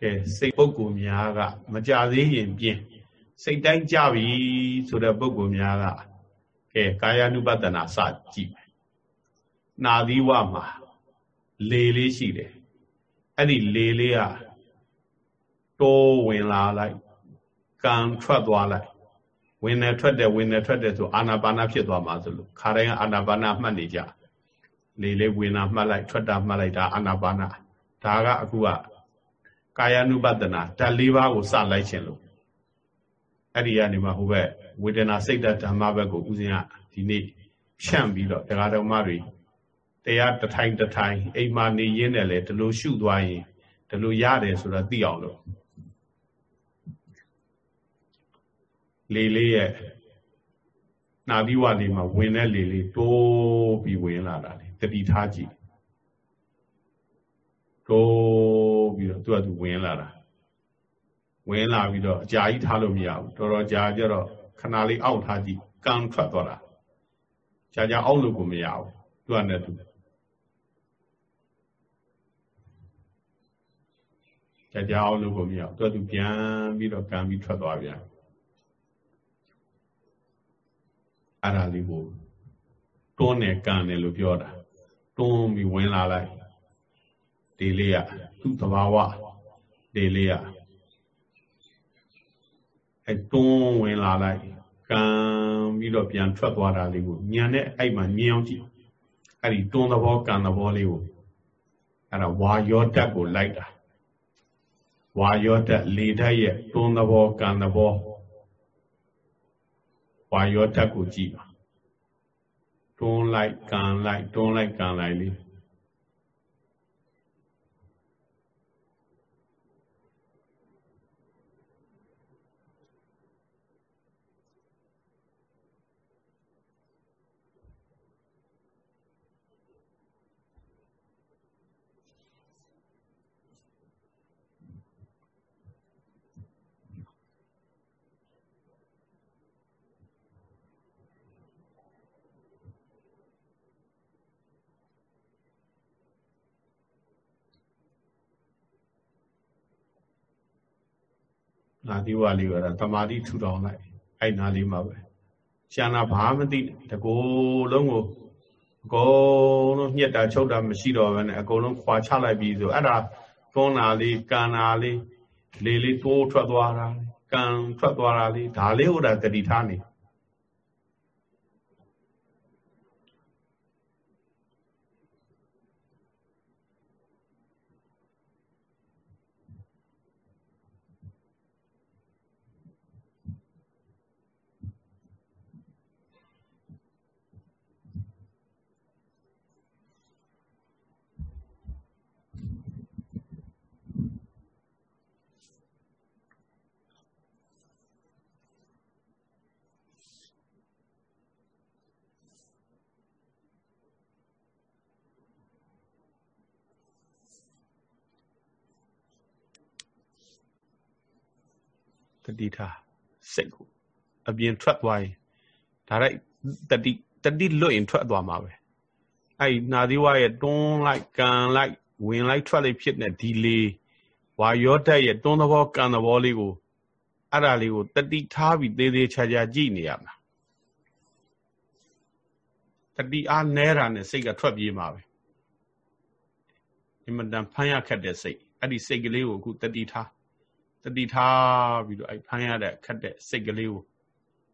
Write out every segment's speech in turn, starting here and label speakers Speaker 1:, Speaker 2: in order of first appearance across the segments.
Speaker 1: ကဲစိတ်ပုဂ္ဂိုလ်များက မကြသေးရင်ပြင်စိတ်တိုင်းကြပြီဆိုတဲ့ပုဂ္ဂိုလ်များကကဲကာယ ानु ပတနာစကြည့်မယ်နာသီဝမှာလေလေးရှိတယ်အဲ့ဒီလေလေးကတိုးဝင်လာလိုက်ကံထွက်သွားလိုက်ဝင်နေထွက်တယ်ဝင်နေထွက်တယ်ဆိုအာနာပါနာဖြစ်သွားမှာဆိုလို့ခါတိုင်းကအာနာပါနာမှတ်နေကြလေလေးဝင်တာမှတ်လိုက်ထွက်တာမှတ်လိုက်ဒါအာနာပါနာဒါကအခုက ကာယ ानु ပတနာဓာတ်၄ပါးကိုစလိုက်ခြင်းလို့အဲ့ဒီကနေမှဟိုဘက်ဝေဒနာစိတ်ဓာတ်ဓမ္မဘက်ကိုဦးဇင်းကဒီနေ့ဖြန့်ပြီးတော့တရားတော်မတွေတရားတထိုင်တထိုင်အိမ်မှာနေရင်းနဲ့လေဒီလိုရှုသွားရင်ဒီလိုရတယ်ဆိုတော့သိအောင်လို့လေလေးရဲ့နာသီဝလေးမှာဝင်တဲ့လေလေးတိုးပြီးဝင်လာတာလေတတိထားကြည့်တိုး ပြီးတော့သူကသူဝင်လာတာဝင်လာပြီးတော့အကြာကြီးထားလို့မရဘူးတော်တော်ကြာကြတော့ခဏလေးအောက်ထားကြည့်ကံထွက်သွားတာကြာကြာအောက်လို့ကိုမရဘူးသူကနဲ့သူကြာကြာအောက်လို့ကိုမရဘူးသူကသူပြန်ပြီးတော့ကံပြီးထွက်သွားပြန်အဲ့ဒါလေးကိုတွန်းနဲ့ကန်တယ်လို့ပြောတာတွန်းပြီးဝင်လာလိုက် ဒီလေးကသူ့သဘာဝဒီလေးကအဲတွန်းဝင်လာလိုက်ကံပြီးတော့ပြန်ထွက်သွားတာလေးကိုညံနဲ့အဲ့မှာမြင်အောင်ကြည့်အဲ့ဒီတွန်းသဘောကံသဘောလေးကိုအဲ့ဒါဝါယောဓာတ်ကိုလိုက်တာဝါယောဓာတ်လေဓာတ်ရဲ့တွန်းသဘောကံသဘောဝါယောဓာတ်ကိုကြည့်ပါတွန်းလိုက်ကံလိုက်တွန်းလိုက်ကံလိုက်လေး နာသီဝလေးကတမာတိထူထောင်လိုက်အဲ့နာလေးမှာပဲရှာနာဘာမသိတကိုယ်လုံးကိုအကုန်လုံးညက်တာချုပ်တာမရှိတော့ဘဲနဲ့အကုန်လုံးခွာချလိုက်ပြီဆိုအဲ့ဒါတွန်းနာလေးကန်နာလေးလေလေးတိုးထွက်သွားတာကန်ထွက်သွားတာလေးဒါလေးဟိုတာတတိထားနေတ တိထားစိတ်ကိုအပြင်ထွက်သွားရင်ဒါရိုက်တတိတတိလွတ်ရင်ထွက်သွားမှာပဲအဲ့နာသီဝရဲ့တွန်းလိုက်ကန်လိုက်ဝင်လိုက်ထွက်လိုက်ဖြစ်နေဒီလေဝါရောတက်ရဲ့တွန်းသဘောကန်သဘောလေးကိုအဲ့ဒါလေးကိုတတိထားပြီးသေးသေးချာချာကြည့်နေရမှာတတိအားနဲတာနဲ့စိတ်ကထွက်ပြေးမှာပဲအင်မတန်ဖမ်းရခက်တဲ့စိတ်အဲ့ဒီစိတ်ကလေးကိုအခုတတိထား တတိထားပြီးတော့အဲ့ဖမ်းရတဲ့ခက်တဲ့စိတ်ကလေးကို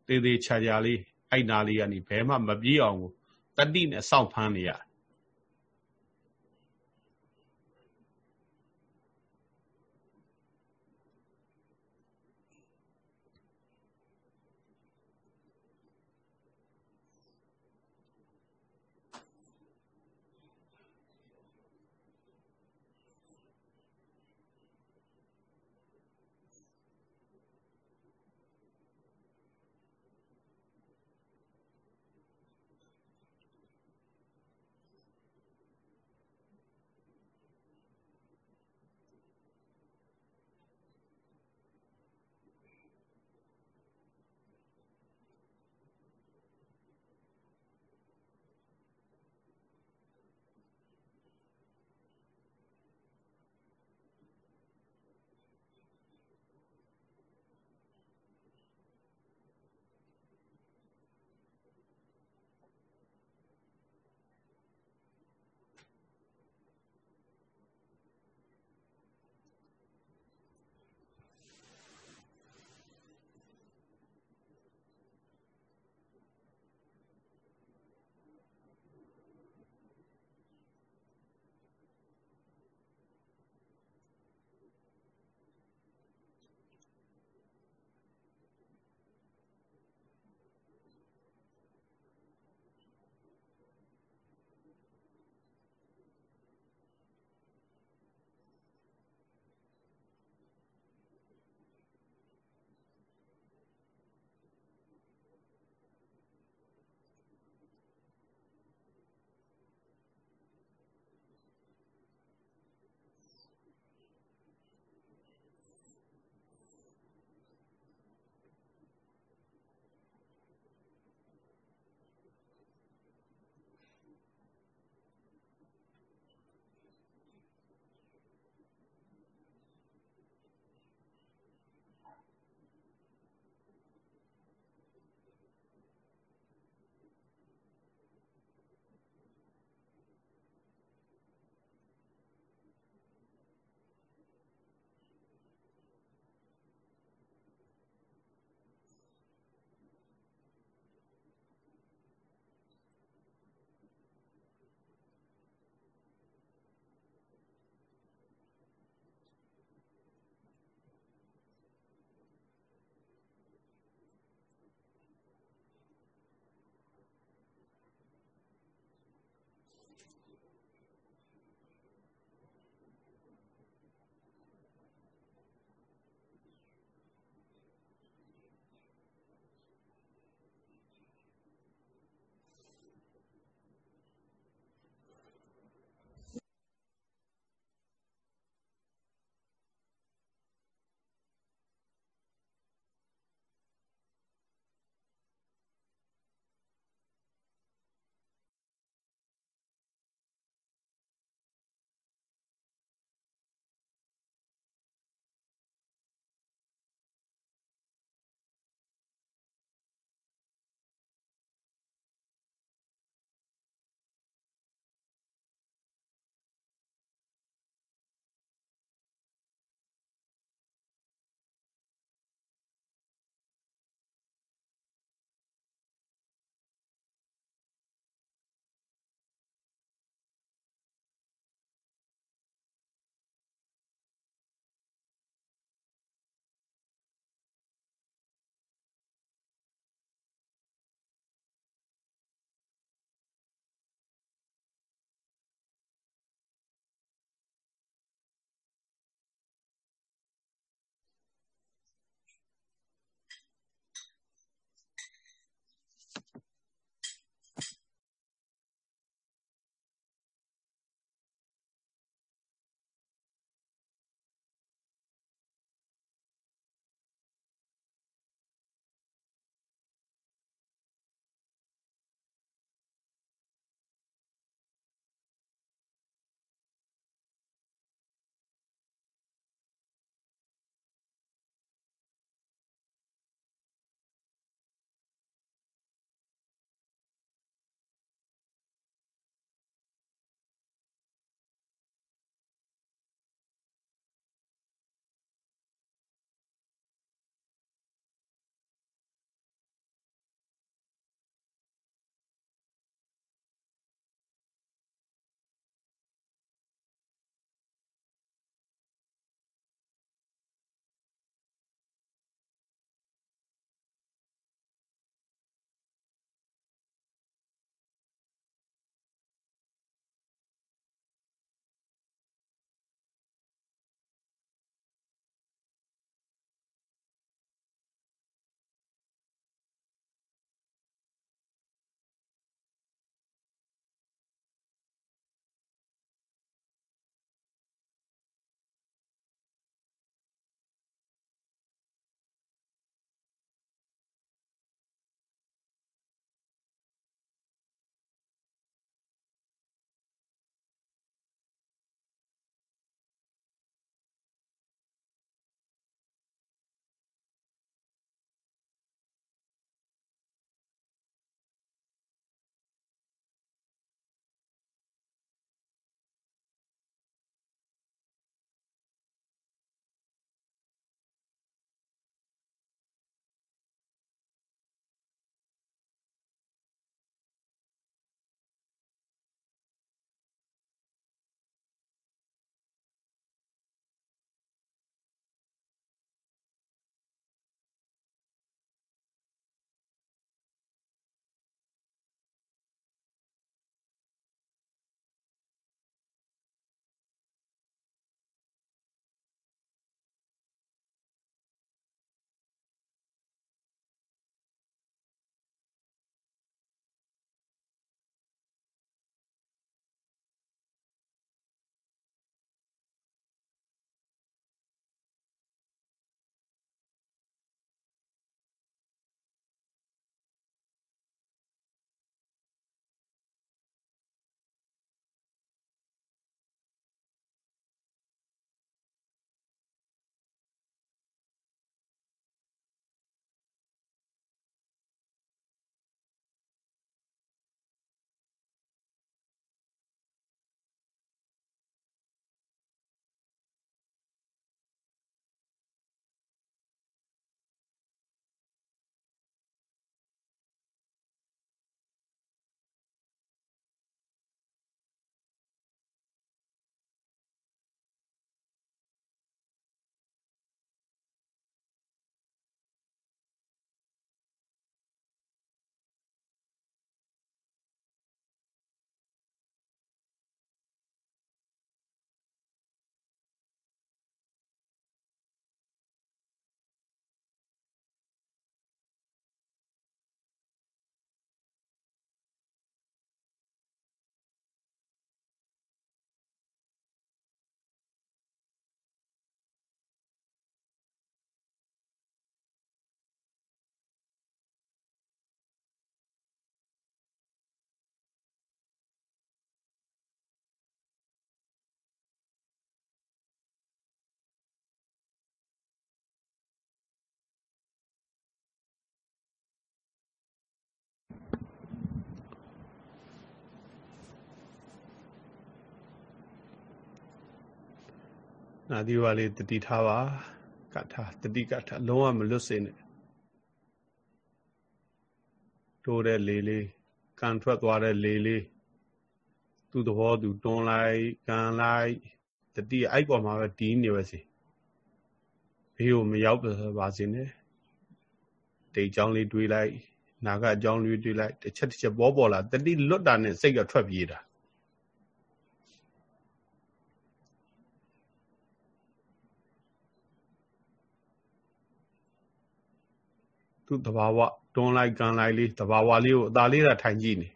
Speaker 1: သေးသေးချာချာလေးအဲ့နာလေးကနေဘယ်မှမပြေးအောင်ကိုတတိနဲ့စောင့်ဖမ်းနေရ နာသီဝါလေးတတိထားပါကထားတတိကထားလုံးဝမလွတ်စေနဲ့တိုးတဲ့လေလေးကန်ထွက်သွားတဲ့လေလေးသူ့သဘောသူတွန်းလိုက်ကန်လိုက်တတိအဲ့ပေါ်မှာပဲတီးနေပါစေဘေးကိုမရောက်ပါစေနဲ့တိတ်ကြောင်းလေးတွေးလိုက်နာကအကြောင်းလေးတွေးလိုက်တစ်ချက်တစ်ချက်ပေါ်ပေါ်လာတတိလွတ်တာနဲ့စိတ်ကထွက်ပြေးတာ သူ့တဘာဝတွန်းလိုက်ကန်လိုက်လေးတဘာဝလေးကိုအသာလေးတာထိုင်ကြည့်နေ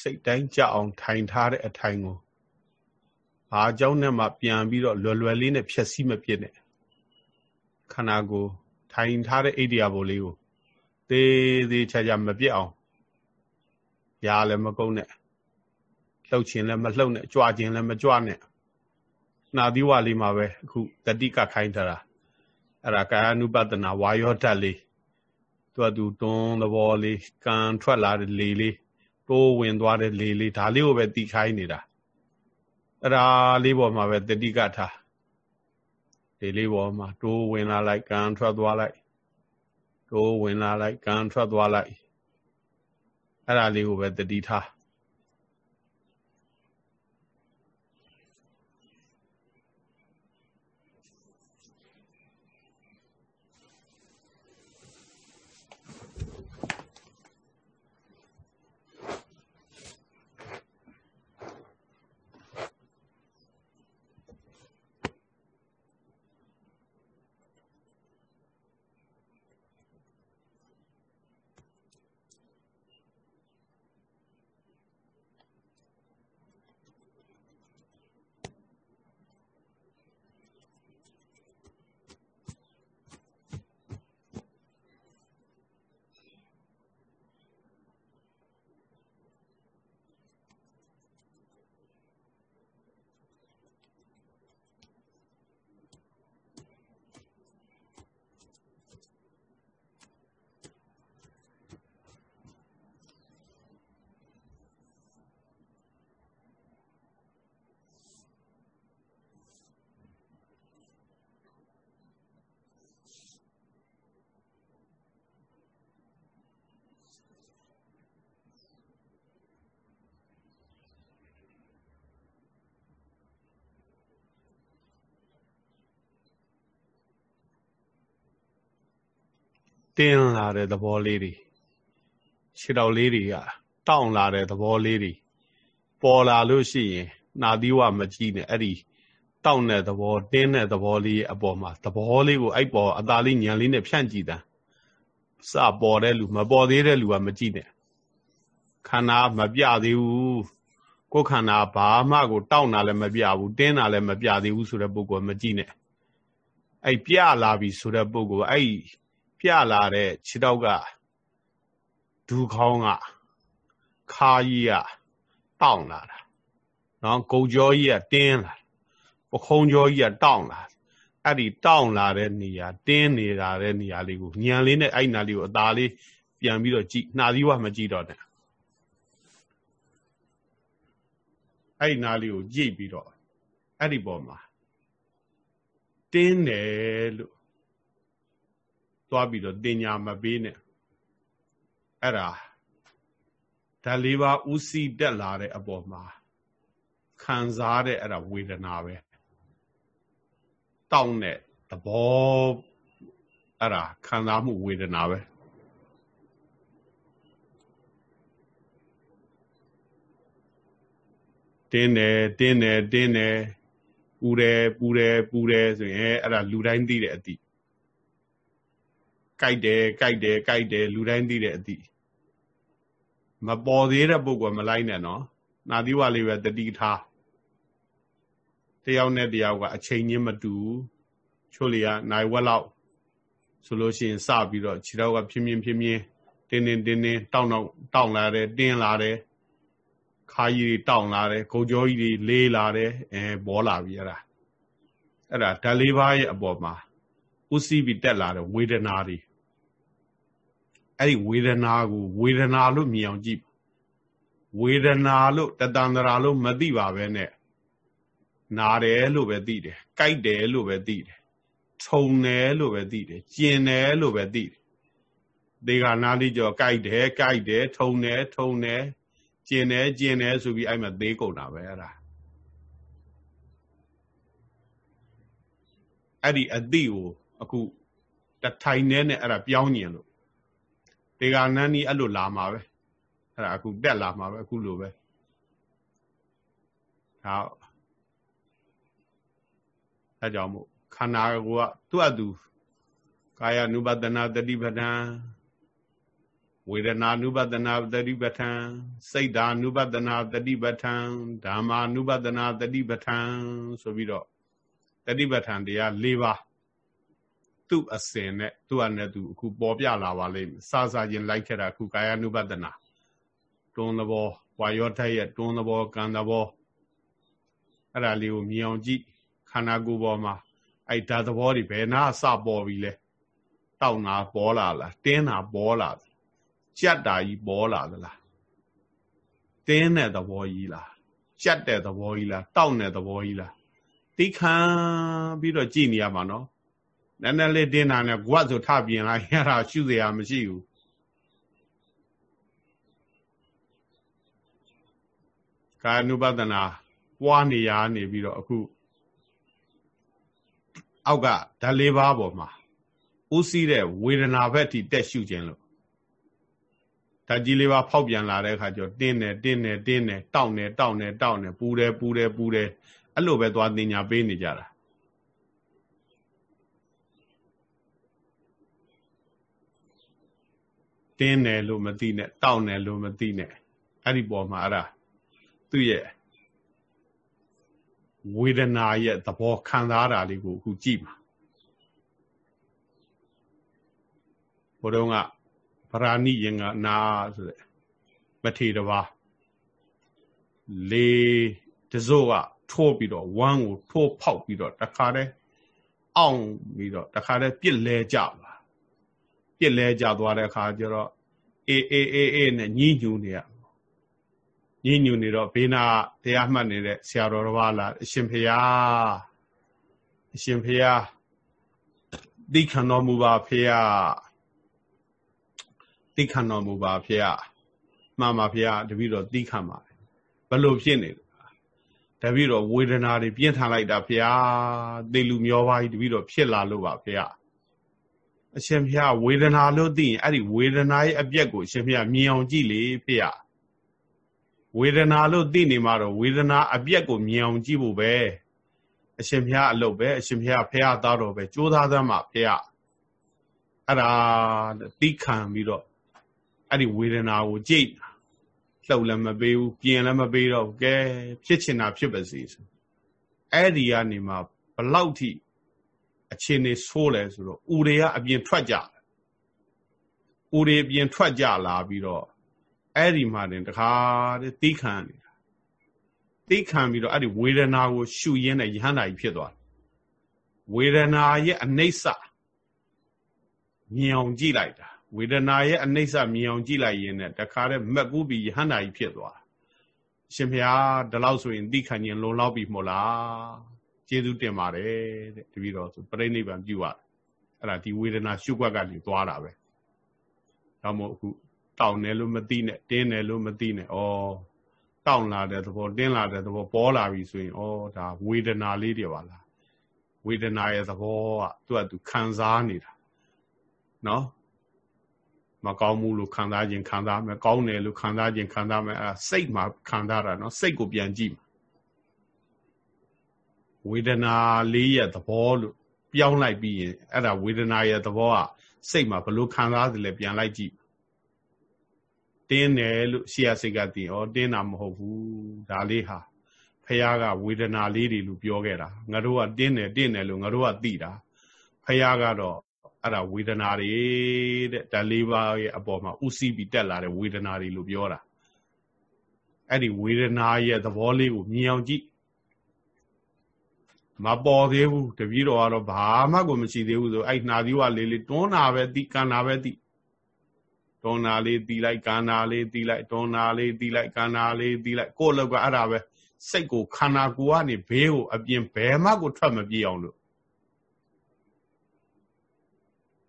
Speaker 1: စိတ်တိုင်းကြအောင်ထိုင်ထားတဲ့အထိုင်ကိုဘာကြောင့်နဲ့မှပြန်ပြီးတော့လွယ်လွယ်လေးနဲ့ဖြည့်ဆည်းမပြစ်နဲ့ခန္ဓာကိုယ်ထိုင်ထားတဲ့အိဒီယာဘိုလေးကိုသေးသေးချာချာမပြစ်အောင်ရားလည်းမကုန်းနဲ့လှုပ်ခြင်းလည်းမလှုပ်နဲ့ကြွခြင်းလည်းမကြွနဲ့နာသီဝလေးမှာပဲအခုတတိကခိုင်းထားတာအဲ့ဒါကာယ ानु ပတနာဝါယောဓာတ်လေးသူကသူတွန်းသဘောလေးကံထွက်လာတဲ့လေလေး တိုးဝင်သွားတဲ့လေလေးဒါလေးကိုပဲတီခိုင်းနေတာအဲ့ဒါလေးပေါ်မှာပဲတတိကထားဒီလေးပေါ်မှာတိုးဝင်လာလိုက်ကံထွက်သွားလိုက်တိုးဝင်လာလိုက်ကံထွက်သွားလိုက်အဲ့ဒါလေးကိုပဲတတိထား တင်းလာတဲ့သဘောလေးတွေခြေတော်လေးတွေကတောင့်လာတဲ့သဘောလေးတွေပေါ်လာလို့ရှိရင်နာသီဝမကြည့်နဲ့အဲ့ဒီတောင့်တဲ့သဘောတင်းတဲ့သဘောလေးအပေါ်မှာသဘောလေးကိုအဲ့ပေါ်အသာလေးညံလေးနဲ့ဖြန့်ကြည့်တာစပေါ်တဲ့လူမပေါ်သေးတဲ့လူကမကြည့်နဲ့ခန္ဓာမပြသေးဘူးကိုယ်ခန္ဓာဘာမှကိုတောင့်တာလည်းမပြဘူးတင်းတာလည်းမပြသေးဘူးဆိုတဲ့ပုဂ္ဂိုလ်မကြည့်နဲ့အဲ့ပြလာပြီဆိုတဲ့ပုဂ္ဂိုလ်အဲ့ ပြလာတဲ့ခြေတော့ကဒူခေါင်းကခါကြီးကတောင့်လာတာနော်ကုတ်ကြောကြီးကတင်းလာပခုံးကြောကြီးကတောင့်လာအဲ့ဒီတောင့်လာတဲ့နေရာတင်းနေတာတဲ့နေရာလေးကိုညံလေးနဲ့အဲ့နာလေးကိုအသာလေးပြန်ပြီးတော့ကြည့်နှာသီးဝမကြည့်တော့နဲ့အဲ့နာလေးကိုကြည့်ပြီးတော့အဲ့ဒီပေါ်မှာတင်းတယ်လို့ သွားပြီးတော့တင်ညာမပေးနဲ့အဲ့ဒါဓာတ်လေးပါးဥစီတက်လာတဲ့အပေါ်မှာခံစားတဲ့အဲ့ဒါဝေဒနာပဲတောင်းတဲ့သဘောအဲ့ဒါခံစားမှုဝေဒနာပဲတင်းတယ်တင်းတယ်တင်းတယ်ဥူတယ်ပူတယ်ပူတယ်ဆိုရင်အဲ့ဒါလူတိုင်းသိတဲ့အသည့် ကြိုက်တယ်ကြိုက်တယ်ကြိုက်တယ်လူတိုင်းသိတဲ့အသည့်မပေါ်သေးတဲ့ပုဂ္ဂိုလ်မလိုက်နဲ့နော်နာသီဝလေးပဲတတိထားတယောက်နဲ့တယောက်ကအချိန်ချင်းမတူချို့လေကနိုင်ဝက်လောက်ဆိုလို့ရှိရင်စပြီးတော့ခြေထောက်ကဖြင်းဖြင်းဖြင်းဖြင်းတင်းတင်းတင်းတင်းတောင်းတော့တောင်းလာတယ်တင်းလာတယ်ခါကြီးတွေတောင်းလာတယ်ဂုံကြောကြီးတွေလေးလာတယ်အဲပေါ်လာပြီအဲ့ဒါအဲ့ဒါဓာလေးပါးရဲ့အပေါ်မှာ ဥစီပြီးတက်လာတဲ့ဝေဒနာတွေအဲ့ဒီဝေဒနာကိုဝေဒနာလို့မြင်အောင်ကြည့်ဝေဒနာလို့တတန္တရာလို့မသိပါပဲနဲ့နာတယ်လို့ပဲသိတယ်ကြိုက်တယ်လို့ပဲသိတယ်ထုံတယ်လို့ပဲသိတယ်ကျင်တယ်လို့ပဲသိတယ်ဒေဂာနာလိကျော်ကြိုက်တယ်ကြိုက်တယ်ထုံတယ်ထုံတယ်ကျင်တယ်ကျင်တယ်ဆိုပြီးအဲ့မှာသေးကုန်တာပဲအဲ့ဒါအဲ့ဒီအတိကို အခုတထိုင်နေနဲ့အဲ့ဒါပြောင်းညင်လို့ဒေဂာနန်းကြီးအဲ့လိုလာမှာပဲအဲ့ဒါအခုတက်လာမှာပဲအခုလိုပဲဒါအဲကြောင့်မို့ခန္ဓာကိုကသူ့အတူကာယ ानु ဘဒနာတတိပဒံဝေဒနာ ानु ဘဒနာတတိပဋံစိတ်ဓာ ानु ဘဒနာတတိပဋံဓမ္မာ ानु ဘဒနာတတိပဋံဆိုပြီးတော့တတိပဋံတရား၄ပါး သူ့အစဉ်နဲ့သူ့အနဲ့သူအခုပေါ်ပြလာပါလိမ့်မယ်စစချင်းလိုက်ခဲ့တာအခုကာယ ानु ဘဒနာတွန်းသဘောဝါယောထက်ရဲ့တွန်းသဘောကံသဘောအဲ့ဒါလေးကိုမြင်အောင်ကြည့်ခန္ဓာကိုယ်ပေါ်မှာအဲ့ဓာတ်သဘောတွေဘယ်နာစပေါ်ပြီလဲတောက်နာပေါ်လာလားတင်းနာပေါ်လာကြက်တာကြီးပေါ်လာသလားတင်းတဲ့သဘောကြီးလားကြက်တဲ့သဘောကြီးလားတောက်တဲ့သဘောကြီးလားတိခံပြီးတော့ကြည်နေရမှာနော် နည်းနည်းလေးတင်းတာနဲ့ကွတ်ဆိုထပြင်လိုက်ရတာရှုစရာမရှိဘူးကာယ ानु ပဒနာပွားနေရနေပြီးတော့အခုအောက်ကဓာတ်လေးပါးပေါ်မှာဥစည်းတဲ့ဝေဒနာဘက်ထိတက်ရှုခြင်းလို့ဓာတ်ကြီးလေးပါးဖောက်ပြန်လာတဲ့အခါကျတော့တင်းတယ်တင်းတယ်တင်းတယ်တောက်တယ်တောက်တယ်တောက်တယ်ပူတယ်ပူတယ်ပူတယ်အဲ့လိုပဲသွားတင်ညာပေးနေကြတာ တင်းတယ်လို့မသိနဲ့တောက်တယ်လို့မသိနဲ့အဲ့ဒီပေါ်မှာအဲ့ဒါသူ့ရဲ့ဝေဒနာရဲ့သဘောခံစားတာလေးကိုအခုကြည့်ပါဘုရားကဗราဏိယင်္ဂနာဆိုတဲ့မထေတပါလေတစိုးကထိုးပြီးတော့ဝမ်းကိုထိုးဖောက်ပြီးတော့တခါတည်းအောင်ပြီးတော့တခါတည်းပြစ်လဲကြပါ ပြစ်လဲကြသွားတဲ့အခါကျတော့အေးအေးအေးအေးနဲ့ညှိညူနေရညင်ညူနေတော့ဘေးနာတရားမှတ်နေတဲ့ဆရာတော်တော်ပါလားအရှင်ဖေယားအရှင်ဖေယားသိခံတော်မူပါဖေယားသိခံတော်မူပါဖေယားမှန်ပါဖေယားတပည့်တော်သိခံပါတယ်ဘလို့ဖြစ်နေတပည့်တော်ဝေဒနာတွေပြင်းထန်လိုက်တာဖေယားသိလူမျောပါကြီးတပည့်တော်ဖြစ်လာလို့ပါဖေယား အရှင်ဖေယားဝေဒနာလို့သိရင်အဲ့ဒီဝေဒနာရဲ့အပြက်ကိုအရှင်ဖေယားမြင်အောင်ကြည့်လေဖေယားဝေဒနာလို့သိနေမှာတော့ဝေဒနာအပြက်ကိုမြင်အောင်ကြည့်ဖို့ပဲအရှင်ဘုရားအလုပ်ပဲအရှင်ဘုရားဖះသားတော်ပဲကြိုးစားသမ်းမှာဖះအဲ့ဒါတိခံပြီးတော့အဲ့ဒီဝေဒနာကိုကြိတ်လှုပ်လည်းမပေးဘူးပြင်လည်းမပေးတော့ကဲဖြစ်ချင်တာဖြစ်ပါစေဆိုအဲ့ဒီကနေမှဘလောက်ထိ အခြေအနေဆိုးလဲဆိုတော့ဥတွေကအပြင်ထွက်ကြဥတွေအပြင်ထွက်ကြလာပြီးတော့အဲ့ဒီမှာတင်တခါတည်းသိခံနေတာသိခံပြီးတော့အဲ့ဒီဝေဒနာကို ရှုရင်းနဲ့ယဟန္တာကြီးဖြစ်သွားတယ်ဝေဒနာရဲ့အနိစ္စမြင်အောင်ကြည့်လိုက်တာဝေဒနာရဲ့အနိစ္စမြင်အောင်ကြည့်လိုက်ရင်လည်းတခါတည်းမက်ကူးပြီးယဟန္တာကြီးဖြစ်သွားရှင်ဘုရားဒီလောက်ဆိုရင်သိခံရင်လုံလောက်ပြီမို့လား ကျေးဇူးတင်ပါတယ်တဲ့တပည့်တော်ဆိုပြိဋိဘံပြုရတယ်အဲ့ဒါဒီဝေဒနာရှုွက်ကနေသွားတာပဲဒါမို့အခုတောင်းတယ်လို့မသိနဲ့တင်းတယ်လို့မသိနဲ့ဩတောင်းလာတဲ့သဘောတင်းလာတဲ့သဘောပေါ်လာပြီဆိုရင်ဩဒါဝေဒနာလေးတွေပါလားဝေဒနာရဲ့သဘောကသူ့အတူခံစားနေတာနော်မကောင်းမှုလို့ခံစားခြင်းခံစားမယ်ကောင်းတယ်လို့ခံစားခြင်းခံစားမယ်အဲစိတ်မှာခံစားတာနော်စိတ်ကိုပြန်ကြည့် ဝေဒနာလေးရဲ့သဘောလို့ပြောင်းလိုက်ပြီးရင်အဲ့ဒါဝေဒနာရဲ့သဘောကစိတ်မှာဘလို့ခံစားသလဲပြန်လိုက်ကြည့်တင်းတယ်လို့ရှေ့ရစိတ်ကသိဩတင်းတာမဟုတ်ဘူးဒါလေးဟာဖះကဝေဒနာလေးတွေလို့ပြောခဲ့တာငါတို့ကတင်းတယ်တင်းတယ်လို့ငါတို့ကသိတာဖះကတော့အဲ့ဒါဝေဒနာတွေတဲ့ဓာတ်လေးပါးရဲ့အပေါ်မှာဥစီပြီးတက်လာတဲ့ဝေဒနာတွေလို့ပြောတာအဲ့ဒီဝေဒနာရဲ့သဘောလေးကိုမြင်အောင်ကြည့် မပေါ်သေးဘူးတပည့်တော်ကတော့ဘာမှကိုမရှိသေးဘူးဆိုအဲ့နှာသီးဝလေးလေးတွန်းတာပဲတီးကန်တာပဲတီးတွန်းတာလေးတီးလိုက်ကန်တာလေးတီးလိုက်တွန်းတာလေးတီးလိုက်ကန်တာလေးတီးလိုက်ကိုယ့်လောက်ကအဲ့ဒါပဲစိတ်ကိုခန္ဓာကိုယ်ကနေဘေးကိုအပြင်ဘယ်မှကိုထွက်မပြေးအောင်လို့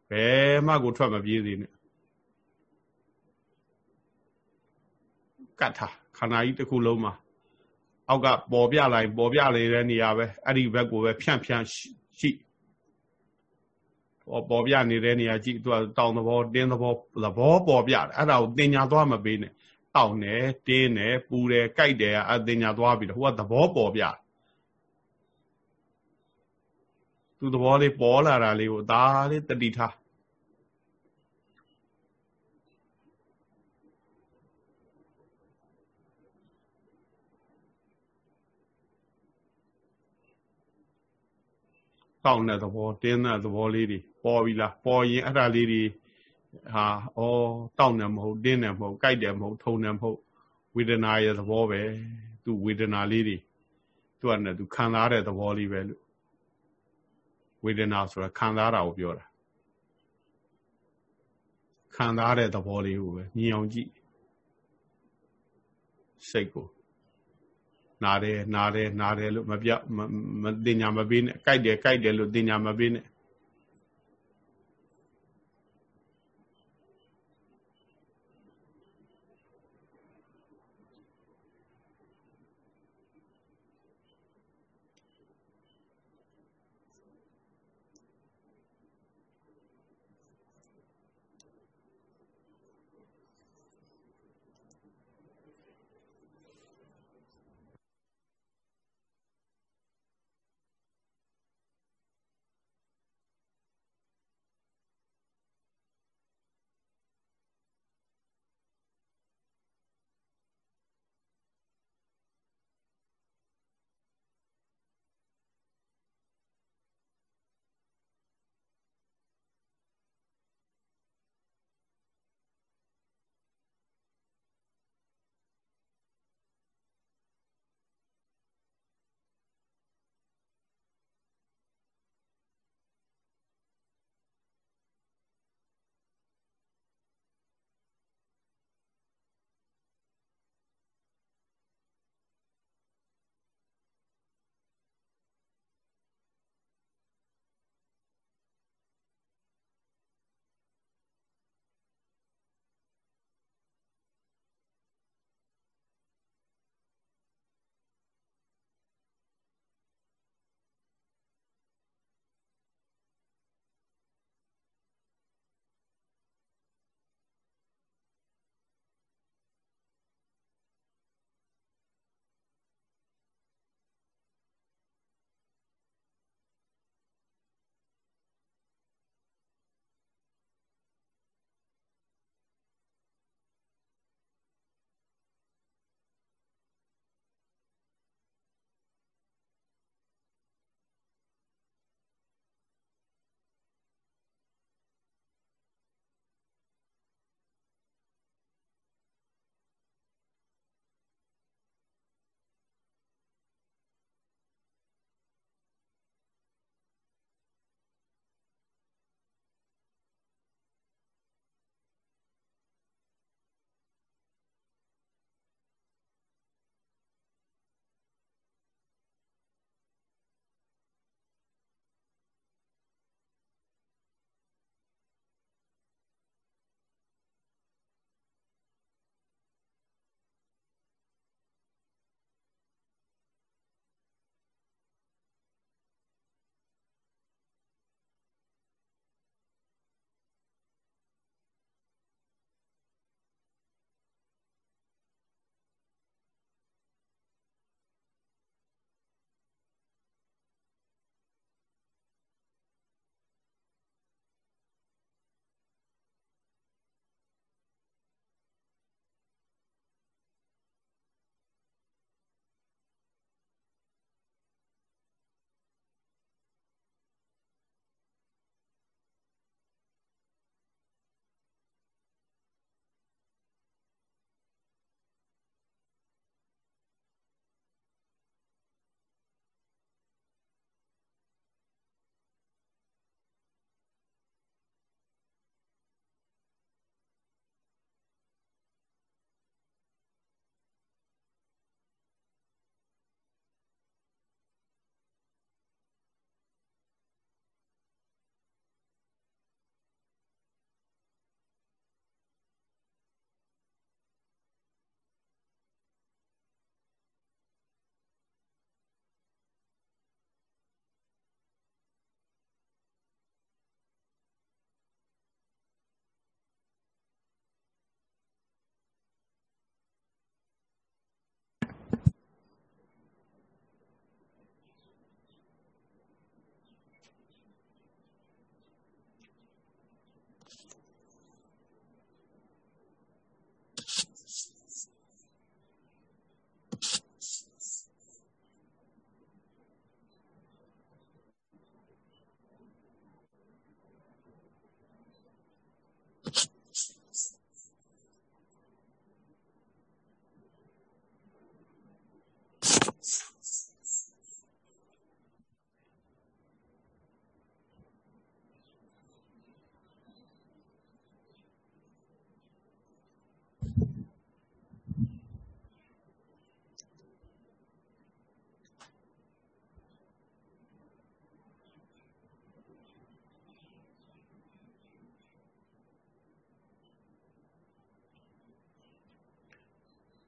Speaker 1: ဘယ်မှကိုထွက်မပြေးသေးနဲ့ကတ်ထားခန္ဓာကြီးတစ်ခုလုံးမှာ အောက်ကပေါ်ပြလိုက်ပေါ်ပြလေတဲ့နေရာပဲအဲ့ဒီဘက်ကိုပဲဖြန့်ဖြန့်ရှိပေါ်ပေါ်ပြနေတဲ့နေရာကြည့်သူကတောင်သဘောတင်းသဘောသဘောပေါ်ပြတယ်အဲ့ဒါကိုတင်ညာသွားမပေးနဲ့တောင်တယ်တင်းတယ်ပူတယ်ကြိုက်တယ်အတင်ညာသွားပြီးတော့ဟိုကသဘောပေါ်ပြသူသဘောလေးပေါ်လာတာလေးကိုဒါလေးတတိထား တောင်းတဲ့သဘောတင်းတဲ့သဘောလေးတွေပေါ်ပြီလားပေါ်ရင်အဲ့ဒါလေးတွေဟာဩတောင်းတယ်မဟုတ်တင်းတယ်မဟုတ်ကြိုက်တယ်မဟုတ်ထုံတယ်မဟုတ်ဝေဒနာရဲ့သဘောပဲသူဝေဒနာလေးတွေသူကလည်းသူခံစားတဲ့သဘောလေးပဲလို့ဝေဒနာဆိုတာခံစားတာကိုပြောတာခံစားတဲ့သဘောလေးကိုပဲမြင်အောင်ကြည့်စိတ်ကို နားတယ်နားတယ်နားတယ်လို့မပြမတင်ညာမပေးနဲ့ကြိုက်တယ်ကြိုက်တယ်လို့တင်ညာမပေးနဲ့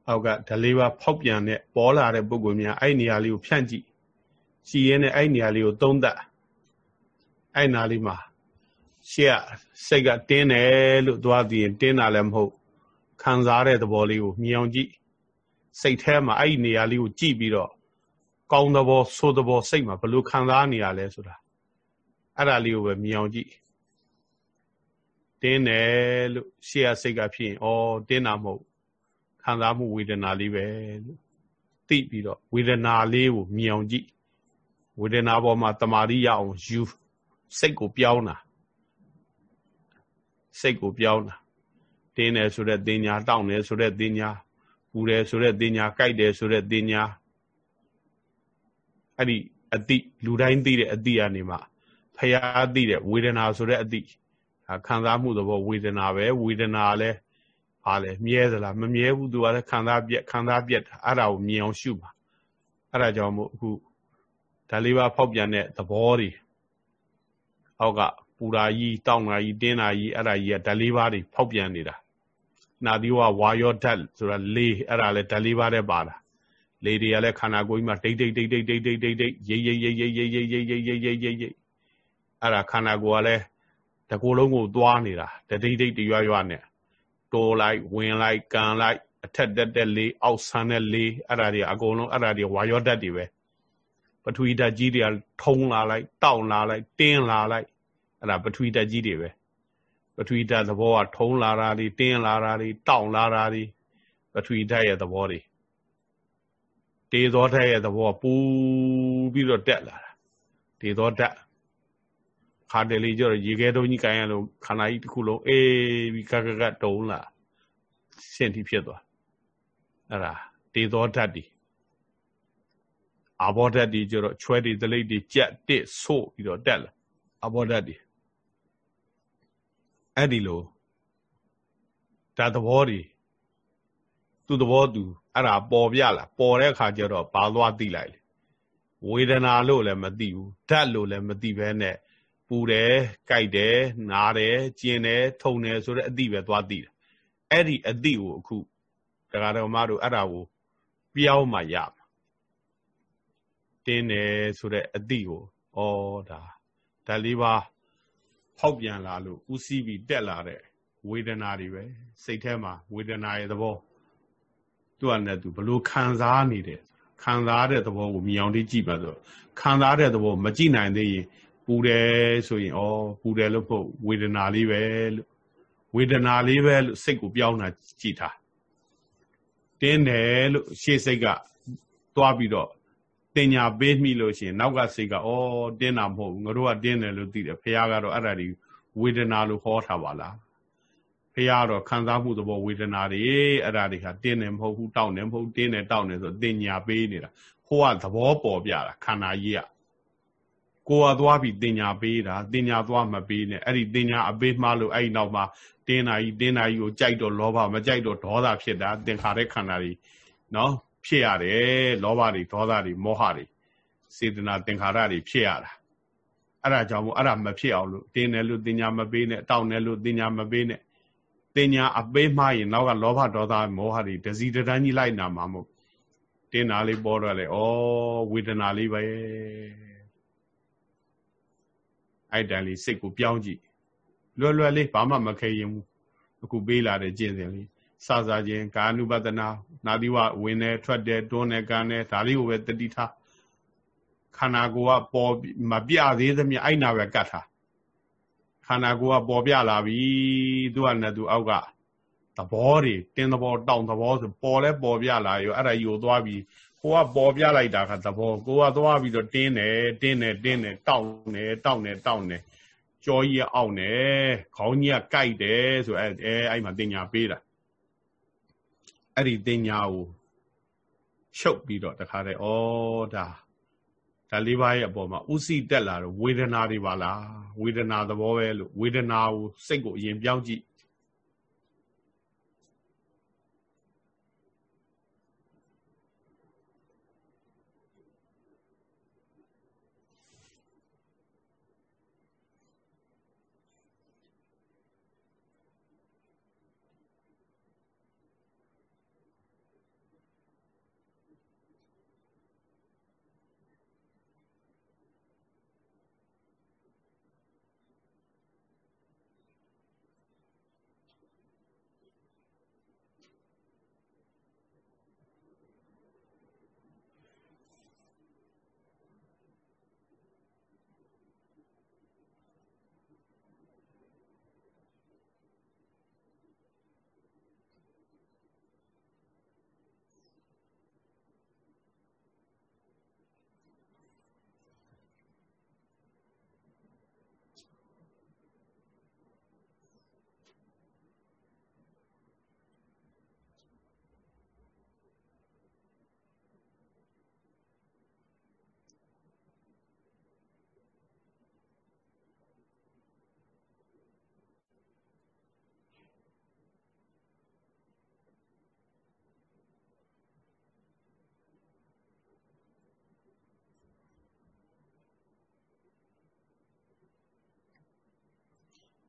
Speaker 1: အောက်ကဓလေးပါဖောက်ပြန်တဲ့ပေါ်လာတဲ့ပုံကွများအဲ့နေရာလေးကိုဖြန့်ကြည့်ကြည်ရင်အဲ့နေရာလေးကိုသုံးသပ်အဲ့နာလေးမှာရှေ့ကစိတ်ကတင်းတယ်လို့သွားသိရင်တင်းတာလည်းမဟုတ်ခံစားတဲ့သဘောလေးကိုမြင်အောင်ကြည့်စိတ်ထဲမှာအဲ့ဒီနေရာလေးကိုကြည့်ပြီးတော့ကောင်းသဘောဆိုးသဘောစိတ်မှာဘယ်လိုခံစားနေရလဲဆိုတာအဲ့ဒါလေးကိုပဲမြင်အောင်ကြည့်တင်းတယ်လို့ရှေ့ကစိတ်ကဖြစ်ရင်ဩတင်းတာမဟုတ် ခံစားမှုဝေဒနာလေးပဲလို့သိပြီးတော့ဝေဒနာလေးကိုမြင်အောင်ကြည့်ဝေဒနာပေါ်မှာတမာရီရအောင်ယူစိတ်ကိုပြောင်းတာစိတ်ကိုပြောင်းတာတင်းတယ်ဆိုတဲ့တင်ညာတောင်းတယ်ဆိုတဲ့တင်ညာပူတယ်ဆိုတဲ့တင်ညာကြိုက်တယ်ဆိုတဲ့တင်ညာအဲ့ဒီအတိလူတိုင်းသိတဲ့အတိကနေမှဖျားသိတဲ့ဝေဒနာဆိုတဲ့အတိဒါခံစားမှုသဘောဝေဒနာပဲဝေဒနာလည်း ဟာလေမြဲသလားမမြဲဘူးသူကလည်းခံစားပြက်ခံစားပြက်အဲ့ဒါကိုမြင်အောင်ရှုပါအဲ့ဒါကြောင့်မို့အခုဒါလေးပါဖောက်ပြန်တဲ့သဘောတွေအောက်ကပူရာကြီးတောင်းတာကြီးတင်းတာကြီးအဲ့ဒါကြီးကဓာလေးပါးတွေဖောက်ပြန်နေတာနာသီဝဝါယောဓာတ်ဆိုတာလေးအဲ့ဒါလည်းဓာလေးပါးတဲ့ပါတာလေတွေကလည်းခန္ဓာကိုယ်ကြီးမှာတိတ်တိတ်တိတ်တိတ်တိတ်တိတ်တိတ်တိတ်ရိပ်ရိပ်ရိပ်ရိပ်ရိပ်ရိပ်ရိပ်ရိပ်ရိပ်ရိပ်ရိပ်ရိပ်အဲ့ဒါခန္ဓာကိုယ်ကလည်းတကူလုံးကိုသွားနေတာတတိတ်တိတ်တရွရွနဲ့ တိုးလိုက်ဝင်လိုက်ကန်လိုက်အထက်တက်တက်လေးအောက်ဆန်းတဲ့လေးအဲ့ဒါတွေအကုန်လုံးအဲ့ဒါတွေဝါယောဓာတ်တွေပဲပထဝီဓာတ်ကြီးတွေကထုံးလာလိုက်တောက်လာလိုက်တင်းလာလိုက်အဲ့ဒါပထဝီဓာတ်ကြီးတွေပဲပထဝီဓာတ်သဘောကထုံးလာတာတွေတင်းလာတာတွေတောက်လာတာတွေပထဝီဓာတ်ရဲ့သဘောတွေတေသောဓာတ်ရဲ့သဘောပူပြီးတော့တက်လာတာတေသောဓာတ် ခါတယ်လေးကျတော့ရေခဲတုံးကြီးကိုင်းရလို့ခန္ဓာကြီးတစ်ခုလုံးအေးပြီးကကကတုံးလာရှင်းတိဖြစ်သွားအဲ့ဒါတေသောဓာတ်တွေအာဘောဓာတ်တွေကျတော့ချွဲတွေတလိပ်တွေကြက်တစ်ဆို့ပြီးတော့တက်လာအာဘောဓာတ်တွေအဲ့ဒီလိုဒါသဘောတွေသူ့သဘောသူအဲ့ဒါပေါ်ပြလာပေါ်တဲ့အခါကျတော့ဘာသွားသိလိုက်လေဝေဒနာလို့လည်းမသိဘူးဓာတ်လို့လည်းမသိဘဲနဲ့ ပူတယ်ကြိုက်တယ်နားတယ်ကျင်တယ်ထုံတယ်ဆိုတဲ့အသည့်ပဲသွားသိတယ်အဲ့ဒီအသည့်ကိုအခုတရားတော်မတို့အဲ့ဒါကိုပြောင်းမှရမှာတင်းတယ်ဆိုတဲ့အသည့်ကိုဩဒါဓာတ်လေးပါဖောက်ပြန်လာလို့ဥစည်းပြီးတက်လာတဲ့ဝေဒနာတွေပဲစိတ်ထဲမှာဝေဒနာရဲ့သဘောသူ့အနေနဲ့သူဘလို့ခံစားနေတယ်ခံစားတဲ့သဘောကိုမြင်အောင်ကြည့်ပါဆိုခံစားတဲ့သဘောမကြည့်နိုင်သေးရင်ပူ တယ်ဆိုရင်ဩပူတယ်လို့ဖို့ဝေဒနာလေးပဲလို့ဝေဒနာလေးပဲလို့စိတ်ကိုပြောင်းတာကြည့်တာတင်းတယ်လို့ရှေ့စိတ်ကသွားပြီးတော့တင်ညာပေးမိလို့ရှိရင်နောက်ကစိတ်ကဩတင်းတာမဟုတ်ဘူးငါတို့ကတင်းတယ်လို့သိတယ်ဖះကတော့အဲ့ဒါဒီဝေဒနာလို့ဟောထားပါလားဖះတော့ခံစားမှုသဘောဝေဒနာတွေအဲ့ဒါတွေဟာတင်းတယ်မဟုတ်ဘူးတောက်တယ်မဟုတ်တင်းတယ်တောက်တယ်ဆိုတင်ညာပေးနေတာဟိုကသဘောပေါ်ပြတာခန္ဓာကြီးက ကိုယ်ကသွားပြီးတင်ညာပေးတာတင်ညာသွားမပေးနဲ့အဲ့ဒီတင်ညာအပေးမှလို့အဲ့ဒီနောက်မှာတင်းနာကြီးတင်းနာကြီးကိုကြိုက်တော့လောဘမကြိုက်တော့ဒေါသဖြစ်တာသင်္ခါရခန္ဓာကြီးနော်ဖြစ်ရတယ်လောဘတွေဒေါသတွေမောဟတွေစေတနာသင်္ခါရတွေဖြစ်ရတာအဲ့ဒါကြောင့်မို့အဲ့ဒါမဖြစ်အောင်လို့တင်းတယ်လို့တင်ညာမပေးနဲ့တောင်းတယ်လို့တင်ညာမပေးနဲ့တင်ညာအပေးမှရင်နောက်ကလောဘဒေါသမောဟတွေဒစီတန်းကြီးလိုက်နာမှာမို့တင်းနာလေးပေါ်တော့လေဩဝေဒနာလေးပဲ အဲ့တန်လေးစိတ်ကိုပြောင်းကြည့်လွယ်လွယ်လေးဘာမှမခဲရင်ဘူးအခုပေးလာတဲ့ကျင့်စဉ်လေးစစချင်းကာနုပဒနာနာတိဝဝင်နေထွက်တယ်တွန်းနေကန်နေဒါလေးကိုပဲတတိထားခန္ဓာကိုယ်ကပေါ်မပြသေးသမျှအဲ့နာပဲကတ်ထားခန္ဓာကိုယ်ကပေါ်ပြလာပြီသူကနဲ့သူအောက်ကသဘောတွေတင်းသဘောတောင်းသဘောဆိုပေါ်လဲပေါ်ပြလာရောအဲ့ဒါကြီးကိုသွားပြီး ကိုကပေါ်ပြလိုက်တာကသဘောကိုကသွားပြီးတော့တင်းတယ်တင်းတယ်တင်းတယ်တောင်းတယ်တောင်းတယ်တောင်းတယ်ကြောကြီးအောက်တယ်ခေါင်းကြီးကကြိုက်တယ်ဆိုအဲအဲအဲ့မှာတင်ညာပေးတာအဲ့ဒီတင်ညာကိုချုပ်ပြီးတော့တခါတည်းဩဒါဒါလေးပါးရဲ့အပေါ်မှာဥစိတက်လာတော့ဝေဒနာတွေပါလားဝေဒနာသဘောပဲလို့ဝေဒနာကိုစိတ်ကိုအရင်ပြောင်းကြည့်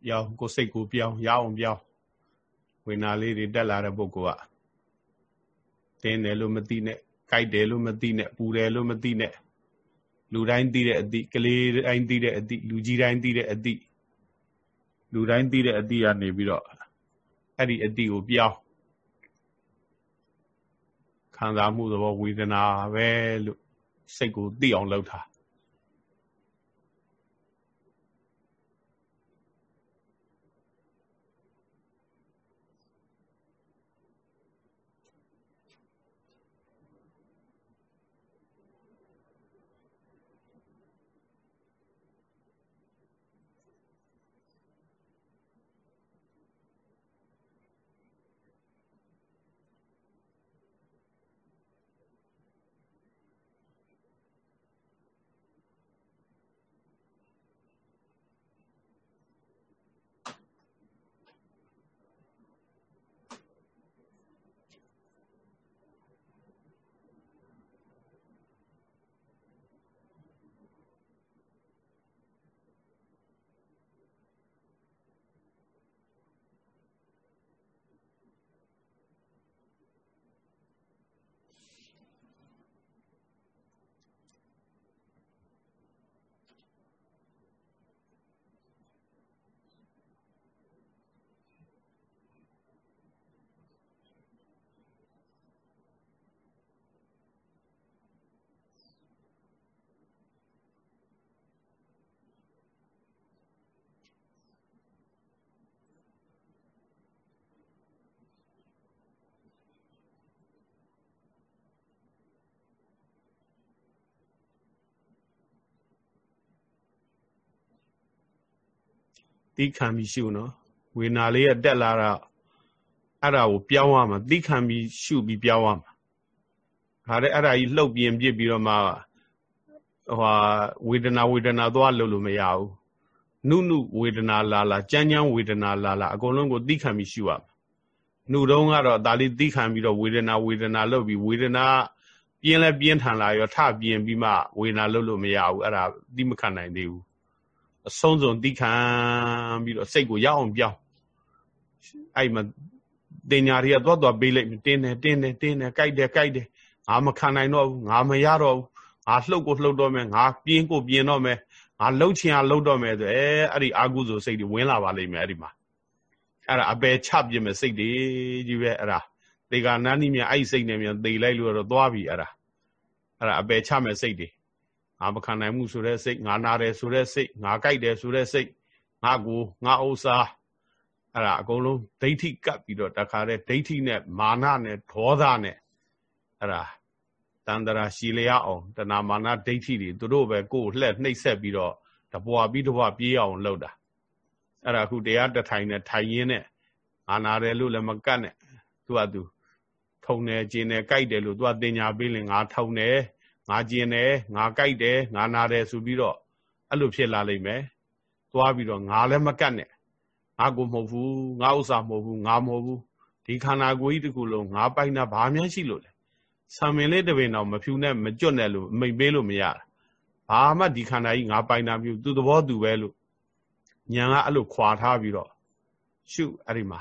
Speaker 1: ပြောင်းကိုယ်စိတ်ကိုပြောင်းရအောင်ပြောင်းဝေနာလေးတွေတက်လာတဲ့ပုဂ္ဂိုလ်ကတင်းတယ်လို့မသိနဲ့ကြိုက်တယ်လို့မသိနဲ့ပူတယ်လို့မသိနဲ့လူတိုင်းသိတဲ့အသည့်ကလေးတိုင်းသိတဲ့အသည့်လူကြီးတိုင်းသိတဲ့အသည့်လူတိုင်းသိတဲ့အသည့်ကနေပြီးတော့အဲ့ဒီအသည့်ကိုပြောင်းခံစားမှုသဘောဝေဒနာပဲလို့စိတ်ကိုသိအောင်လုပ်တာ တိခံပြီးရှုနော်ဝေနာလေးကတက်လာတော့အဲ့ဒါကိုပြောင်းရမှာတိခံပြီးရှုပြီးပြောင်းရမှာဒါတဲ့အဲ့ဒါကြီးလှုပ်ပြင်းပြစ်ပြီးတော့မှဟိုဝေဒနာဝေဒနာသွားလို့လို့မရဘူးနုနုဝေဒနာလာလာကြမ်းကြမ်းဝေဒနာလာလာအကုန်လုံးကိုတိခံပြီးရှုရမှာနှုတ်တုံးကတော့ဒါလေးတိခံပြီးတော့ဝေဒနာဝေဒနာလှုပ်ပြီးဝေဒနာပြင်းလဲပြင်းထန်လာရောထပြင်းပြီးမှဝေဒနာလှုပ်လို့မရဘူးအဲ့ဒါတိမခံနိုင်သေးဘူး အဆုံးစုံတိခံပြီးတော့စိတ်ကိုရအောင်ပြောင်းအဲ့မှာတင်ညာတွေကသွားသွားပေးလိုက်တင်းတယ်တင်းတယ်တင်းတယ်ကြိုက်တယ်ကြိုက်တယ်ငါမခံနိုင်တော့ဘူးငါမရတော့ဘူးငါလှုပ်ကိုလှုပ်တော့မယ်ငါပြင်းကိုပြင်းတော့မယ်ငါလှုပ်ချင်အောင်လှုပ်တော့မယ်ဆိုအဲအဲ့ဒီအာကုသိုလ်စိတ်တွေဝင်လာပါလိမ့်မယ်အဲ့ဒီမှာအဲ့ဒါအပယ်ချပြစ်မဲ့စိတ်တွေကြီးပဲအဲ့ဒါသေကနန်းကြီးမြအဲ့ဒီစိတ်နဲ့မြန်သေလိုက်လို့တော့သွားပြီအဲ့ဒါအဲ့ဒါအပယ်ချမဲ့စိတ်တွေ ငါမခံနိုင်မှုဆိုတဲ့စိတ်ငါနာတယ်ဆိုတဲ့စိတ်ငါကြိုက်တယ်ဆိုတဲ့စိတ်ငါကိုငါဥစ္စာအဲ့ဒါအကုန်လုံးဒိဋ္ဌိကပ်ပြီးတော့တခါတည်းဒိဋ္ဌိနဲ့မာနနဲ့ဒေါသနဲ့အဲ့ဒါတန်တရာရှည်လျအောင်တဏမာနဒိဋ္ဌိတွေသူတို့ပဲကိုယ်လှက်နှိပ်ဆက်ပြီးတော့တပွားပြီးတပွားပြေးအောင်လုပ်တာအဲ့ဒါအခုတရားတထိုင်နဲ့ထိုင်ရင်းနဲ့အာနာတယ်လို့လည်းမကတ်နဲ့သူကသူထုံတယ်ကျင်တယ်ကြိုက်တယ်လို့သူကတင်ညာပေးရင်ငါထုံတယ် ငါကျင်တယ်ငါကြိုက်တယ်ငါနာတယ်ဆိုပြီးတော့အဲ့လိုဖြစ်လာလိမ့်မယ်သွားပြီးတော့ငါလည်းမကတ်နဲ့ငါကိုမဟုတ်ဘူးငါဥစ္စာမဟုတ်ဘူးငါမဟုတ်ဘူးဒီခန္ဓာကိုယ်ကြီးတစ်ခုလုံးငါပိုင်တာဘာမှရှိလို့လဲဆံမင်လေးတစ်ပင်တော့မဖြူနဲ့မကြွတ်နဲ့လို့မိတ်ပေးလို့မရတာဘာမှဒီခန္ဓာကြီးငါပိုင်တာမျိုးသူသဘောသူပဲလို့ညာကအဲ့လိုခွာထားပြီးတော့ရှုအဲ့ဒီမှာ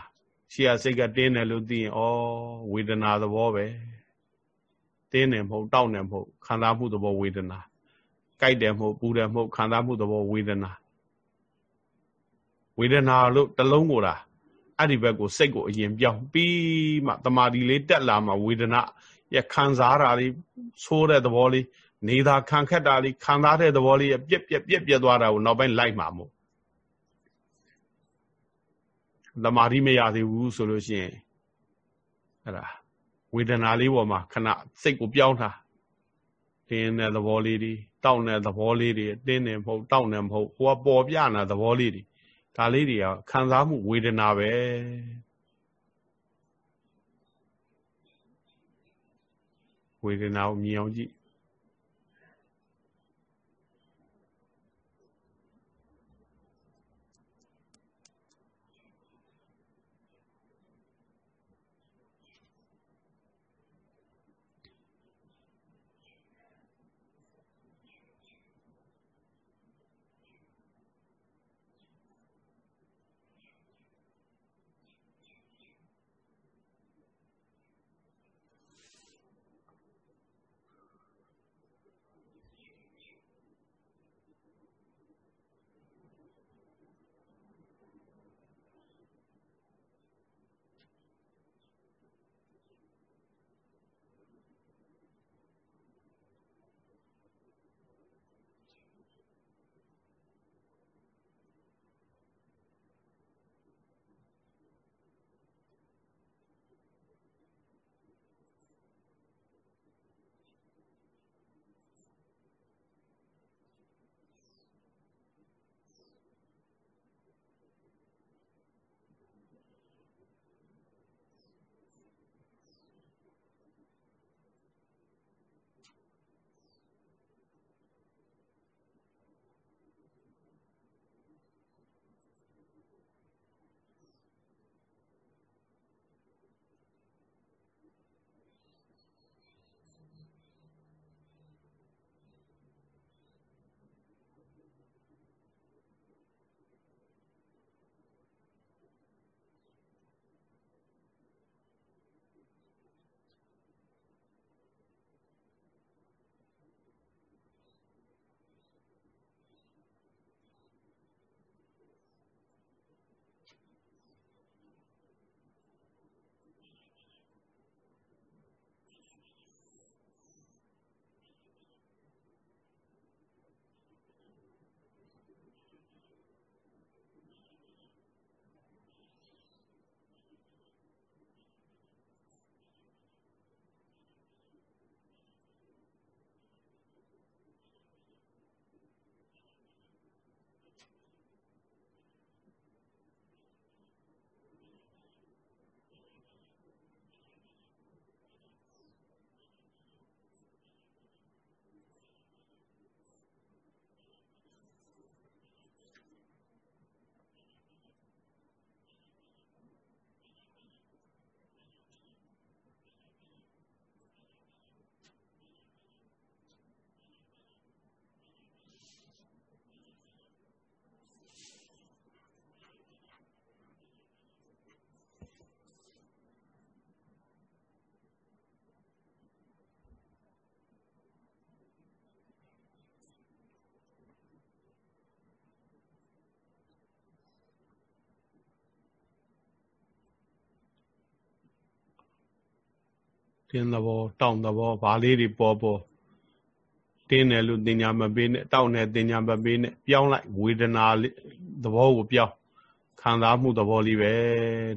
Speaker 1: ရှေ့ရစိတ်ကတင်းတယ်လို့သိရင်ဩဝေဒနာသဘောပဲ တင်းတယ်မဟုတ်တောက်တယ်မဟုတ်ခံစားမှုသဘောဝေဒနာကြိုက်တယ်မဟုတ်ပူတယ်မဟုတ်ခံစားမှုသဘောဝေဒနာဝေဒနာလို့တလုံးကိုတာအဲ့ဒီဘက်ကိုစိတ်ကိုအရင်ပြောင်းပြီးမှတမာဒီလေးတက်လာမှဝေဒနာရခံစားတာလေးဆိုးတဲ့သဘောလေးနေတာခံခက်တာလေးခံစားတဲ့သဘောလေးပြက်ပြက်ပြက်ပြက်သွားတာကိုနောက်ပိုင်းလိုက်မှာမို့တမာဒီမရသေးဘူးဆိုလို့ရှိရင်အဲ့ဒါ ဝေဒနာလေးပေါ်မှာခဏစိတ်ကိုပြောင်းထားတင်းတဲ့သဘောလေးတွေတောက်တဲ့သဘောလေးတွေတင်းတယ်မဟုတ်တောက်တယ်မဟုတ်ဟိုကပေါ်ပြနာသဘောလေးတွေဒါလေးတွေကခံစားမှုဝေဒနာပဲဝေဒနာကိုမြင်အောင်ကြည့် တင်းသဘောတောင့်သဘောဘာလေးတွေပေါ်ပေါ်တင်းတယ်လို့တင်ညာမပေးနဲ့တောင့်တယ်တင်ညာမပေးနဲ့ပြောင်းလိုက်ဝေဒနာသဘောကိုပြောင်းခံစားမှုသဘောလေးပဲ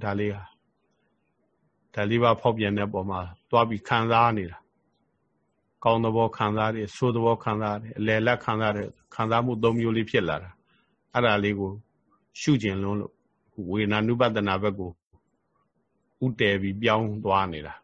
Speaker 1: ဒါလေးဟာဒါလေးပါဖောက်ပြန်တဲ့ပုံမှာသွားပြီးခံစားနေတာကောင်းသဘောခံစားတယ်ဆိုးသဘောခံစားတယ်အလယ်လက်ခံစားတယ်ခံစားမှု၃မျိုးလေးဖြစ်လာတာအဲ့ဒါလေးကိုရှုကျင်လုံးလို့ဝေဒနာနုပဒနာဘက်ကိုဥတည်ပြီးပြောင်းသွားနေတာ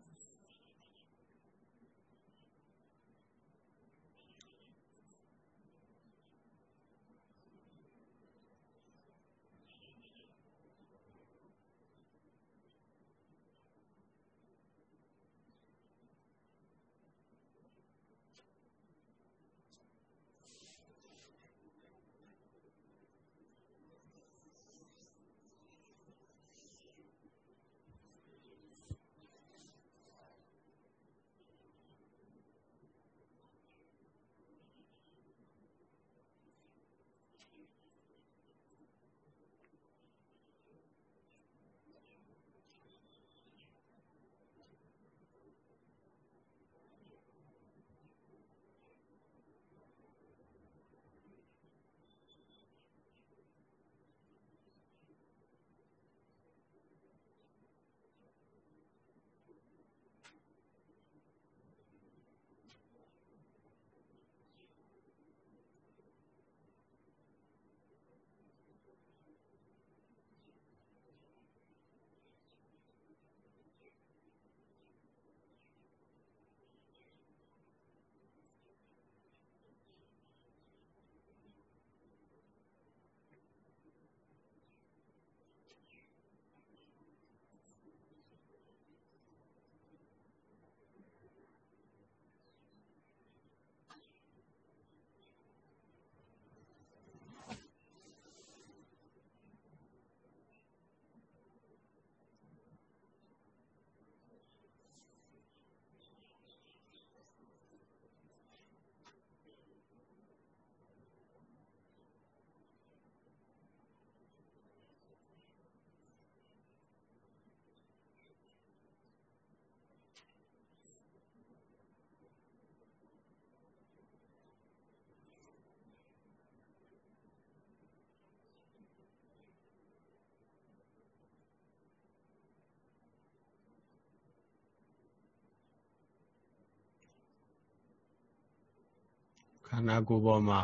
Speaker 1: န္ဓာကိုယ်ပေါ်မှာ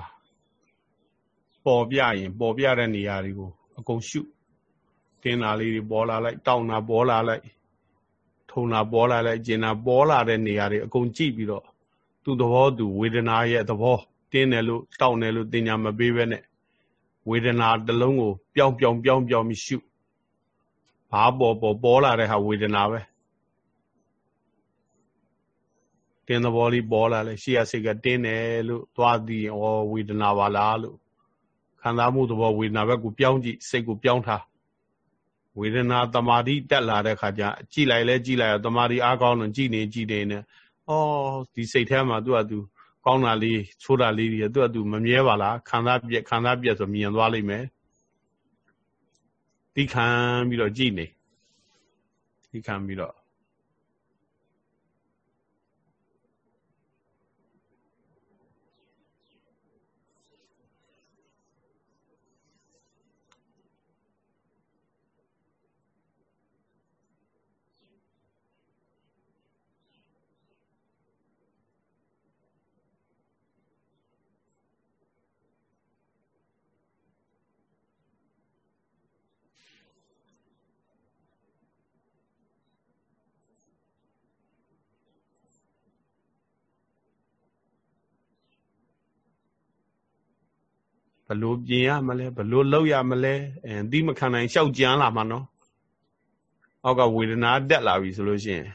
Speaker 1: ပေါ်ပြရင်ပေါ်ပြတဲ့နေရာတွေကိုအကုန်ရှုတင်းတာလေးတွေပေါ်လာလိုက်တောင်းတာပေါ်လာလိုက်ထုံတာပေါ်လာလိုက်ကျင်တာပေါ်လာတဲ့နေရာတွေအကုန်ကြည့်ပြီးတော့သူ့သဘောသူဝေဒနာရဲ့သဘောတင်းတယ်လို့တောင်းတယ်လို့တင်ညာမပေးဘဲနဲ့ဝေဒနာတစ်လုံးကိုပျောင်ပျောင်ပျောင်ပျောင်ပြီးရှုဘာပေါ်ပေါ်ပေါ်လာတဲ့ဟာဝေဒနာပဲ တင်းသဘောလေးပေါ်လာလဲရှေ့ရစိတ်ကတင်းတယ်လို့သွားသည်ဩဝေဒနာပါလားလို့ခံစားမှုသဘောဝေဒနာဘက်ကိုပြောင်းကြည့်စိတ်ကိုပြောင်းထားဝေဒနာတမာတိတက်လာတဲ့ခါကျကြည့်လိုက်လဲကြည့်လိုက်ရတမာတိအားကောင်းလို့ကြည့်နေကြည့်နေနဲ့ဩဒီစိတ်ထဲမှာသူ့အတူကောင်းတာလေးဆိုးတာလေးတွေသူ့အတူမမြဲပါလားခံစားပြက်ခံစားပြက်ဆိုမြင်သွားလိမ့်မယ်တိခံပြီးတော့ကြည့်နေတိခံပြီးတော့ ဘလို့ပြင်ရမလဲဘလို့လောက်ရမလဲအဲသီးမခံနိုင်ရှောက်ကြမ်းလာမှာနော်အောက်ကဝေဒနာတက်လာပြီဆိုလို့ရှိရင်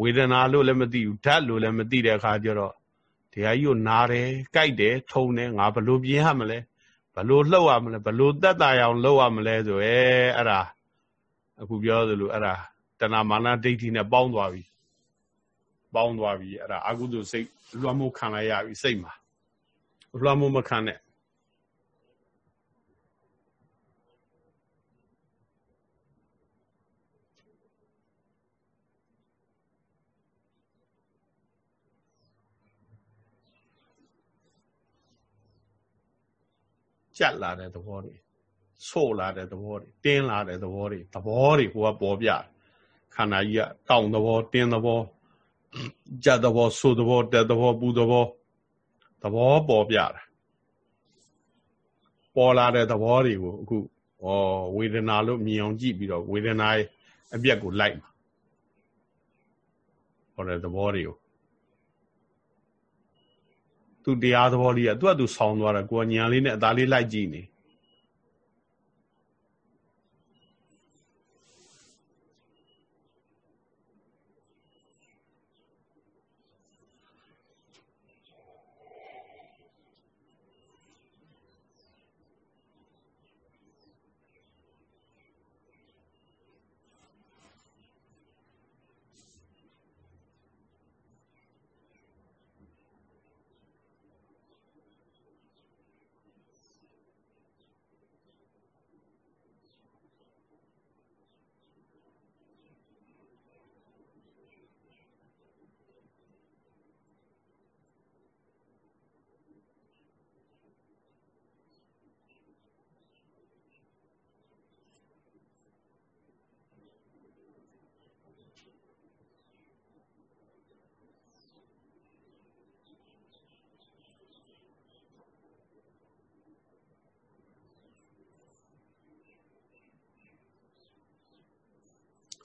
Speaker 1: ဝေဒနာလို့လည်းမသိဘူးဓာတ်လို့လည်းမသိတဲ့အခါကျတော့တရားကြီးကိုနားတယ်ကြိုက်တယ်ထုံတယ်ငါဘလို့ပြင်ရမလဲဘလို့လှုပ်ရမလဲဘလို့တက်တာရအောင်လှုပ်ရမလဲဆိုရဲအဲ့ဒါအခုပြောသလိုအဲ့ဒါတဏမာနဒိဋ္ဌိနဲ့ပေါင်းသွားပြီပေါင်းသွားပြီအဲ့ဒါအကုသိုလ်စိတ်လွှမ်းမိုးခံလိုက်ရပြီစိတ်မှာလွှမ်းမိုးမခံနဲ့ ကြက်လာတဲ့သဘောတွေဆို့လာတဲ့သဘောတွေတင်းလာတဲ့သဘောတွေသဘောတွေကိုကပေါ်ပြခန္ဓာကြီးကတောင့်သဘောတင်းသဘောကြက်သဘောဆို့သဘောတက်သဘောပူသဘောသဘောပေါ်ပြတာပေါ်လာတဲ့သဘောတွေကိုအခုဩဝေဒနာလို့မြင်အောင်ကြည့်ပြီးတော့ဝေဒနာရဲ့အပြက်ကိုလိုက်မှာဟောတဲ့သဘောတွေကို သူတရားသဘောလေးကသူကသူဆောင်းသွားတာကိုညာလေးနဲ့အသားလေးလိုက်ကြည့်နေ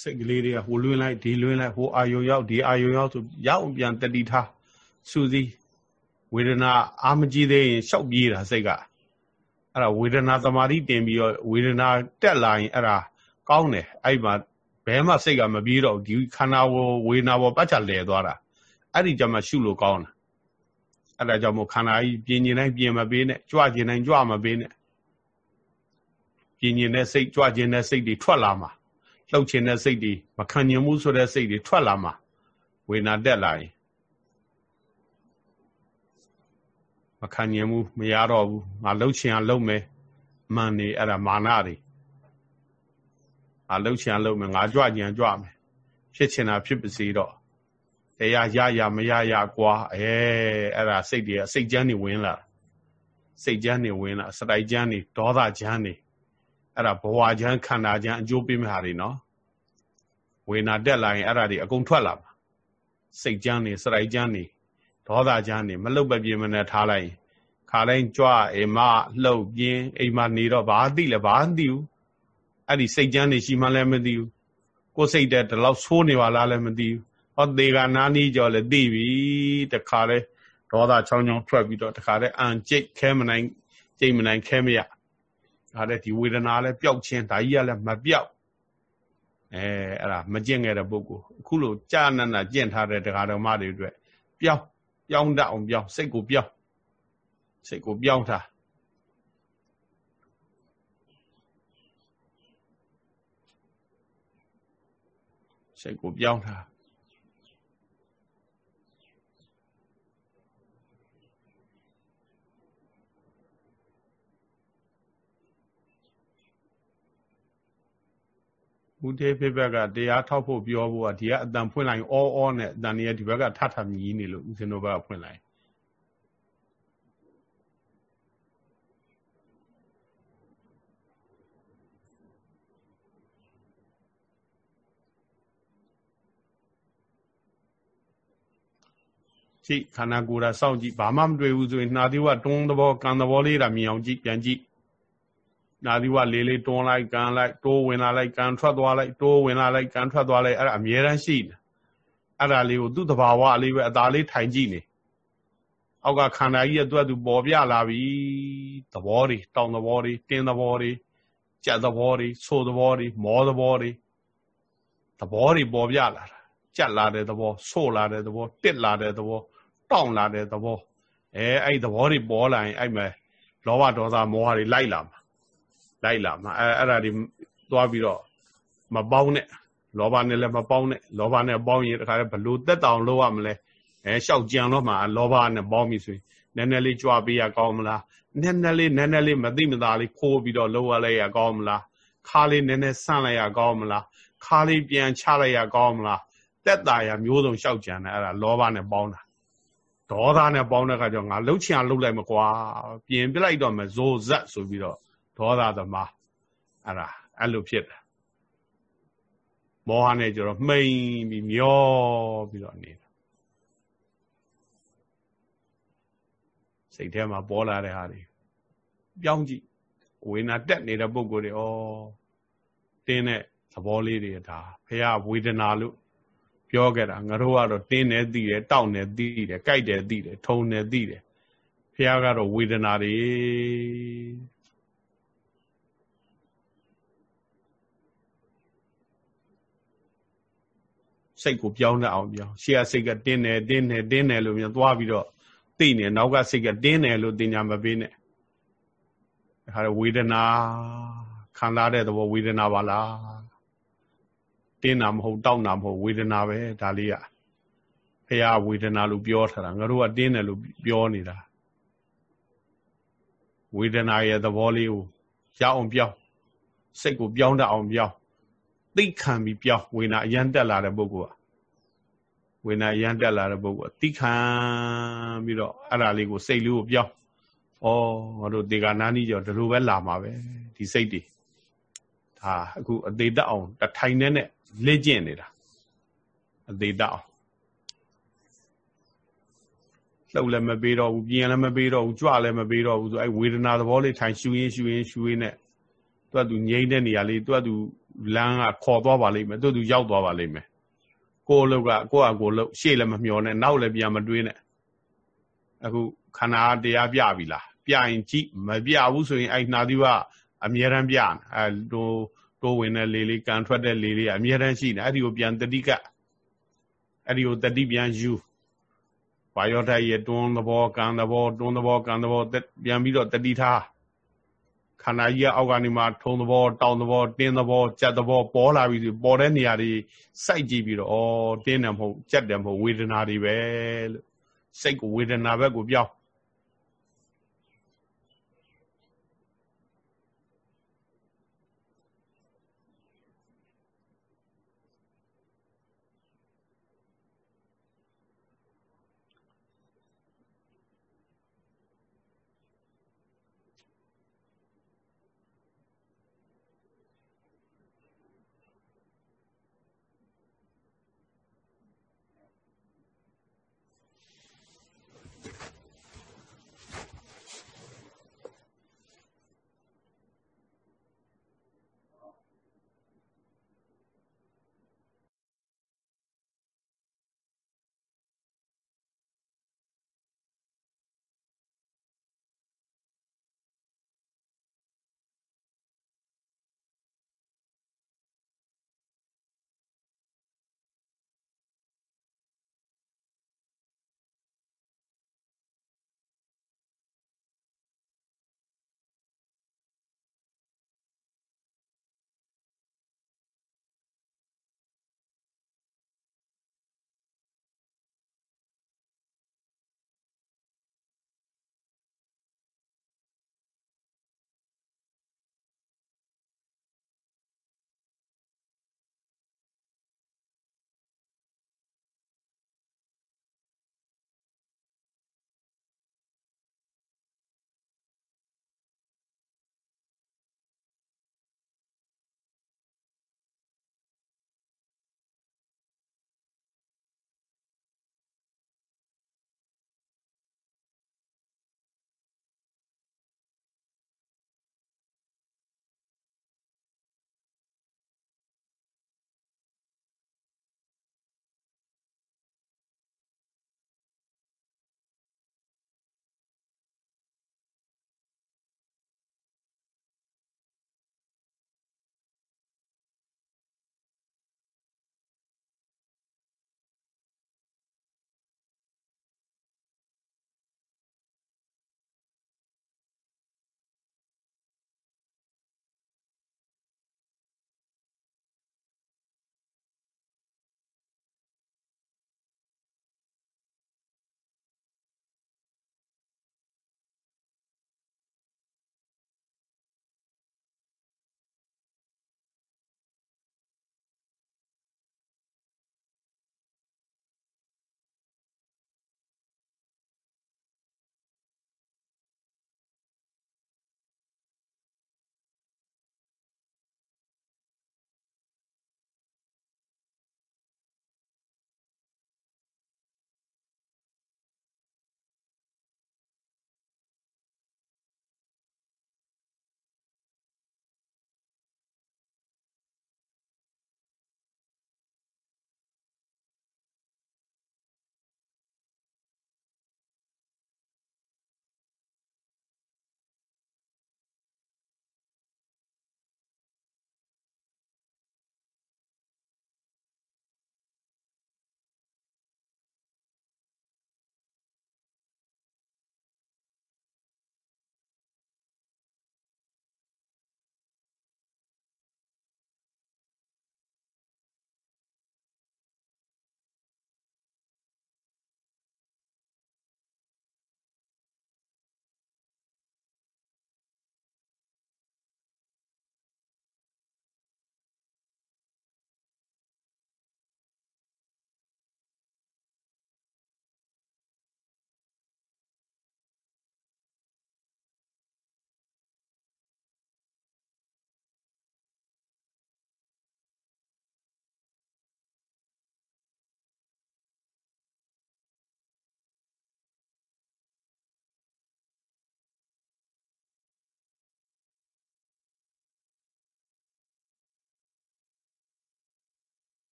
Speaker 1: စိတ်ကလေးတွေကဟိုလွင်းလိုက်ဒီလွင်းလိုက်ဟိုအာယုံရောက်ဒီအာယုံရောက်ဆိုရောက်ပြန်တတိထားစူးစီးဝေဒနာအာမကြည့်သေးရင်ရှောက်ပြေးတာစိတ်ကအဲ့ဒါဝေဒနာသမာဓိတင်ပြီးတော့ဝေဒနာတက်လာရင်အဲ့ဒါကောင်းတယ်အဲ့မှာဘဲမှစိတ်ကမပြေးတော့ဒီခန္ဓာဝဝေဒနာပေါ်ပတ်ချလဲသွားတာအဲ့ဒီကြမှာရှုလို့ကောင်းတာအဲ့ဒါကြောင့်မို့ခန္ဓာကြီးပြင်းကျင်တိုင်းပြင်မပေးနဲ့ကြွကျင်တိုင်းကြွမပေးနဲ့ပြင်းကျင်တဲ့စိတ်ကြွကျင်တဲ့စိတ်တွေထွက်လာမှာ လှုပ်ချင်တဲ့စိတ်တွေမခံညင်မှုဆိုတဲ့စိတ်တွေထွက်လာမှာဝေနာတက်လာရင်မခံညင်မှုမရတော့ဘူးငါလှုပ်ချင်အောင်လှုပ်မယ်မှန်နေအဲ့ဒါမာနတွေငါလှုပ်ချင်အောင်လှုပ်မယ်ငါကြွကြံကြွမယ်ဖြစ်ချင်တာဖြစ်ပါစေတော့တရားရရမရရကွာအဲအဲ့ဒါစိတ်တွေစိတ်ကြမ်းတွေဝင်လာစိတ်ကြမ်းတွေဝင်လာစတိုက်ကြမ်းတွေဒေါသကြမ်းတွေ အဲ့ဒါဘဝချမ်းခန္ဓာချမ်းအကျိုးပေးမဲ့ဟာတွေနော်ဝေနာတက်လာရင်အဲ့ဒါတွေအကုန်ထွက်လာမှာစိတ်ချမ်းနေစရိုက်ချမ်းနေဒေါသချမ်းနေမလုတ်ပပြင်းမနဲ့ထားလိုက်ရင်ခါတိုင်းကြွအိမ်မလှုပ်ပြင်းအိမ်မနေတော့ဘာသိလဲဘာမသိဘူးအဲ့ဒီစိတ်ချမ်းနေရှိမှလည်းမသိဘူးကိုယ်စိတ်တဲ့ဒီလောက်ဆိုးနေပါလားလည်းမသိဘူးဟောသေကနာနီးကြော်လည်းသိပြီတခါလဲဒေါသချောင်းချောင်းထွက်ပြီးတော့တခါလဲအန်ကြိတ်ခဲမနိုင်ကြိတ်မနိုင်ခဲမရ ဒါလည်းဒီဝေဒနာလည်းပျောက်ခြင်းဒါကြီးကလည်းမပျောက်အဲအဲ့ဒါမကျင့်ခဲ့တဲ့ပုဂ္ဂိုလ်အခုလိုကြာနနာကျင့်ထားတဲ့တရားတော်မတွေအတွက်ပျောက်ပြောင်းတတ်အောင်ပြောင်းစိတ်ကိုပြောင်းစိတ်ကိုပြောင်းထားစိတ်ကိုပြောင်းထား ဦးသေးဖိဘက်ကတရားထောက်ဖို့ပြောဖို့ကဒီကအတန်ဖွင့်လိုက်အောအောနဲ့အတန်ကြီးဒီဘက်ကထထမြည်နေလို့ဦးဇင်းတို့ဘက်ကဖွင့်လိုက်ကြည့်ခန္ဓာကိုယ်ကစောင့်ကြည့်ဘာမှမတွေ့ဘူးဆိုရင်နှာသီးဝတွန်းသဘောကံသဘောလေးတာမြင်အောင်ကြည့်ပြန်ကြည့် နာသီဝလေးလေးတွန်းလိုက်ကန်လိုက်တိုးဝင်လာလိုက်ကန်ထွက်သွားလိုက်တိုးဝင်လာလိုက်ကန်ထွက်သွားလိုက်အဲ့ဒါအမြဲတမ်းရှိတယ်အဲ့ဒါလေးကိုသူ့တဘာဝလေးပဲအသာလေးထိုင်ကြည့်နေအောက်ကခန္ဓာကြီးကသူ့အတူပေါ်ပြလာပြီသဘောတွေတောင်သဘောတွေတင်းသဘောတွေကြက်သဘောတွေဆိုသဘောတွေမောသဘောတွေသဘောတွေပေါ်ပြလာတာကြက်လာတဲ့သဘောဆို့လာတဲ့သဘောတစ်လာတဲ့သဘောတောင့်လာတဲ့သဘောအဲအဲ့သဘောတွေပေါ်လာရင်အဲ့မဲ့လောဘဒေါသမောဟတွေလိုက်လာမှာ လိုက်လာမှာအဲအဲ့ဒါဒီသွားပြီးတော့မပေါင်းနဲ့လောဘနဲ့လည်းမပေါင်းနဲ့လောဘနဲ့ပေါင်းရင်တခါလေဘလို့တက်တောင်လုပ်ရမလဲအဲရှောက်ကြံတော့မှလောဘနဲ့ပေါင်းပြီဆိုရင်နည်းနည်းလေးကြွပေးရကောင်းမလားနည်းနည်းလေးနည်းနည်းလေးမသိမသာလေးခိုးပြီးတော့လုပ်ရလိုက်ရကောင်းမလားခါလေးနည်းနည်းဆန့်လိုက်ရကောင်းမလားခါလေးပြန်ချလိုက်ရကောင်းမလားတက်တာရမျိုးစုံရှောက်ကြံတယ်အဲ့ဒါလောဘနဲ့ပေါင်းတာဒေါသနဲ့ပေါင်းတဲ့ခါကျတော့ငါလှုပ်ချင်အောင်လှုပ်လိုက်မကွာပြင်ပြလိုက်တော့မယ်ဇိုးဇက်ဆိုပြီးတော့ ဒေါသသမားအဲ့ဒါအဲ့လိုဖြစ်တယ်မောဟနဲ့ကျတော့မှိန်ပြီးမျောပြီးတော့နေတာစိတ်ထဲမှာပေါ်လာတဲ့ဟာတွေပြောင်းကြည့်ဝေနာတက်နေတဲ့ပုံကိုယ်တွေဩတင်းတဲ့သဘောလေးတွေဒါဖះဝေဒနာလို့ပြောခဲ့တာငါတို့ကတော့တင်းနေသိတယ်တောက်နေသိတယ်ကြိုက်တယ်သိတယ်ထုံနေသိတယ်ဖះကတော့ဝေဒနာတွေ စိတ်ကိုပြောင်းတတ်အောင်ပြောင်းရှေ့ကစိတ်ကတင်းနေတင်းနေတင်းနေလို့မြန်သွားပြီးတော့သိနေနောက်ကစိတ်ကတင်းနေလို့တင်ညာမပေးနဲ့ဒါဝေဒနာခံစားတဲ့သဘောဝေဒနာပါလားတင်းတာမဟုတ်တောက်တာမဟုတ်ဝေဒနာပဲဒါလေးကဖះဝေဒနာလို့ပြောထားတာငါတို့ကတင်းတယ်လို့ပြောနေတာဝေဒနာရဲ့သဘောလေးကိုရအောင်ပြောင်းစိတ်ကိုပြောင်းတတ်အောင်ပြောင်း သိခံပြီးပြောင်းဝေဒနာအရန်တက်လာတဲ့ပုဂ္ဂိုလ်ကဝေဒနာအရန်တက်လာတဲ့ပုဂ္ဂိုလ်ကသိခံပြီးတော့အဲ့ဒါလေးကိုစိတ်လေးကိုပြောင်းဩငါတို့ဒေဂာနာနီကျော်ဒီလိုပဲလာမှာပဲဒီစိတ်တွေဒါအခုအသေးတက်အောင်တထိုင်နဲ့နဲ့လေ့ကျင့်နေတာအသေးတက်အောင်လှုပ်လည်းမပေးတော့ဘူးပြင်လည်းမပေးတော့ဘူးကြွလည်းမပေးတော့ဘူးဆိုအဲဝေဒနာသဘောလေးထိုင်ရှူရင်းရှူရင်းရှူရင်းနဲ့သူကသူငြိမ့်တဲ့နေရာလေးသူကသူ လမ်းကခေါ်သွားပါလိမ့်မယ်သူကသူရောက်သွားပါလိမ့်မယ်ကိုယ်လောက်ကကိုယ့်အကိုလှုပ်ရှေ့လည်းမမျောနဲ့နောက်လည်းပြန်မတွေးနဲ့အခုခန္ဓာတရားပြပြီလားပြရင်ကြည့်မပြဘူးဆိုရင်အဲ့နှာသီးကအမြဲတမ်းပြအဲဟိုတိုးဝင်တဲ့လေလေးကန်ထွက်တဲ့လေလေးကအမြဲတမ်းရှိနေအဲ့ဒီကိုပြန်တတိကအဲ့ဒီကိုတတိပြန်ယူဘာယောဓာတ်ရဲ့တွန်းသဘောကန်သဘောတွန်းသဘောကန်သဘောပြန်ပြီးတော့တတိထား ခန္ဓာကြီးကအောက်ကနေမှထုံသဘောတောင်သဘောတင်းသဘောကြက်သဘောပေါ်လာပြီးပေါ်တဲ့နေရာတွေစိုက်ကြည့်ပြီးတော့ဩတင်းတယ်မဟုတ်ကြက်တယ်မဟုတ်ဝေဒနာတွေပဲလို့စိတ်ကိုဝေဒနာဘက်ကိုပြောင်း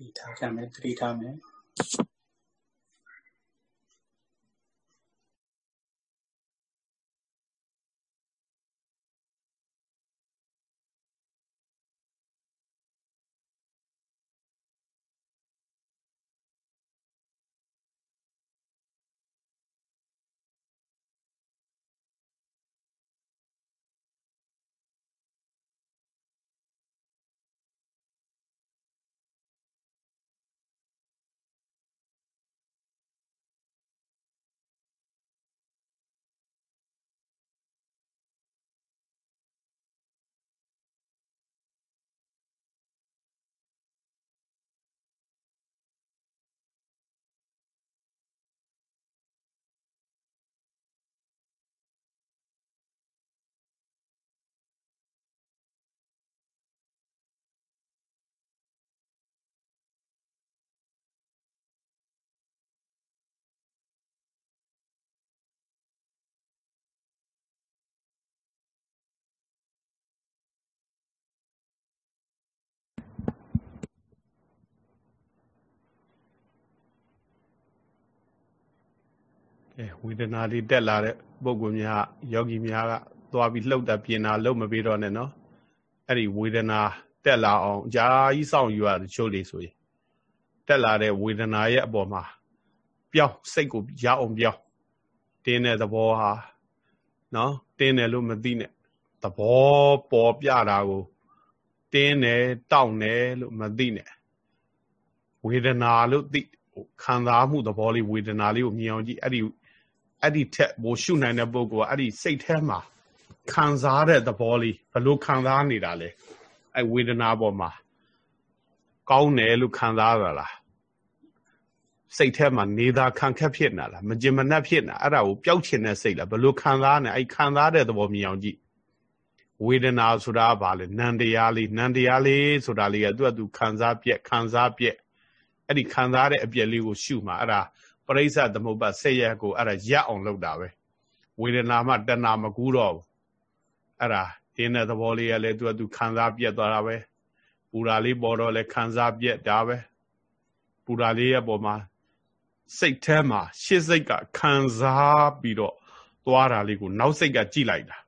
Speaker 2: တိထားကြမယ် တတိထားမယ်
Speaker 1: ဝေဒနာတွေတက်လာတဲ့ပုံကွန်များယောဂီများကသွားပြီးလှုပ်တာပြင်တာလှုပ်မပြီးတော့နဲ့နော်အဲ့ဒီဝေဒနာတက်လာအောင်အကြာကြီးစောင့်ယူရတဲ့ချို့လေးဆိုရင်တက်လာတဲ့ဝေဒနာရဲ့အပေါ်မှာပြောင်းစိတ်ကိုရအောင်ပြောင်းတင်းတဲ့သဘောဟာနော်တင်းတယ်လို့မသိနဲ့သဘောပေါ်ပြတာကိုတင်းတယ်တောင့်တယ်လို့မသိနဲ့ဝေဒနာလို့သိခံစားမှုသဘောလေးဝေဒနာလေးကိုမြင်အောင်ကြည့်အဲ့ဒီ အဲ့ဒီထက်ဘိုးရှုနိုင်တဲ့ပုဂ္ဂိုလ်ကအဲ့ဒီစိတ်ထဲမှာခံစားတဲ့သဘောလေးဘလို့ခံစားနေတာလဲအဲ့ဝေဒနာပေါ်မှာကောင်းတယ်လို့ခံစားရလားစိတ်ထဲမှာနေသာခံခက်ဖြစ်နေလားမကြင်မနှက်ဖြစ်နေအဲ့ဒါကိုပျောက်ချင်တဲ့စိတ်လားဘလို့ခံစားနေအဲ့ခံစားတဲ့သဘောမြင်အောင်ကြည့်ဝေဒနာဆိုတာကဘာလဲနံတရားလေးနံတရားလေးဆိုတာလေးကသူကသူခံစားပြက်ခံစားပြက်အဲ့ဒီခံစားတဲ့အပြက်လေးကိုရှုမှာအဲ့ဒါ ပရိစ္ဆသမုပ္ပါဆက်ရက်ကိုအဲ့ဒါရက်အောင်လုပ်တာပဲဝေဒနာမှတဏမကူးတော့ဘူးအဲ့ဒါရင်းတဲ့သဘောလေးကလည်းသူကသူခံစားပြက်သွားတာပဲပူရာလေးပေါ်တော့လည်းခံစားပြက်တာပဲပူရာလေးရဲ့ပေါ်မှာစိတ်ထဲမှာရှစ်စိတ်ကခံစားပြီးတော့သွားတာလေးကိုနောက်စိတ်ကကြည့်လိုက်တာ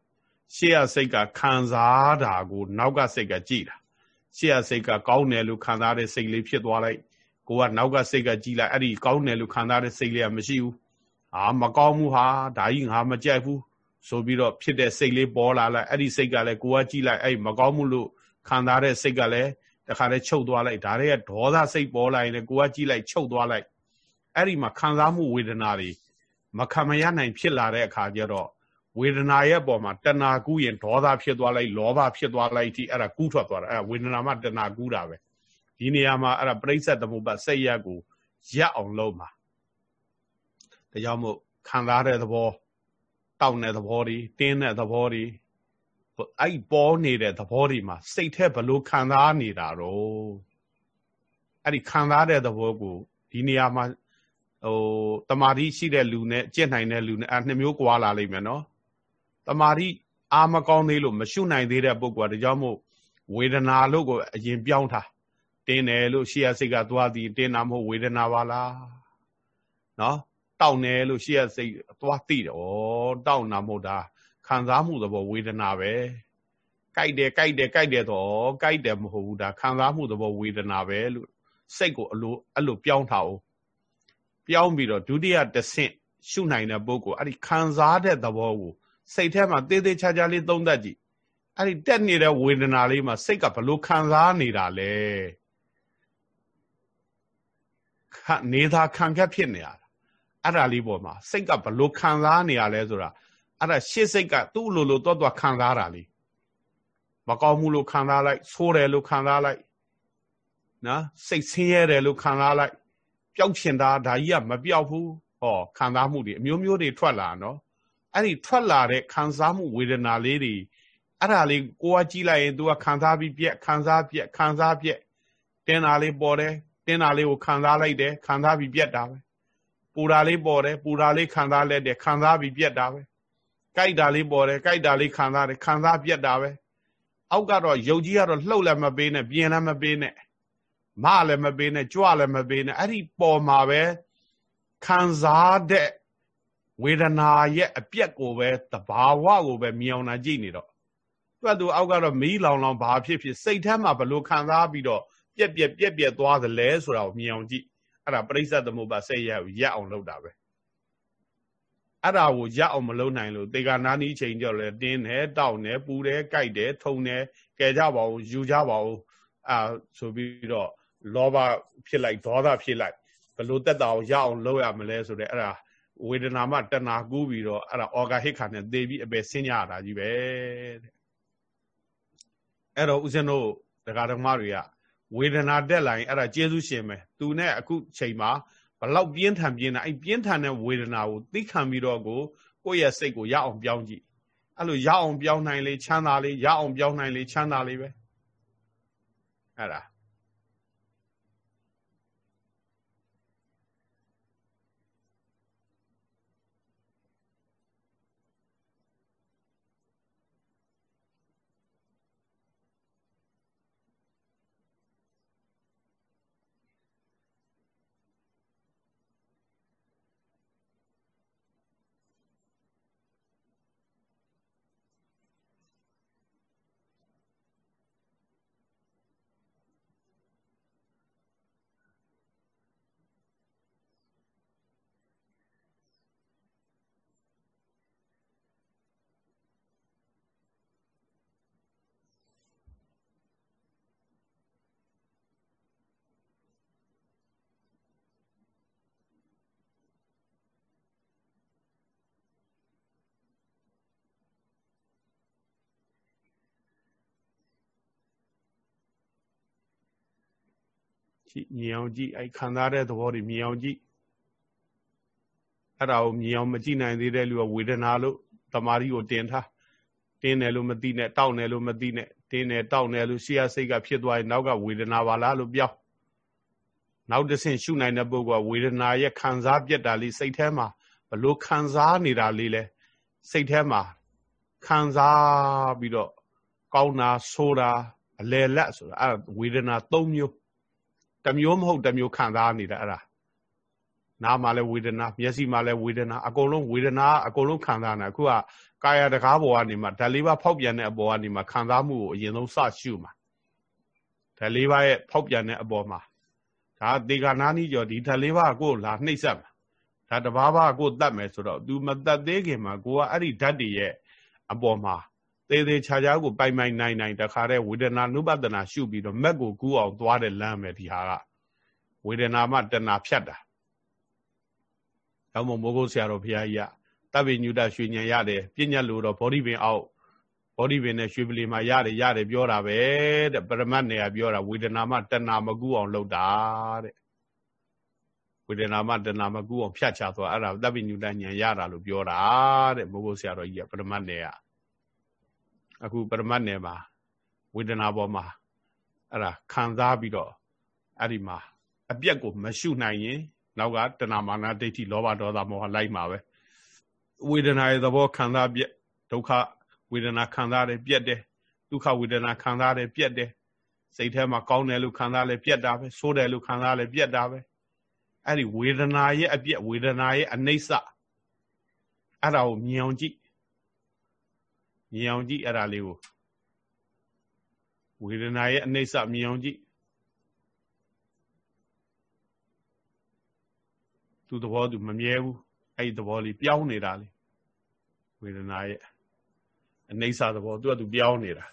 Speaker 1: ရှေ့ရစိတ်ကခံစားတာကိုနောက်ကစိတ်ကကြည့်တာရှေ့ရစိတ်ကကောင်းတယ်လို့ခံစားတဲ့စိတ်လေးဖြစ်သွားလိုက် ကိုကနောက်ကစိတ်ကကြည်လိုက်အဲ့ဒီကောင်းတယ်လို့ခံစားတဲ့စိတ်လေးကမရှိဘူးအာမကောင်းဘူးဟာဒါကြီးငါမကြိုက်ဘူးဆိုပြီးတော့ဖြစ်တဲ့စိတ်လေးပေါ်လာလိုက်အဲ့ဒီစိတ်ကလည်းကိုကကြည်လိုက်အဲ့မကောင်းမှုလို့ခံစားတဲ့စိတ်ကလည်းတခါတည်းချုပ်သွားလိုက်ဒါတွေကဒေါသစိတ်ပေါ်လာရင်လည်းကိုကကြည်လိုက်ချုပ်သွားလိုက်အဲ့ဒီမှာခံစားမှုဝေဒနာတွေမခံမရနိုင်ဖြစ်လာတဲ့အခါကျတော့ဝေဒနာရဲ့အပေါ်မှာတဏှာကူးရင်ဒေါသဖြစ်သွားလိုက်လောဘဖြစ်သွားလိုက်ဒီအဲ့ဒါကူးထွက်သွားတာအဲ့ဒါဝေဒနာမှတဏှာကူးတာပဲ ဒီနေရာမှာအဲ့ဒါပြိဿသမုပ္ပါစိတ်ရက်ကိုရက်အောင်လုပ်မှာဒါကြောင့်မို့ခံစားတဲ့သဘောတောက်တဲ့သဘောတွေတင်းတဲ့သဘောတွေအဲ့ပေါ်နေတဲ့သဘောတွေမှာစိတ်แทဘလို့ခံစားနေတာတော့အဲ့ဒီခံစားတဲ့သဘောကိုဒီနေရာမှာဟိုတမာတိရှိတဲ့လူနဲ့ကြက်နိုင်တဲ့လူနဲ့အဲနှစ်မျိုးကွာလာလိမ့်မယ်နော်တမာတိအာမကောင်းသေးလို့မရှုနိုင်သေးတဲ့ပုဂ္ဂိုလ်ကဒါကြောင့်မို့ဝေဒနာလို့ကိုအရင်ပြောင်းထား တင်းတယ်လို့ရှေ့ရစိတ်ကသွားသည်တင်းတာမဟုတ်ဝေဒနာပါလားနော်တောက်တယ်လို့ရှေ့ရစိတ်သွားသိတယ်ဩတောက်နာမဟုတ်တာခံစားမှုသဘောဝေဒနာပဲကြိုက်တယ်ကြိုက်တယ်ကြိုက်တယ်တော့ကြိုက်တယ်မဟုတ်ဘူးဒါခံစားမှုသဘောဝေဒနာပဲလို့စိတ်ကိုအလိုအဲ့လိုပြောင်းထားအောင်ပြောင်းပြီးတော့ဒုတိယတဆင့်ရှုနိုင်တဲ့ပုဂ္ဂိုလ်အဲ့ဒီခံစားတဲ့သဘောကိုစိတ်ထဲမှာသေးသေးချာချာလေးသုံးသပ်ကြည့်အဲ့ဒီတက်နေတဲ့ဝေဒနာလေးမှာစိတ်ကဘလို့ခံစားနေတာလဲ နေသာခံခက်ဖြစ်နေရတာအဲ့ဒါလေးပေါ်မှာစိတ်ကဘလို့ခံစားနေရလဲဆိုတာအဲ့ဒါရှေ့စိတ်ကသူ့လိုလိုတော့တော့ခံစားတာလေးမကောင်းမှုလို့ခံစားလိုက်ဆိုးတယ်လို့ခံစားလိုက်နော်စိတ်ဆင်းရဲတယ်လို့ခံစားလိုက်ပျောက်ချင်တာဒါကြီးကမပျောက်ဘူးဟောခံစားမှုတွေအမျိုးမျိုးတွေထွက်လာနော်အဲ့ဒီထွက်လာတဲ့ခံစားမှုဝေဒနာလေးတွေအဲ့ဒါလေးကိုကကြည့်လိုက်ရင် तू ကခံစားပြီးပြက်ခံစားပြက်ခံစားပြက်တင်းတာလေးပေါ်တယ် တင်းတာလေးကိုခံစားလိုက်တယ်ခံစားပြီးပြက်တာပဲပူတာလေးပေါ်တယ်ပူတာလေးခံစားလိုက်တယ်ခံစားပြီးပြက်တာပဲကြိုက်တာလေးပေါ်တယ်ကြိုက်တာလေးခံစားတယ်ခံစားပြက်တာပဲအောက်ကတော့ယုတ်ကြီးကတော့လှုပ်လည်းမပေးနဲ့ပြင်လည်းမပေးနဲ့မလည်းမပေးနဲ့ကြွလည်းမပေးနဲ့အဲ့ဒီပေါ်မှာပဲခံစားတဲ့ဝေဒနာရဲ့အပြက်ကိုပဲတဘာဝကိုပဲမြင်အောင်ကြည့်နေတော့သူကသူအောက်ကတော့မီးလောင်လောင်ဘာဖြစ်ဖြစ်စိတ်ထဲမှာဘလို့ခံစားပြီးတော့ ပြက်ပြက်ပြက်ပြက်သွားသလဲဆိုတာကိုမြင်အောင်ကြည့်အဲ့ဒါပရိစ္ဆသမုပ္ပါစိတ်ရရက်အောင်လုပ်တာပဲအဲ့ဒါကိုရအောင်မလုပ်နိုင်လို့တေဂာနာနီချိန်ကြော်လဲတင်းတယ်တောက်တယ်ပူတယ်ကြိုက်တယ်ထုံတယ်ကဲကြပါဦးယူကြပါဦးအာဆိုပြီးတော့လောဘဖြစ်လိုက်ဒေါသဖြစ်လိုက်ဘလို့တက်တာကိုရအောင်လုပ်ရမလဲဆိုတဲ့အဲ့ဒါဝေဒနာမှတဏှာကူးပြီးတော့အဲ့ဒါအော်ဂါဟိခါနဲ့သေပြီးအပယ်ဆင်းကြရတာကြီးပဲတဲ့အဲ့တော့ဦးဇင်းတို့ဒကာဒကမတွေက ဝေဒနာတက်လာရင်အဲ့ဒါကျေးဇူးရှင်ပဲသူနဲ့အခုချိန်မှာဘလောက်ပြင်းထန်ပြင်းတာအဲ့ပြင်းထန်တဲ့ဝေဒနာကိုသိခံပြီးတော့ကိုကိုယ့်ရဲ့စိတ်ကိုရအောင်ပြောင်းကြည့်အဲ့လိုရအောင်ပြောင်းနိုင်လေချမ်းသာလေရအောင်ပြောင်းနိုင်လေချမ်းသာလေပဲအဲ့ဒါ ကြည့်မြင်အောင်ကြည့်အဲ့ခံစားတဲ့သဘောတွေမြင်အောင်ကြည့်အဲ့ဒါကိုမြင်အောင်မကြည့်နိုင်သေးတဲ့လူကဝေဒနာလို့တမာရီကိုတင်ထားတင်းတယ်လို့မသိနဲ့တောက်တယ်လို့မသိနဲ့တင်းတယ်တောက်တယ်လို့ရှေ့ရစိတ်ကဖြစ်သွားရင်နောက်ကဝေဒနာပါလားလို့ပြောင်းနောက်တစ်ဆင့်ရှုနိုင်တဲ့ပုဂ္ဂိုလ်ကဝေဒနာရဲ့ခံစားပြက်တာလေးစိတ်ထဲမှာဘလို့ခံစားနေတာလေးလဲစိတ်ထဲမှာခံစားပြီးတော့ကောင်းတာဆိုးတာအလယ်လက်ဆိုတာအဲ့ဝေဒနာ၃မျိုး တမျိုးမဟုတ်တမျိုးခံစားနေတာအဲ့ဒါနားမှာလည်းဝေဒနာမျက်စိမှာလည်းဝေဒနာအကုန်လုံးဝေဒနာအကုန်လုံးခံစားနေအခုကကာယတကားပေါ်ကနေမှဓာတ်လေးပါဖောက်ပြန်တဲ့အပေါ်ကနေမှခံစားမှုကိုအရင်ဆုံးစရှုမှာဓာတ်လေးပါရဲ့ဖောက်ပြန်တဲ့အပေါ်မှာဒါဒေဂာနာနီကျော်ဒီဓာတ်လေးပါကိုလာနှိမ့်ဆက်မှာဒါတဘာဘာကိုတတ်မယ်ဆိုတော့ तू မတတ်သေးခင်မှာကိုကအဲ့ဒီဓာတ်တွေရဲ့အပေါ်မှာ သေးသေးချာချာကိုပိုင်ပိုင်နိုင်နိုင်တခါတည်းဝေဒနာနုပဒနာရှုပြီးတော့မက်ကိုကူးအောင်သွားတဲ့လမ်းပဲဒီဟာကဝေဒနာမှတဏဖြတ်တာတော့မိုးကုတ်ဆရာတော်ဘုရားကြီးကတပ်ပိညုတရွှေညံရတယ်ပြညတ်လို့တော့ဗောဓိပင်အောက်ဗောဓိပင်နဲ့ရွှေပလီမှာရတယ်ရတယ်ပြောတာပဲတဲ့ပရမတ်နေကပြောတာဝေဒနာမှတဏမကူးအောင်လုပ်တာတဲ့ဝေဒနာမှတဏမကူးအောင်ဖြတ်ချသွားအဲ့ဒါတပ်ပိညုတညံရတာလို့ပြောတာတဲ့မိုးကုတ်ဆရာတော်ကြီးကပရမတ်နေက အခုပရမတ်နယ်မှာဝေဒနာပေါ်မှာအဲ့ဒါခံစားပြီးတော့အဲ့ဒီမှာအပြက်ကိုမရှုနိုင်ရင် နောက်ကတဏမာနာဒိဋ္ဌိလောဘဒေါသမောဟလိုက်မှာပဲဝေဒနာရဲ့သဘောခံစားပြက်ဒုက္ခဝေဒနာခံစားတယ်ပြက်တယ်ဒုက္ခဝေဒနာခံစားတယ်ပြက်တယ်စိတ်ထဲမှာကောင်းတယ်လို့ခံစားလဲပြက်တာပဲဆိုးတယ်လို့ခံစားလဲပြက်တာပဲအဲ့ဒီဝေဒနာရဲ့အပြက်ဝေဒနာရဲ့အနိစ္စအဲ့ဒါကိုမြင်အောင်ကြည့် မြင်အောင်ကြည့်အဲ့ဒါလေးကိုဝေဒနာရဲ့အနိစ္စမြင်အောင်ကြည့်သူသဘောသူမမြဲဘူးအဲ့ဒီသဘောလေးပြောင်းနေတာလေဝေဒနာရဲ့အနိစ္စသဘောသူကသူပြောင်းနေတာ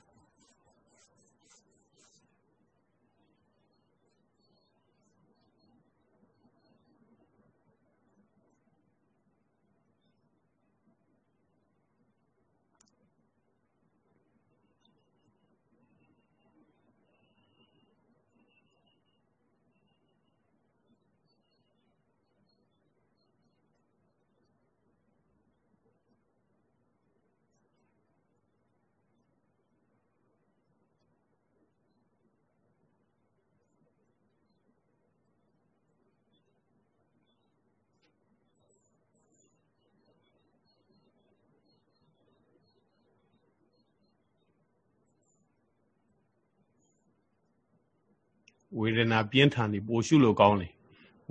Speaker 1: ဝေဒနာပြင်းထန်နေပိုရှုလို့ကောင်းတယ်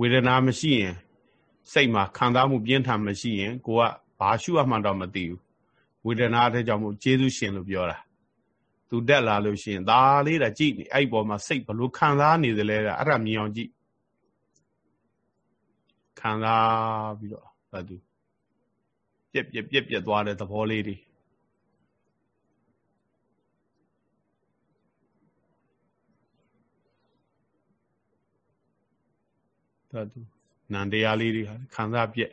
Speaker 1: ဝေဒနာမရှိရင်စိတ်မှာခံစားမှုပြင်းထန်မရှိရင်ကိုကဘာရှုရမှန်းတော့မသိဘူးဝေဒနာတဲ့ကြောင့်မို့ကျေးဇူးရှင်လို့ပြောတာသူတက်လာလို့ရှိရင်ဒါလေးတာကြည့်နေအဲ့ပေါ်မှာစိတ်ဘလို့ခံစားနေသလဲအဲ့ဒါမြင်အောင်ကြည့်ခံစားပြီးတော့ဘာသူပြက်ပြက်ပြက်ပြက်သွားတဲ့သဘောလေးတွေ သူနန္တရားလေးတွေခံစားပြက်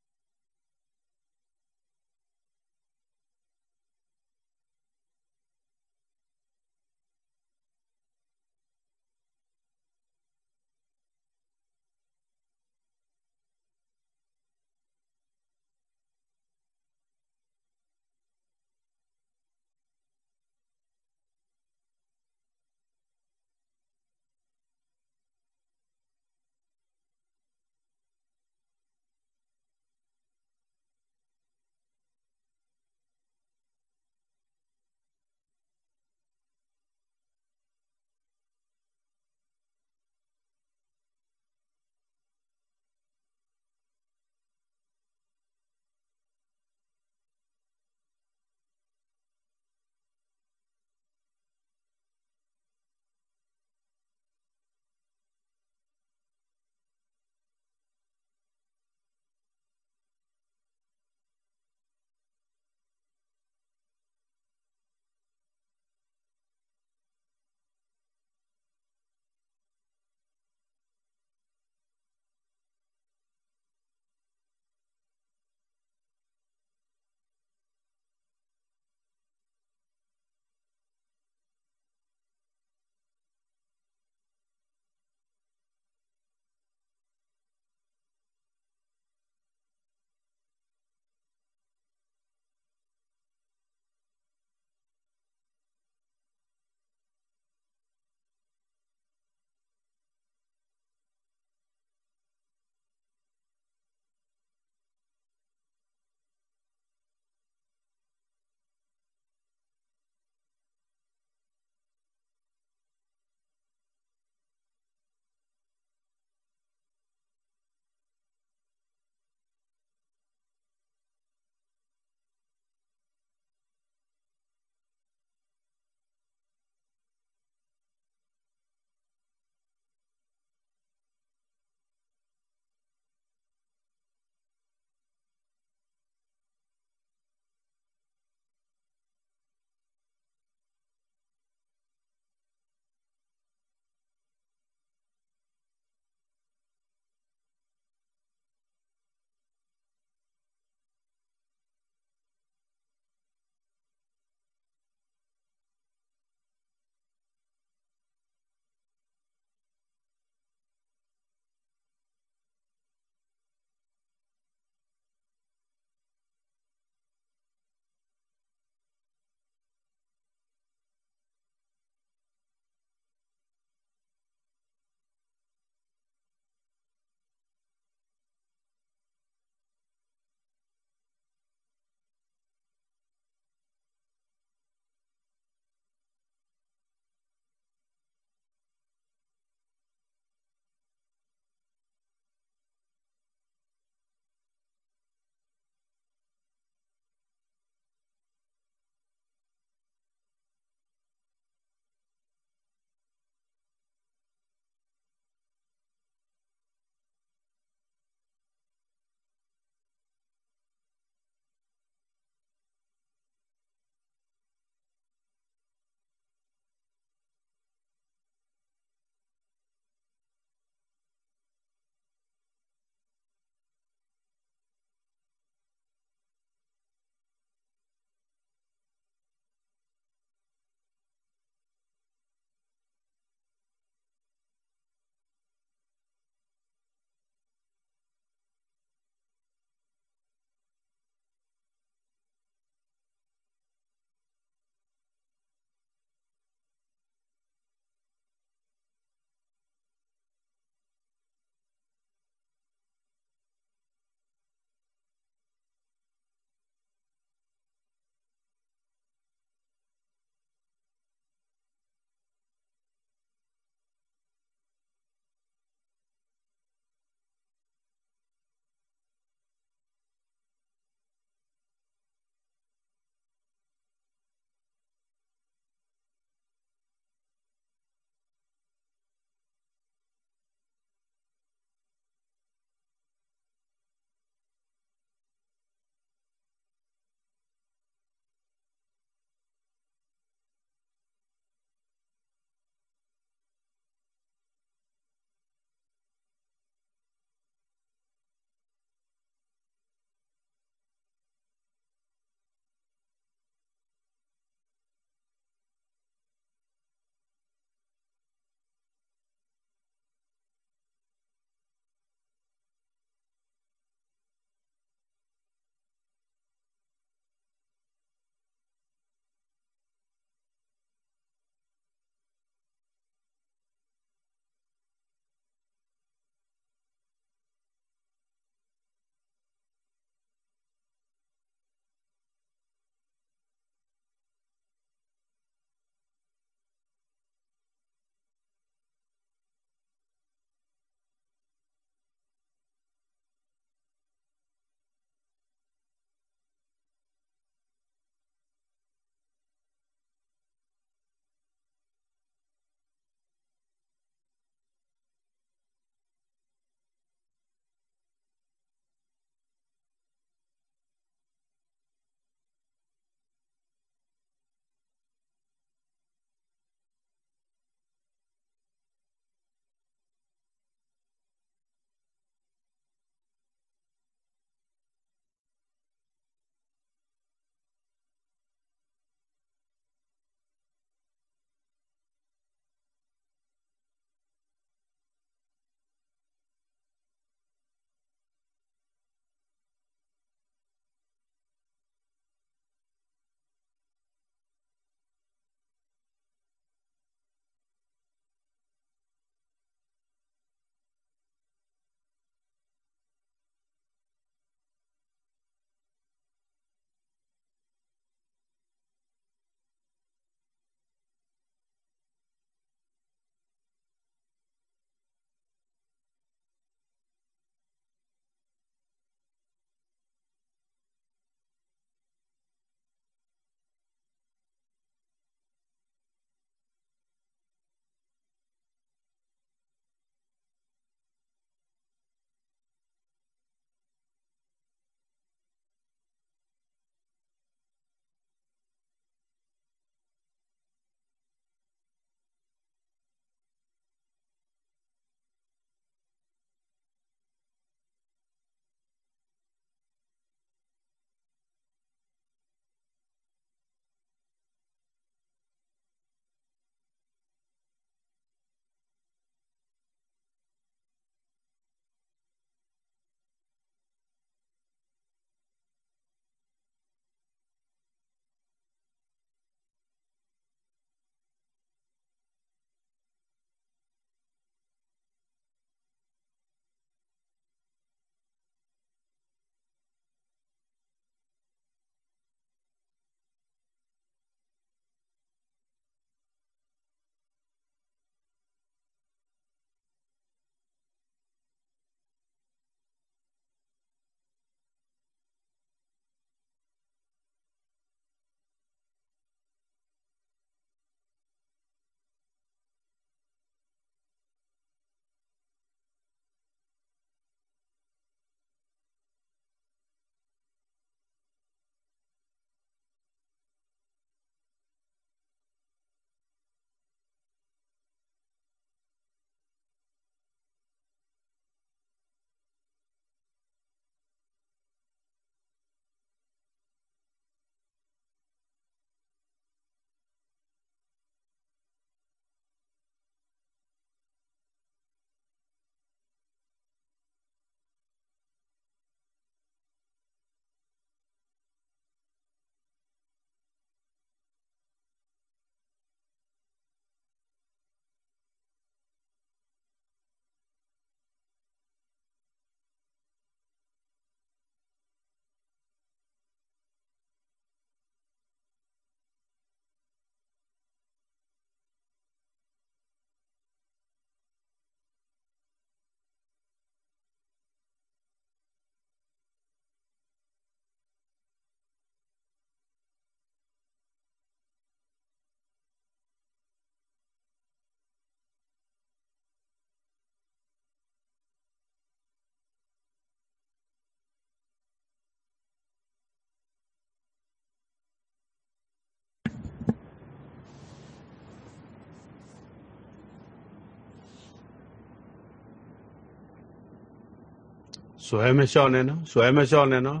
Speaker 1: ဇွဲမလျှော့နဲ့နော်ဇွဲမလျှော့နဲ့နော်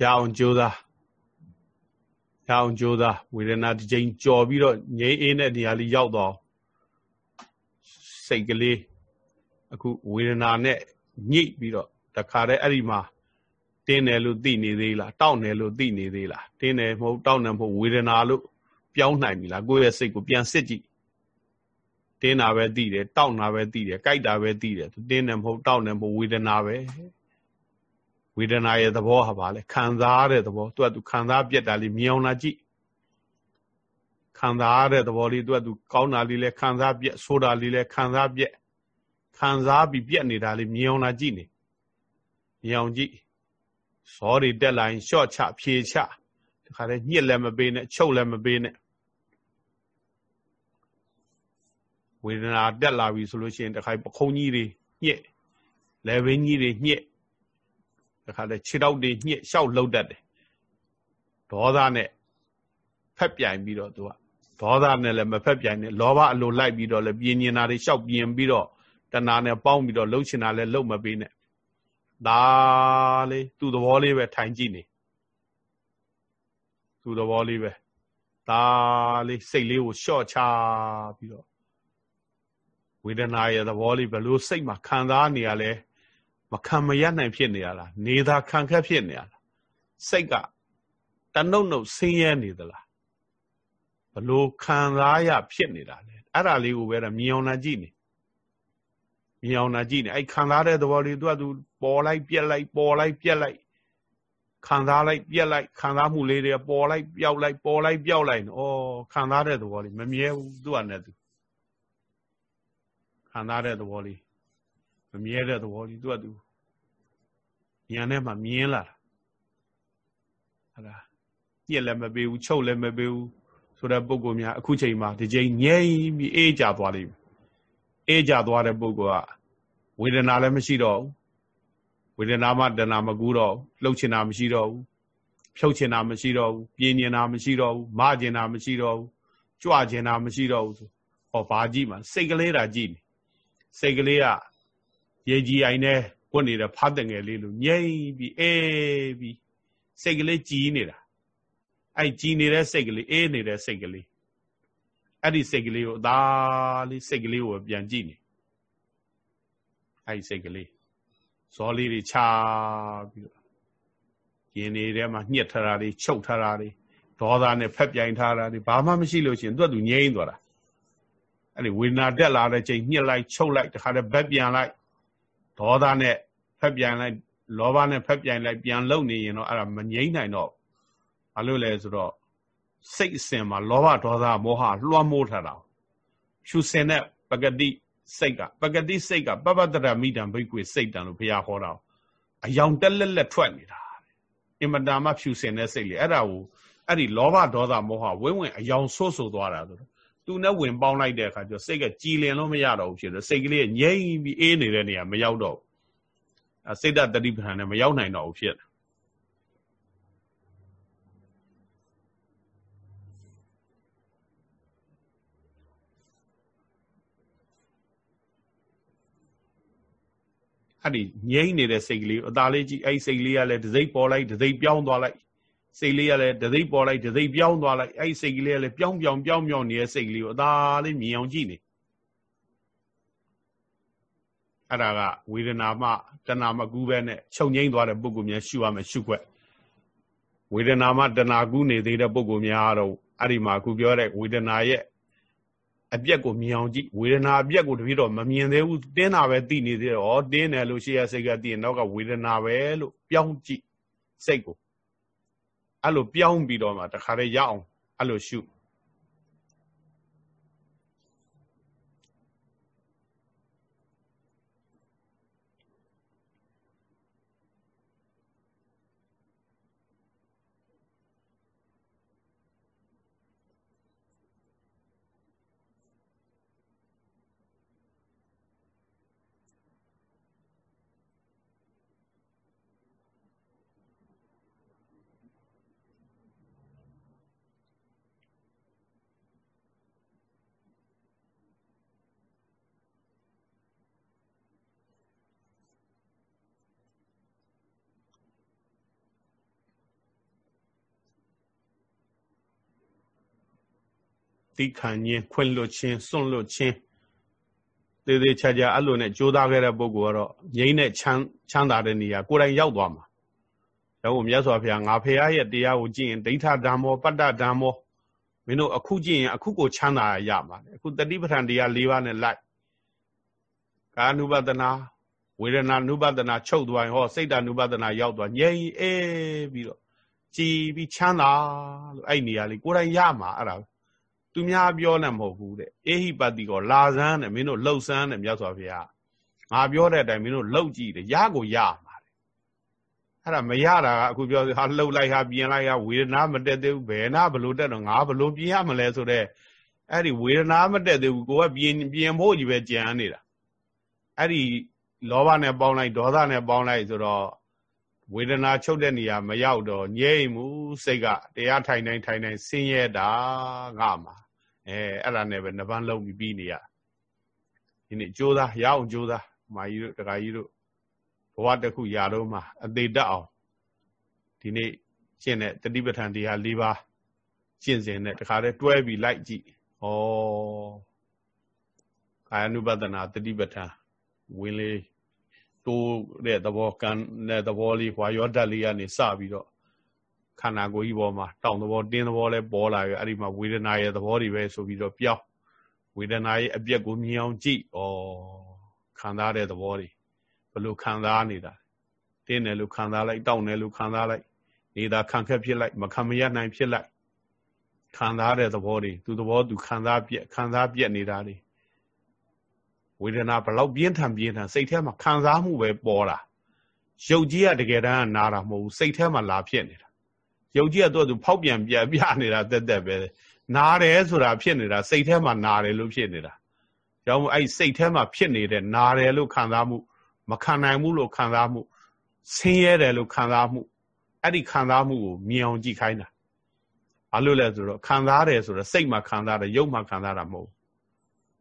Speaker 1: ရအောင်ကြိုးစားရအောင်ကြိုးစားဝေဒနာတစ်ချိန်ကြော်ပြီးတော့ငြိမ်းအေးတဲ့နေရာလေးရောက်တော့စိတ်ကလေးအခုဝေဒနာနဲ့ညှိပြီးတော့တခါတည်းအဲ့ဒီမှာတင်းတယ်လို့သိနေသေးလားတောက်တယ်လို့သိနေသေးလားတင်းတယ်မဟုတ်တောက်တယ်မဟုတ်ဝေဒနာလို့ပြောင်းနိုင်ပြီလားကိုယ့်ရဲ့စိတ်ကိုပြန်စစ်ကြည့် တင်းတာပဲသိတယ်တောက်တာပဲသိတယ်ကြိုက်တာပဲသိတယ်တင်းတယ်မဟုတ်တောက်တယ်မဟုတ်ဝေဒနာပဲဝေဒနာရဲ့သဘောဟာပါလေခံစားတဲ့သဘောသူကသူခံစားပြက်တာလေးမြောင်လာကြည့်ခံစားတဲ့သဘောလေးသူကသူကောင်းတာလေးလဲခံစားပြက်ဆိုးတာလေးလဲခံစားပြက်ခံစားပြီးပြက်နေတာလေးမြောင်လာကြည့်နေမြောင်ကြည့်ဇောတွေတက်လာရင်ရှော့ချဖြေချတခါတည်းညှစ်လည်းမပေးနဲ့ချုပ်လည်းမပေးနဲ့ ဝေဒနာတက်လာပြီဆိုလို့ရှိရင်တခါပခုံးကြီးတွေညှစ်လေဘင်းကြီးတွေညှစ်တခါတည်းခြေထောက်တွေညှစ်ရှောက်လှုပ်တတ်တယ်ဒေါသနဲ့ဖက်ပြိုင်ပြီးတော့သူကဒေါသနဲ့လည်းမဖက်ပြိုင်နဲ့လောဘအလိုလိုက်ပြီးတော့လည်းပြင်းနေတာတွေရှောက်ပြင်းပြီးတော့တဏှာနဲ့ပေါင်းပြီးတော့လှုပ်ချင်တာလည်းလှုပ်မပေးနဲ့ဒါလေးသူ့သဘောလေးပဲထိုင်ကြည့်နေသူ့သဘောလေးပဲဒါလေးစိတ်လေးကိုလျှော့ချပြီးတော့ ဝေဒနာရဲ့သဘောလေးဘလို့စိတ်မှာခံစားနေရလဲမခံမရနိုင်ဖြစ်နေရလားနေသာခံခက်ဖြစ်နေရလားစိတ်ကတနှုတ်နှုတ်ဆင်းရဲနေသလားဘလို့ခံစားရဖြစ်နေတာလဲအဲ့ဒါလေးကိုပဲမြင်အောင်နာကြည့်နေမြင်အောင်နာကြည့်နေအဲ့ခံစားတဲ့သဘောလေးသူကသူပေါ်လိုက်ပြက်လိုက်ပေါ်လိုက်ပြက်လိုက်ခံစားလိုက်ပြက်လိုက်ခံစားမှုလေးတွေပေါ်လိုက်ပျောက်လိုက်ပေါ်လိုက်ပျောက်လိုက်ဩခံစားတဲ့သဘောလေးမမြဲဘူးသူကနဲ့သူ ခံစားတဲ့သဘောလေးမမြဲတဲ့သဘောလေးသူကသူဉာဏ်နဲ့မှမြင်လာတာဟုတ်လားညက်လည်းမပေးဘူးချုပ်လည်းမပေးဘူးဆိုတဲ့ပုံကောများအခုချိန်မှာဒီချိန်ငြိမ့်ပြီးအေးကြသွားလိမ့်မယ်အေးကြသွားတဲ့ပုံကဝေဒနာလည်းမရှိတော့ဘူးဝေဒနာမှတဏမကူတော့လှုပ်ချင်တာမရှိတော့ဘူးဖြုတ်ချင်တာမရှိတော့ဘူးပြင်းကျင်တာမရှိတော့ဘူးမကျင်တာမရှိတော့ဘူးကြွကျင်တာမရှိတော့ဘူးဆိုဟောဘာကြည့်မှာစိတ်ကလေးတာကြည့်နေ စိတ်ကလေးကရေကြီးအိုင်နဲ့ကွနေတဲ့ဖတ်တငယ်လေးလိုငြိမ့်ပြီးအေးပြီးစိတ်ကလေးကြည်နေတာအဲ့ကြည်နေတဲ့စိတ်ကလေးအေးနေတဲ့စိတ်ကလေးအဲ့ဒီစိတ်ကလေးကိုအသာလေးစိတ်ကလေးကိုပြန်ကြည့်နေအဲ့ဒီစိတ်ကလေးဇောလေးတွေချပြီးတော့ရင်တွေထဲမှာညှက်ထားတာတွေချုပ်ထားတာတွေဒေါသနဲ့ဖက်ပြိုင်ထားတာတွေဘာမှမရှိလို့ရှိရင်သူကသူငြိမ်းသွားတာ အဲ့ဒီဝေဒနာတက်လာတဲ့ချိန်ညှက်လိုက်ချုပ်လိုက်တခါတည်းဘက်ပြန်လိုက်ဒေါသနဲ့ဖက်ပြိုင်လိုက်လောဘနဲ့ဖက်ပြိုင်လိုက်ပြန်လုံနေရင်တော့အဲ့ဒါမငြိမ်းနိုင်တော့ဘာလို့လဲဆိုတော့စိတ်အစဉ်မှာလောဘဒေါသမောဟလွှမ်းမိုးထားတာဖြူစင်တဲ့ပဂတိစိတ်ကပဂတိစိတ်ကပပတ္တရမိတံဘိကွေစိတ်တံလို့ဘုရားဟောတာအယောင်တက်လက်လက်ထွက်နေတာအင်မတန်မှဖြူစင်တဲ့စိတ်လေအဲ့ဒါကိုအဲ့ဒီလောဘဒေါသမောဟဝင်းဝင်အယောင်ဆိုးဆိုးသွားတာဆိုတော့ သူနဲ့ဝင်ပေါင်းလိုက်တဲ့အခါကျစိတ်ကကြည်လင်လို့မရတော့ဘူးဖြစ်တယ်စိတ်ကလေးငြိမ့်ပြီးအေးနေတဲ့နေရာမရောက်တော့ဘူးစိတ်တတိပဋ္ဌာန်နဲ့မရောက်နိုင်တော့ဘူးဖြစ်တယ်အဲ့ဒီငြိမ့်နေတဲ့စိတ်ကလေးအသာလေးကြည့်အဲ့စိတ်လေးကလည်းဒစိမ့်ပေါ်လိုက်ဒစိမ့်ပြောင်းသွားလိုက် စိတ်လေးကလည်းဒစိမ့်ပေါ်လိုက်ဒစိမ့်ပြောင်းသွားလိုက်အဲ့စိတ်ကလေးကလည်းပြောင်းပြောင်းပြောင်းပြောင်းနေတဲ့စိတ်ကလေးကိုအသာလေးမြင်အောင်ကြည့်နေအဲ့ဒါကဝေဒနာမှတဏမကူးပဲနဲ့ချုပ်ငိမ့်သွားတဲ့ပုဂ္ဂိုလ်များရှုရမယ်ရှုွက်ဝေဒနာမှတဏကူးနေသေးတဲ့ပုဂ္ဂိုလ်များတော့အဲ့ဒီမှာအခုပြောတဲ့ဝေဒနာရဲ့အပြက်ကိုမြင်အောင်ကြည့်ဝေဒနာအပြက်ကိုတပြည့်တော့မမြင်သေးဘူးတင်းတာပဲသိနေသေးတယ်ဟောတင်းတယ်လို့ရှေ့ရစိတ်ကသိရင်နောက်ကဝေဒနာပဲလို့ပြောင်းကြည့်စိတ်ကို အဲ့လိုပြောင်းပြီးတော့မှတခါတည်းရအောင်အဲ့လိုရှု သိခံခြင်းခွင့်လွတ်ခြင်းစွန့်လွတ်ခြင်းသေးသေးချာချာအဲ့လိုနဲ့ကြိုးစားခဲ့တဲ့ပုဂ္ဂိုလ်ကတော့ငြိမ်းတဲ့ချမ်းချမ်းသာတဲ့နေရာကိုယ်တိုင်ရောက်သွားမှာဒါကိုမြတ်စွာဘုရားငါဖရာရဲ့တရားကိုကြည့်ရင်ဒိဋ္ဌဓမ္မောပတ္တဓမ္မောမင်းတို့အခုကြည့်ရင်အခုကိုချမ်းသာရမှာလေအခုတတိပဋ္ဌာန်တရား၄ပါးနဲ့လိုက်ကာနုပဒနာဝေဒနာနုပဒနာချုပ်သွားရင်ဟောစိတ်တ ानु ပဒနာရောက်သွားငြိမ်အေးပြီးတော့ကြည်ပြီးချမ်းသာလို့အဲ့နေရာလေးကိုယ်တိုင်ရမှာအဲ့ဒါ သူများပြောနေမဟုတ်ဘူးတဲ့အေဟိပတိကောလာဇန်းတဲ့မင်းတို့လှုပ်ဆန်းတဲ့မြတ်စွာဘုရားငါပြောတဲ့အတိုင်းမင်းတို့လှုပ်ကြည့်တယ်ရကိုရမှာတဲ့အဲ့ဒါမရတာကအခုပြောဟာလှုပ်လိုက်ဟာပြင်လိုက်ဟာဝေဒနာမတက်သေးဘူးဘယ်နာဘလို့တက်တော့ငါဘလို့ပြင်ရမလဲဆိုတော့အဲ့ဒီဝေဒနာမတက်သေးဘူးကိုကပြင်ပြင်ဖို့ကြီးပဲကြံနေတာအဲ့ဒီလောဘနဲ့ပေါင်းလိုက်ဒေါသနဲ့ပေါင်းလိုက်ဆိုတော့ ဝေဒနာချုပ်တဲ့နေရာမရောက်တော့ငြိမ့်မှုစိတ်ကတရားထိုင်တိုင်းထိုင်တိုင်းဆင်းရဲတာငါမှာအဲအဲ့ဒါနဲ့ပဲနှပန်းလုံးပြီးပြီးနေရဒီနေ့ကြိုးစားရအောင်ကြိုးစားမာကြီးတို့တခါကြီးတို့ဘဝတစ်ခုရာတော့မှအသေးတက်အောင်ဒီနေ့ကျင့်တဲ့တတိပဋ္ဌာန်တရား၄ပါးကျင့်စဉ်နဲ့တခါတည်းတွဲပြီးလိုက်ကြည့်ဩကာယ ानु ပဒနာတတိပဋ္ဌာန်ဝင်လေ တိုးတဲ့သဘောကံတဲ့သဘောလေးဟွာရောဓာတ်လေးကနေစပြီးတော့ခန္ဓာကိုယ်ကြီးပေါ်မှာတောင်သဘောတင်းသဘောလဲပေါ်လာပြီအဲ့ဒီမှာဝေဒနာရဲ့သဘောတွေပဲဆိုပြီးတော့ပြောင်းဝေဒနာရဲ့အပြက်ကိုမြင်အောင်ကြည့်ဩခံစားတဲ့သဘောတွေဘလို့ခံစားနေတာတင်းတယ်လို့ခံစားလိုက်တောက်တယ်လို့ခံစားလိုက်နေတာခံခက်ဖြစ်လိုက်မခံမရနိုင်ဖြစ်လိုက်ခံစားတဲ့သဘောတွေသူသဘောသူခံစားပြက်ခံစားပြက်နေတာတွေ ဝေဒနာဘလောက်ပြင်းထန်ပြင်းထန်စိတ်ထဲမှာခံစားမှုပဲပေါ်တာရုပ်ကြီးကတကယ်တမ်းနာတာမဟုတ်ဘူးစိတ်ထဲမှာလာဖြစ်နေတာရုပ်ကြီးကတော့သူဖောက်ပြန်ပြပြနေတာတက်တက်ပဲနာတယ်ဆိုတာဖြစ်နေတာစိတ်ထဲမှာနာတယ်လို့ဖြစ်နေတာကြောင့်အဲ့စိတ်ထဲမှာဖြစ်နေတဲ့နာတယ်လို့ခံစားမှုမခံနိုင်ဘူးလို့ခံစားမှုဆင်းရဲတယ်လို့ခံစားမှုအဲ့ဒီခံစားမှုကိုမြင်အောင်ကြည့်ခိုင်းတာဘာလို့လဲဆိုတော့ခံစားတယ်ဆိုတော့စိတ်မှာခံစားတယ်ရုပ်မှာခံစားတာမဟုတ်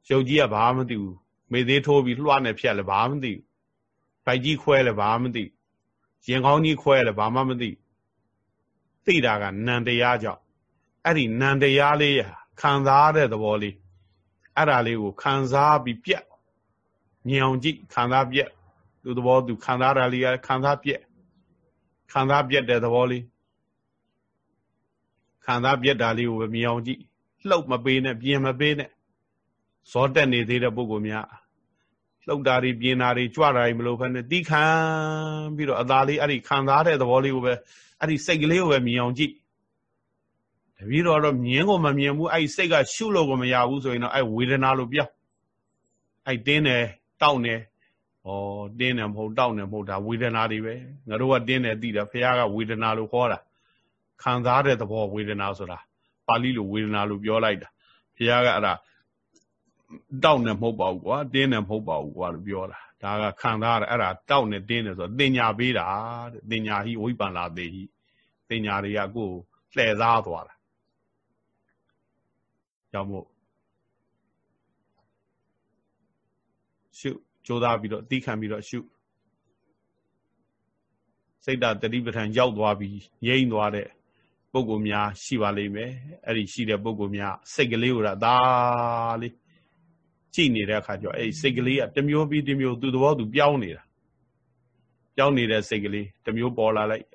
Speaker 1: ရုပ်ကြီးကဘာမှမသိဘူး မေသေးထိုးပြီးလွှားနေဖြတ်လဲဘာမှမသိဘူးဗိုက်ကြီးခွဲလဲဘာမှမသိရင်ကောင်းကြီးခွဲလဲဘာမှမသိသိတာကနံတရားကြောင့်အဲ့ဒီနံတရားလေးခံစားတဲ့သဘောလေးအဲ့ဒါလေးကိုခံစားပြီးပြက်ညင်အောင်ကြည့်ခံစားပြက်သူသဘောသူခံစားတာလေးကခံစားပြက်ခံစားပြက်တဲ့သဘောလေးခံစားပြက်တာလေးကိုပဲမြင်အောင်ကြည့်လှုပ်မပေးနဲ့ပြင်မပေးနဲ့ ဇောတက်နေသေးတဲ့ပုဂ္ဂိုလ်များလှုပ်တာတွေပြင်းတာတွေကြွတာတွေမလို့ဖက်နဲ့တီးခံပြီးတော့အသာလေးအဲ့ဒီခံစားတဲ့သဘောလေးကိုပဲအဲ့ဒီစိတ်ကလေးကိုပဲမြင်အောင်ကြည့်တပည့်တော်တော့မြင်ကိုမမြင်ဘူးအဲ့ဒီစိတ်ကရှုလို့ကိုမရဘူးဆိုရင်တော့အဲ့ဝေဒနာလို့ပြောအဲ့တင်းတယ်တောက်တယ်ဩတင်းတယ်မဟုတ်တောက်တယ်မဟုတ်ဒါဝေဒနာတွေပဲငါတို့ကတင်းတယ်သိတာဖះကဝေဒနာလို့ခေါ်တာခံစားတဲ့သဘောဝေဒနာဆိုတာပါဠိလိုဝေဒနာလို့ပြောလိုက်တာဖះကအဲ့ဒါ တောက်နေမဟုတ်ပါဘူးကွာတင်းနေမဟုတ်ပါဘူးကွာလို့ပြောတာဒါကခံစားရအဲ့ဒါတောက်နေတင်းနေဆိုတော့တင်ညာပေးတာတဲ့တင်ညာဟိဝိပန္လာသေးဟိတင်ညာတွေကကိုယ်လှည့်စားသွားတာကြောင့်မို့ရှုကြိုးစားပြီးတော့အတိခံပြီးတော့ရှုစိတ်တတိပဋ္ဌာန်ရောက်သွားပြီးငြိမ့်သွားတဲ့ပုံကိုများရှိပါလိမ့်မယ်အဲ့ဒီရှိတဲ့ပုံကိုများစိတ်ကလေးကိုဒါလေး ကြည့်နေတဲ့အခါကျတော့အဲ့စိတ်ကလေးကတမျိုးပြီးတမျိုးသူ့သဘောသူပြောင်းနေတာပြောင်းနေတဲ့စိတ်ကလေးတမျိုးပေါ်လာလိုက်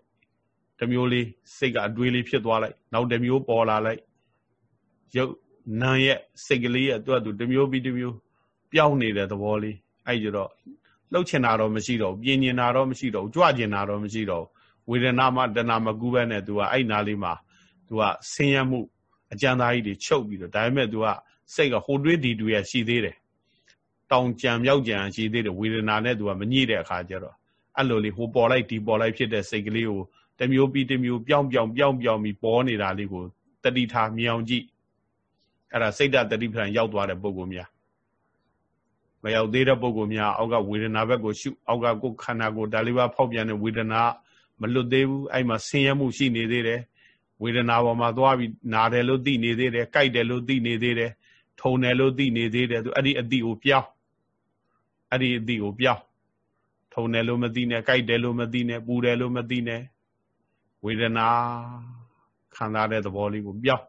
Speaker 1: တမျိုးလေးစိတ်ကအတွေးလေးဖြစ်သွားလိုက်နောက်တမျိုးပေါ်လာလိုက်ရုပ်နာရဲ့စိတ်ကလေးရဲ့သူ့အတူတမျိုးပြီးတမျိုးပြောင်းနေတဲ့သဘောလေးအဲ့ကျတော့လှုပ်ချင်တာတော့မရှိတော့ဘူးပြင်းကျင်တာတော့မရှိတော့ဘူးကြွကျင်တာတော့မရှိတော့ဘူးဝေဒနာမှတဏမကူးပဲနဲ့ तू ကအဲ့နာလေးမှာ तू ကဆင်းရဲမှုအကြံသားကြီးတွေချုပ်ပြီးတော့ဒါပေမဲ့ तू က စိတ်ကဟိုတွေးဒီတွေရရှိသေးတယ်တောင်ကြံမြောက်ကြံရှိသေးတယ်ဝေဒနာနဲ့သူကမညှိတဲ့အခါကျတော့အဲ့လိုလေးဟိုပေါ်လိုက်ဒီပေါ်လိုက်ဖြစ်တဲ့စိတ်ကလေးကိုတမျိုးပြီးတမျိုးပြောင်းပြောင်းပြောင်းပြောင်းပြီးပေါ်နေတာလေးကိုတတိထားမြောင်ကြည့်အဲ့ဒါစိတ်တတတိပ္ပံရောက်သွားတဲ့ပုံကိုများမရောက်သေးတဲ့ပုံကိုများအောက်ကဝေဒနာဘက်ကိုရှုအောက်ကကိုယ်ခန္ဓာကိုယ်ဒါလေးပါဖောက်ပြန်တဲ့ဝေဒနာမလွတ်သေးဘူးအဲ့မှာဆင်းရဲမှုရှိနေသေးတယ်ဝေဒနာပေါ်မှာသွားပြီးနာတယ်လို့သိနေသေးတယ်ကြိုက်တယ်လို့သိနေသေးတယ် ထုံတယ်လို့သိနေသေးတယ်သူအဲ့ဒီအတိကိုပြောင်းအဲ့ဒီအတိကိုပြောင်းထုံတယ်လို့မသိနဲ့ကြိုက်တယ်လို့မသိနဲ့ပူတယ်လို့မသိနဲ့ဝေဒနာခံစားတဲ့သဘောလေးကိုပြောင်း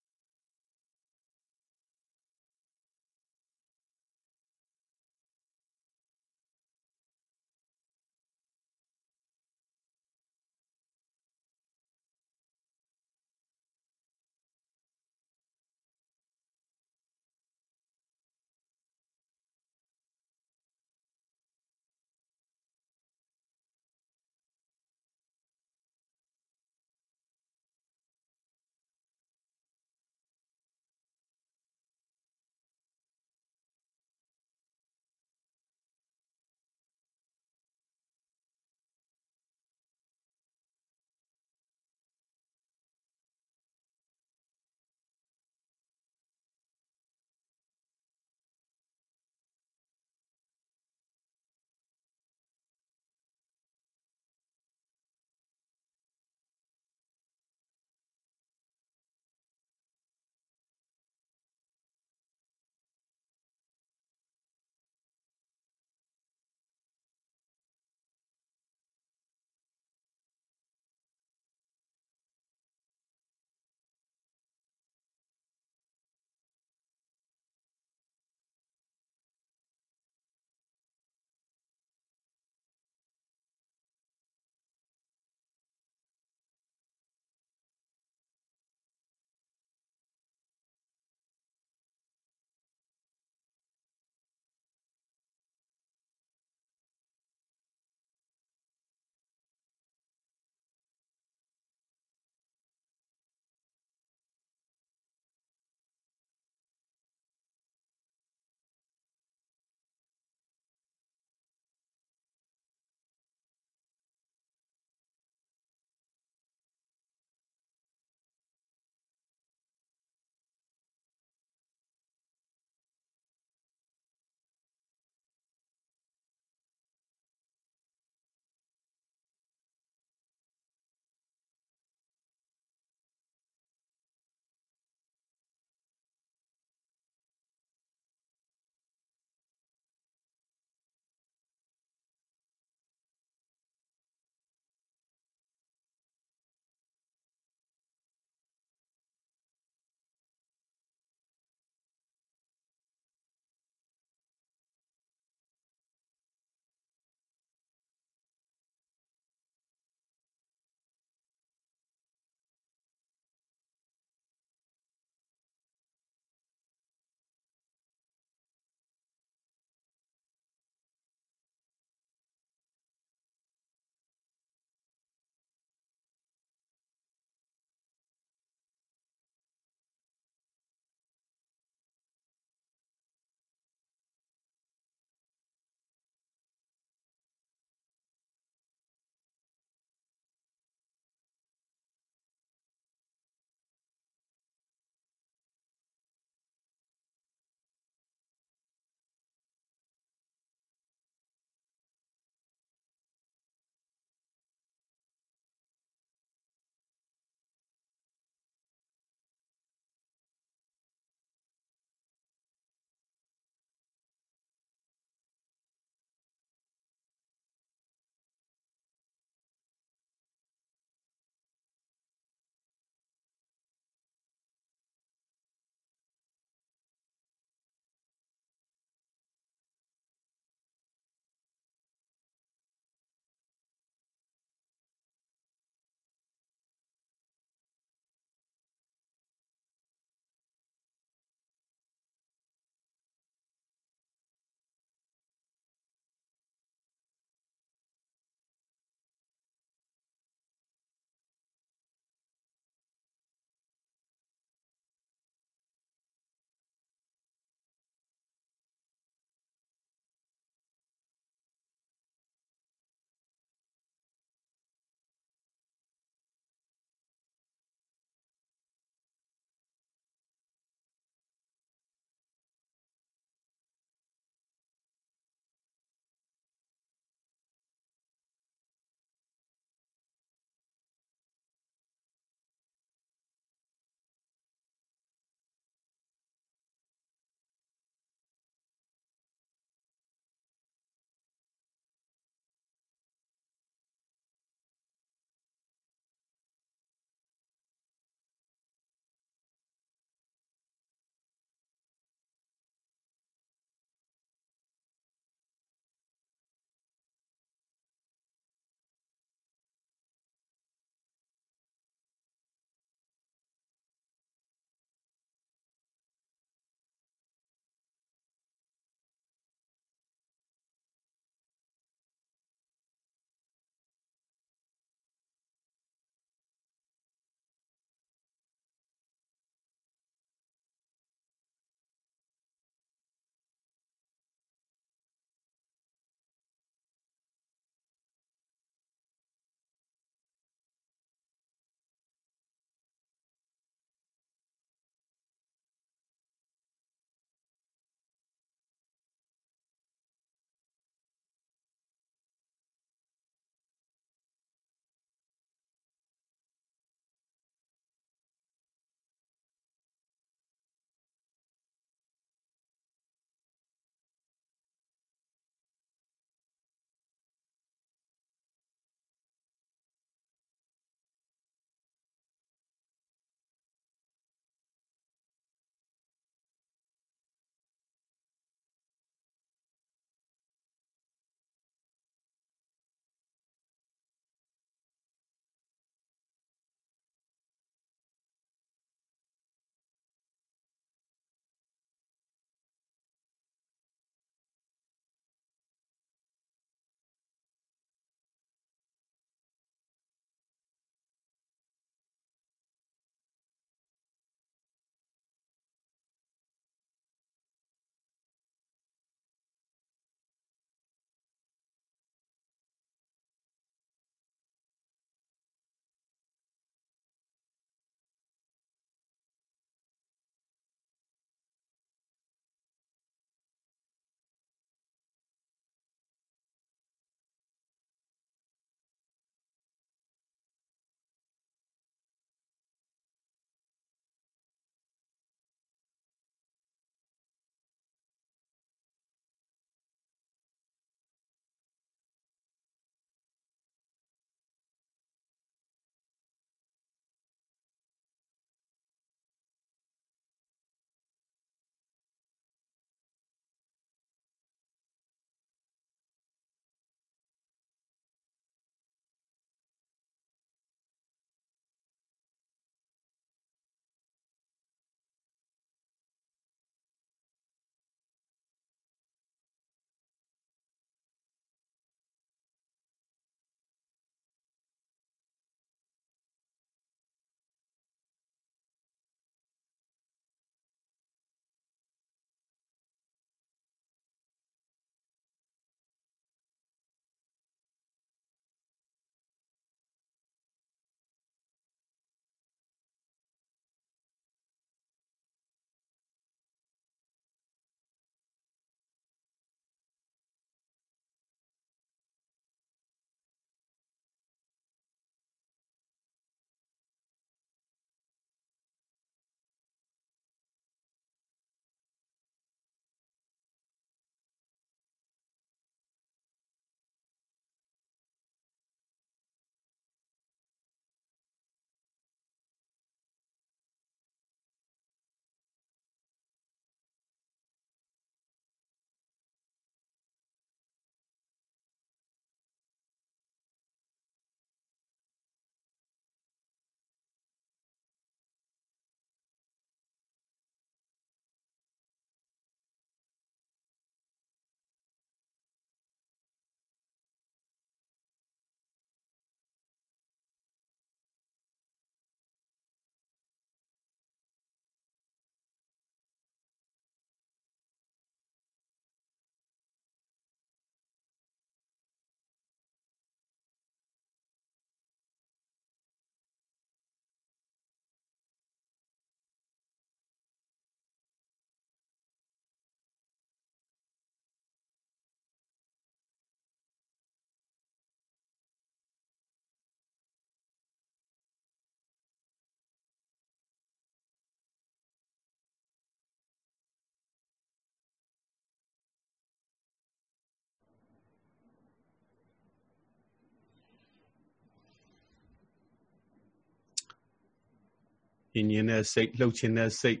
Speaker 1: ညင်ညင်တဲ့စိတ်လှုပ်ခြင်းတဲ့စိတ်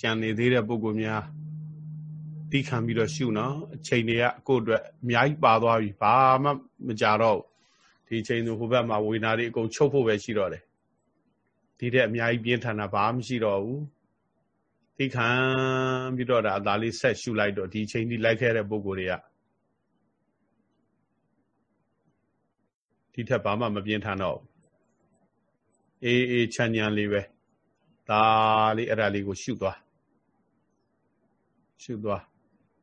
Speaker 1: ကြံနေသေးတဲ့ပုဂ္ဂိုလ်များတိခံပြီးတော့ရှုနော်အချိန်တွေကကိုယ့်အတွက်အများကြီးပါသွားပြီဘာမှမကြတော့ဒီချိန်သူဟိုဘက်မှာဝေနာတွေအကုန်ချုပ်ဖို့ပဲရှိတော့တယ်ဒီတဲ့အများကြီးပြင်းထန်တာဘာမှမရှိတော့ဘူးတိခံပြီးတော့ဒါအသာလေးဆက်ရှုလိုက်တော့ဒီချိန်ဒီလိုက်ခဲ့တဲ့ပုဂ္ဂိုလ်တွေကဒီထက်ဘာမှမပြင်းထန်တော့ အေးအေးချမ်းချမ်းလေးပဲဒါလေးအဲ့ဒါလေးကိုရှုသွားရှုသွား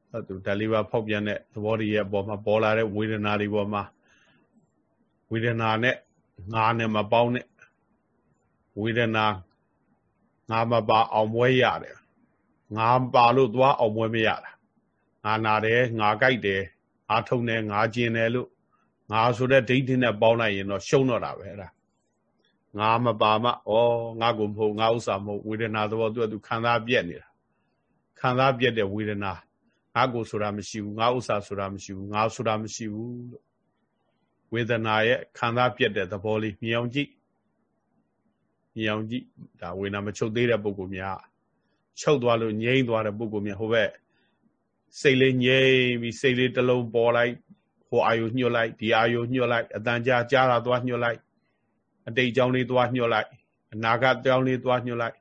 Speaker 1: အဲ့သူဓာတ်လေးပါဖောက်ပြန်တဲ့သဘောတွေရဲ့အပေါ်မှာပေါ်လာတဲ့ဝေဒနာတွေပေါ်မှာဝေဒနာနဲ့ငါနဲ့မပေါင်းနဲ့ဝေဒနာငါမပါအောင်မွဲရတယ်ငါပါလို့သွားအောင်မွဲမရတာငါနာတယ်ငါကြိုက်တယ်ငါထုံတယ်ငါကျင်တယ်လို့ငါဆိုတဲ့ဒိဋ္ဌိနဲ့ပေါင်းလိုက်ရင်တော့ရှုံးတော့တာပဲအဲ့ဒါ ငါမပါမဩငါကိုမဟုတ်ငါဥစ္စာမဟုတ်ဝေဒနာသဘောသူကသူခံစားပြက်နေတာခံစားပြက်တဲ့ဝေဒနာငါကိုဆိုတာမရှိဘူးငါဥစ္စာဆိုတာမရှိဘူးငါဆိုတာမရှိဘူးလို့ဝေဒနာရဲ့ခံစားပြက်တဲ့သဘောလေးမြင်အောင်ကြည့်မြင်အောင်ကြည့်ဒါဝေဒနာမချုပ်သေးတဲ့ပုဂ္ဂိုလ်များချုပ်သွားလို့ငြိမ့်သွားတဲ့ပုဂ္ဂိုလ်များဟိုဘက်စိတ်လေးငြိမ့်ပြီးစိတ်လေးတစ်လုံးပေါ်လိုက်ဟိုအာယုညှို့လိုက်ဒီအာယုညှို့လိုက်အတန်ကြာကြားတာသွားညှို့လိုက် အတိတ်ကြောင်းလေးသွားညှို့လိုက်အနာဂတ်ကြောင်းလေးသွားညှို့လိုက်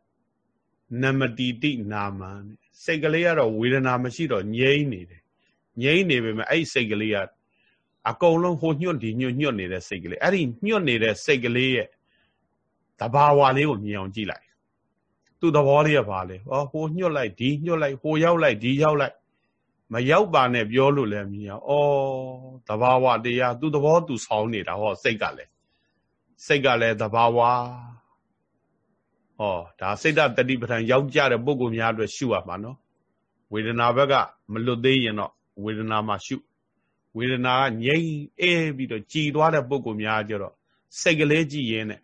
Speaker 1: နမတိတိနာမစိတ်ကလေးကတော့ဝေဒနာမရှိတော့ငြိမ့်နေတယ်ငြိမ့်နေပေမဲ့အဲ့စိတ်ကလေးကအကုန်လုံးဟိုညှို့ဒီညှို့ညှို့နေတဲ့စိတ်ကလေးအဲ့ဒီညှို့နေတဲ့စိတ်ကလေးရဲ့တဘာဝလေးကိုမြင်အောင်ကြည့်လိုက်သူ့သဘောလေးကဘာလဲဟောဟိုညှို့လိုက်ဒီညှို့လိုက်ဟိုရောက်လိုက်ဒီရောက်လိုက်မရောက်ပါနဲ့ပြောလို့လည်းမြင်အောင်ဩတဘာဝတရားသူ့သဘောသူဆောင်းနေတာဟောစိတ်ကလည်း စိတ်ကလည်းသဘာဝဟောဒါစိတ်တတိပဋ္ဌာန်ရောက်ကြတဲ့ပုဂ္ဂိုလ်များအတွက်ရှုရမှာနော်ဝေဒနာဘက်ကမလွတ်သေးရင်တော့ဝေဒနာမှာရှုဝေဒနာကငြိမ့်အေးပြီးတော့ကြည်သွားတဲ့ပုဂ္ဂိုလ်များကြတော့စိတ်ကလေးကြည်ရင်နဲ့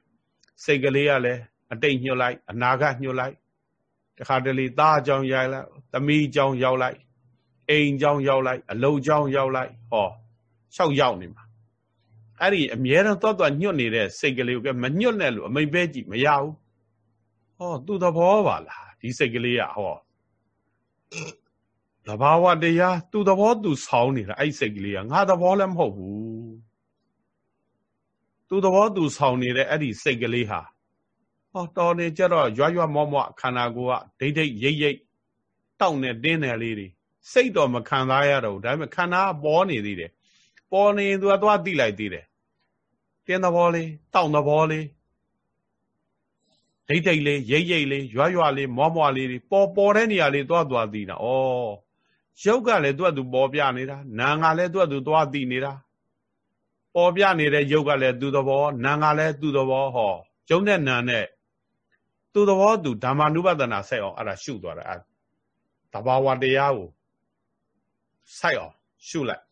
Speaker 1: စိတ်ကလေးကလည်းအတိတ်ညှို့လိုက်အနာဂတ်ညှို့လိုက်တခါတလေသားအကြောင်းရိုက်လိုက်သမီးအကြောင်းရောက်လိုက်အိမ်အကြောင်းရောက်လိုက်အလုပ်အကြောင်းရောက်လိုက်ဟော၆ရောက်နေမှာ အဲ့ဒီအမြဲတမ်းသွားသွားညွတ်နေတဲ့စိတ်ကလေးကိုမညွတ်နဲ့လို့အမိတ်ပဲကြည့်မရဘူးဟောသူ့သဘောပါလားဒီစိတ်ကလေးကဟောသဘာဝတရားသူ့သဘောသူဆောင်းနေတာအဲ့စိတ်ကလေးကငါသဘောလည်းမဟုတ်ဘူးသူ့သဘောသူဆောင်းနေတဲ့အဲ့ဒီစိတ်ကလေးဟာဟောတော်နေကြတော့ရွရွမောမောခန္ဓာကိုယ်ကဒိဋ္ဌိရိပ်ရိပ်တောက်နေတင်းတယ်လေးတွေစိတ်တော့မခံစားရတော့ဘူးဒါပေမဲ့ခန္ဓာပေါ်နေသေးတယ်ပေါ်နေသူကသွားသိလိုက်သေးတယ် တင်းသဘောလေးတောင့်သဘောလေးဒိတ်ဒိတ်လေးရိတ်ရိတ်လေးရွရွလေးမောမောလေးတွေပေါ်ပေါ်တဲ့နေရာလေးသွားသွားသိတာဩရုပ်ကလည်းသူ့အတူပေါ်ပြနေတာနာငါလည်းသူ့အတူသွားသိနေတာပေါ်ပြနေတဲ့ရုပ်ကလည်းသူ့သဘောနာငါလည်းသူ့သဘောဟောရုပ်နဲ့နာနဲ့သူ့သဘောသူဓမ္မနုပဒနာဆက်အောင်အဲ့ဒါရှုသွားတာအဲ့တဘာဝတရားကိုစိုက်အောင်ရှုလိုက်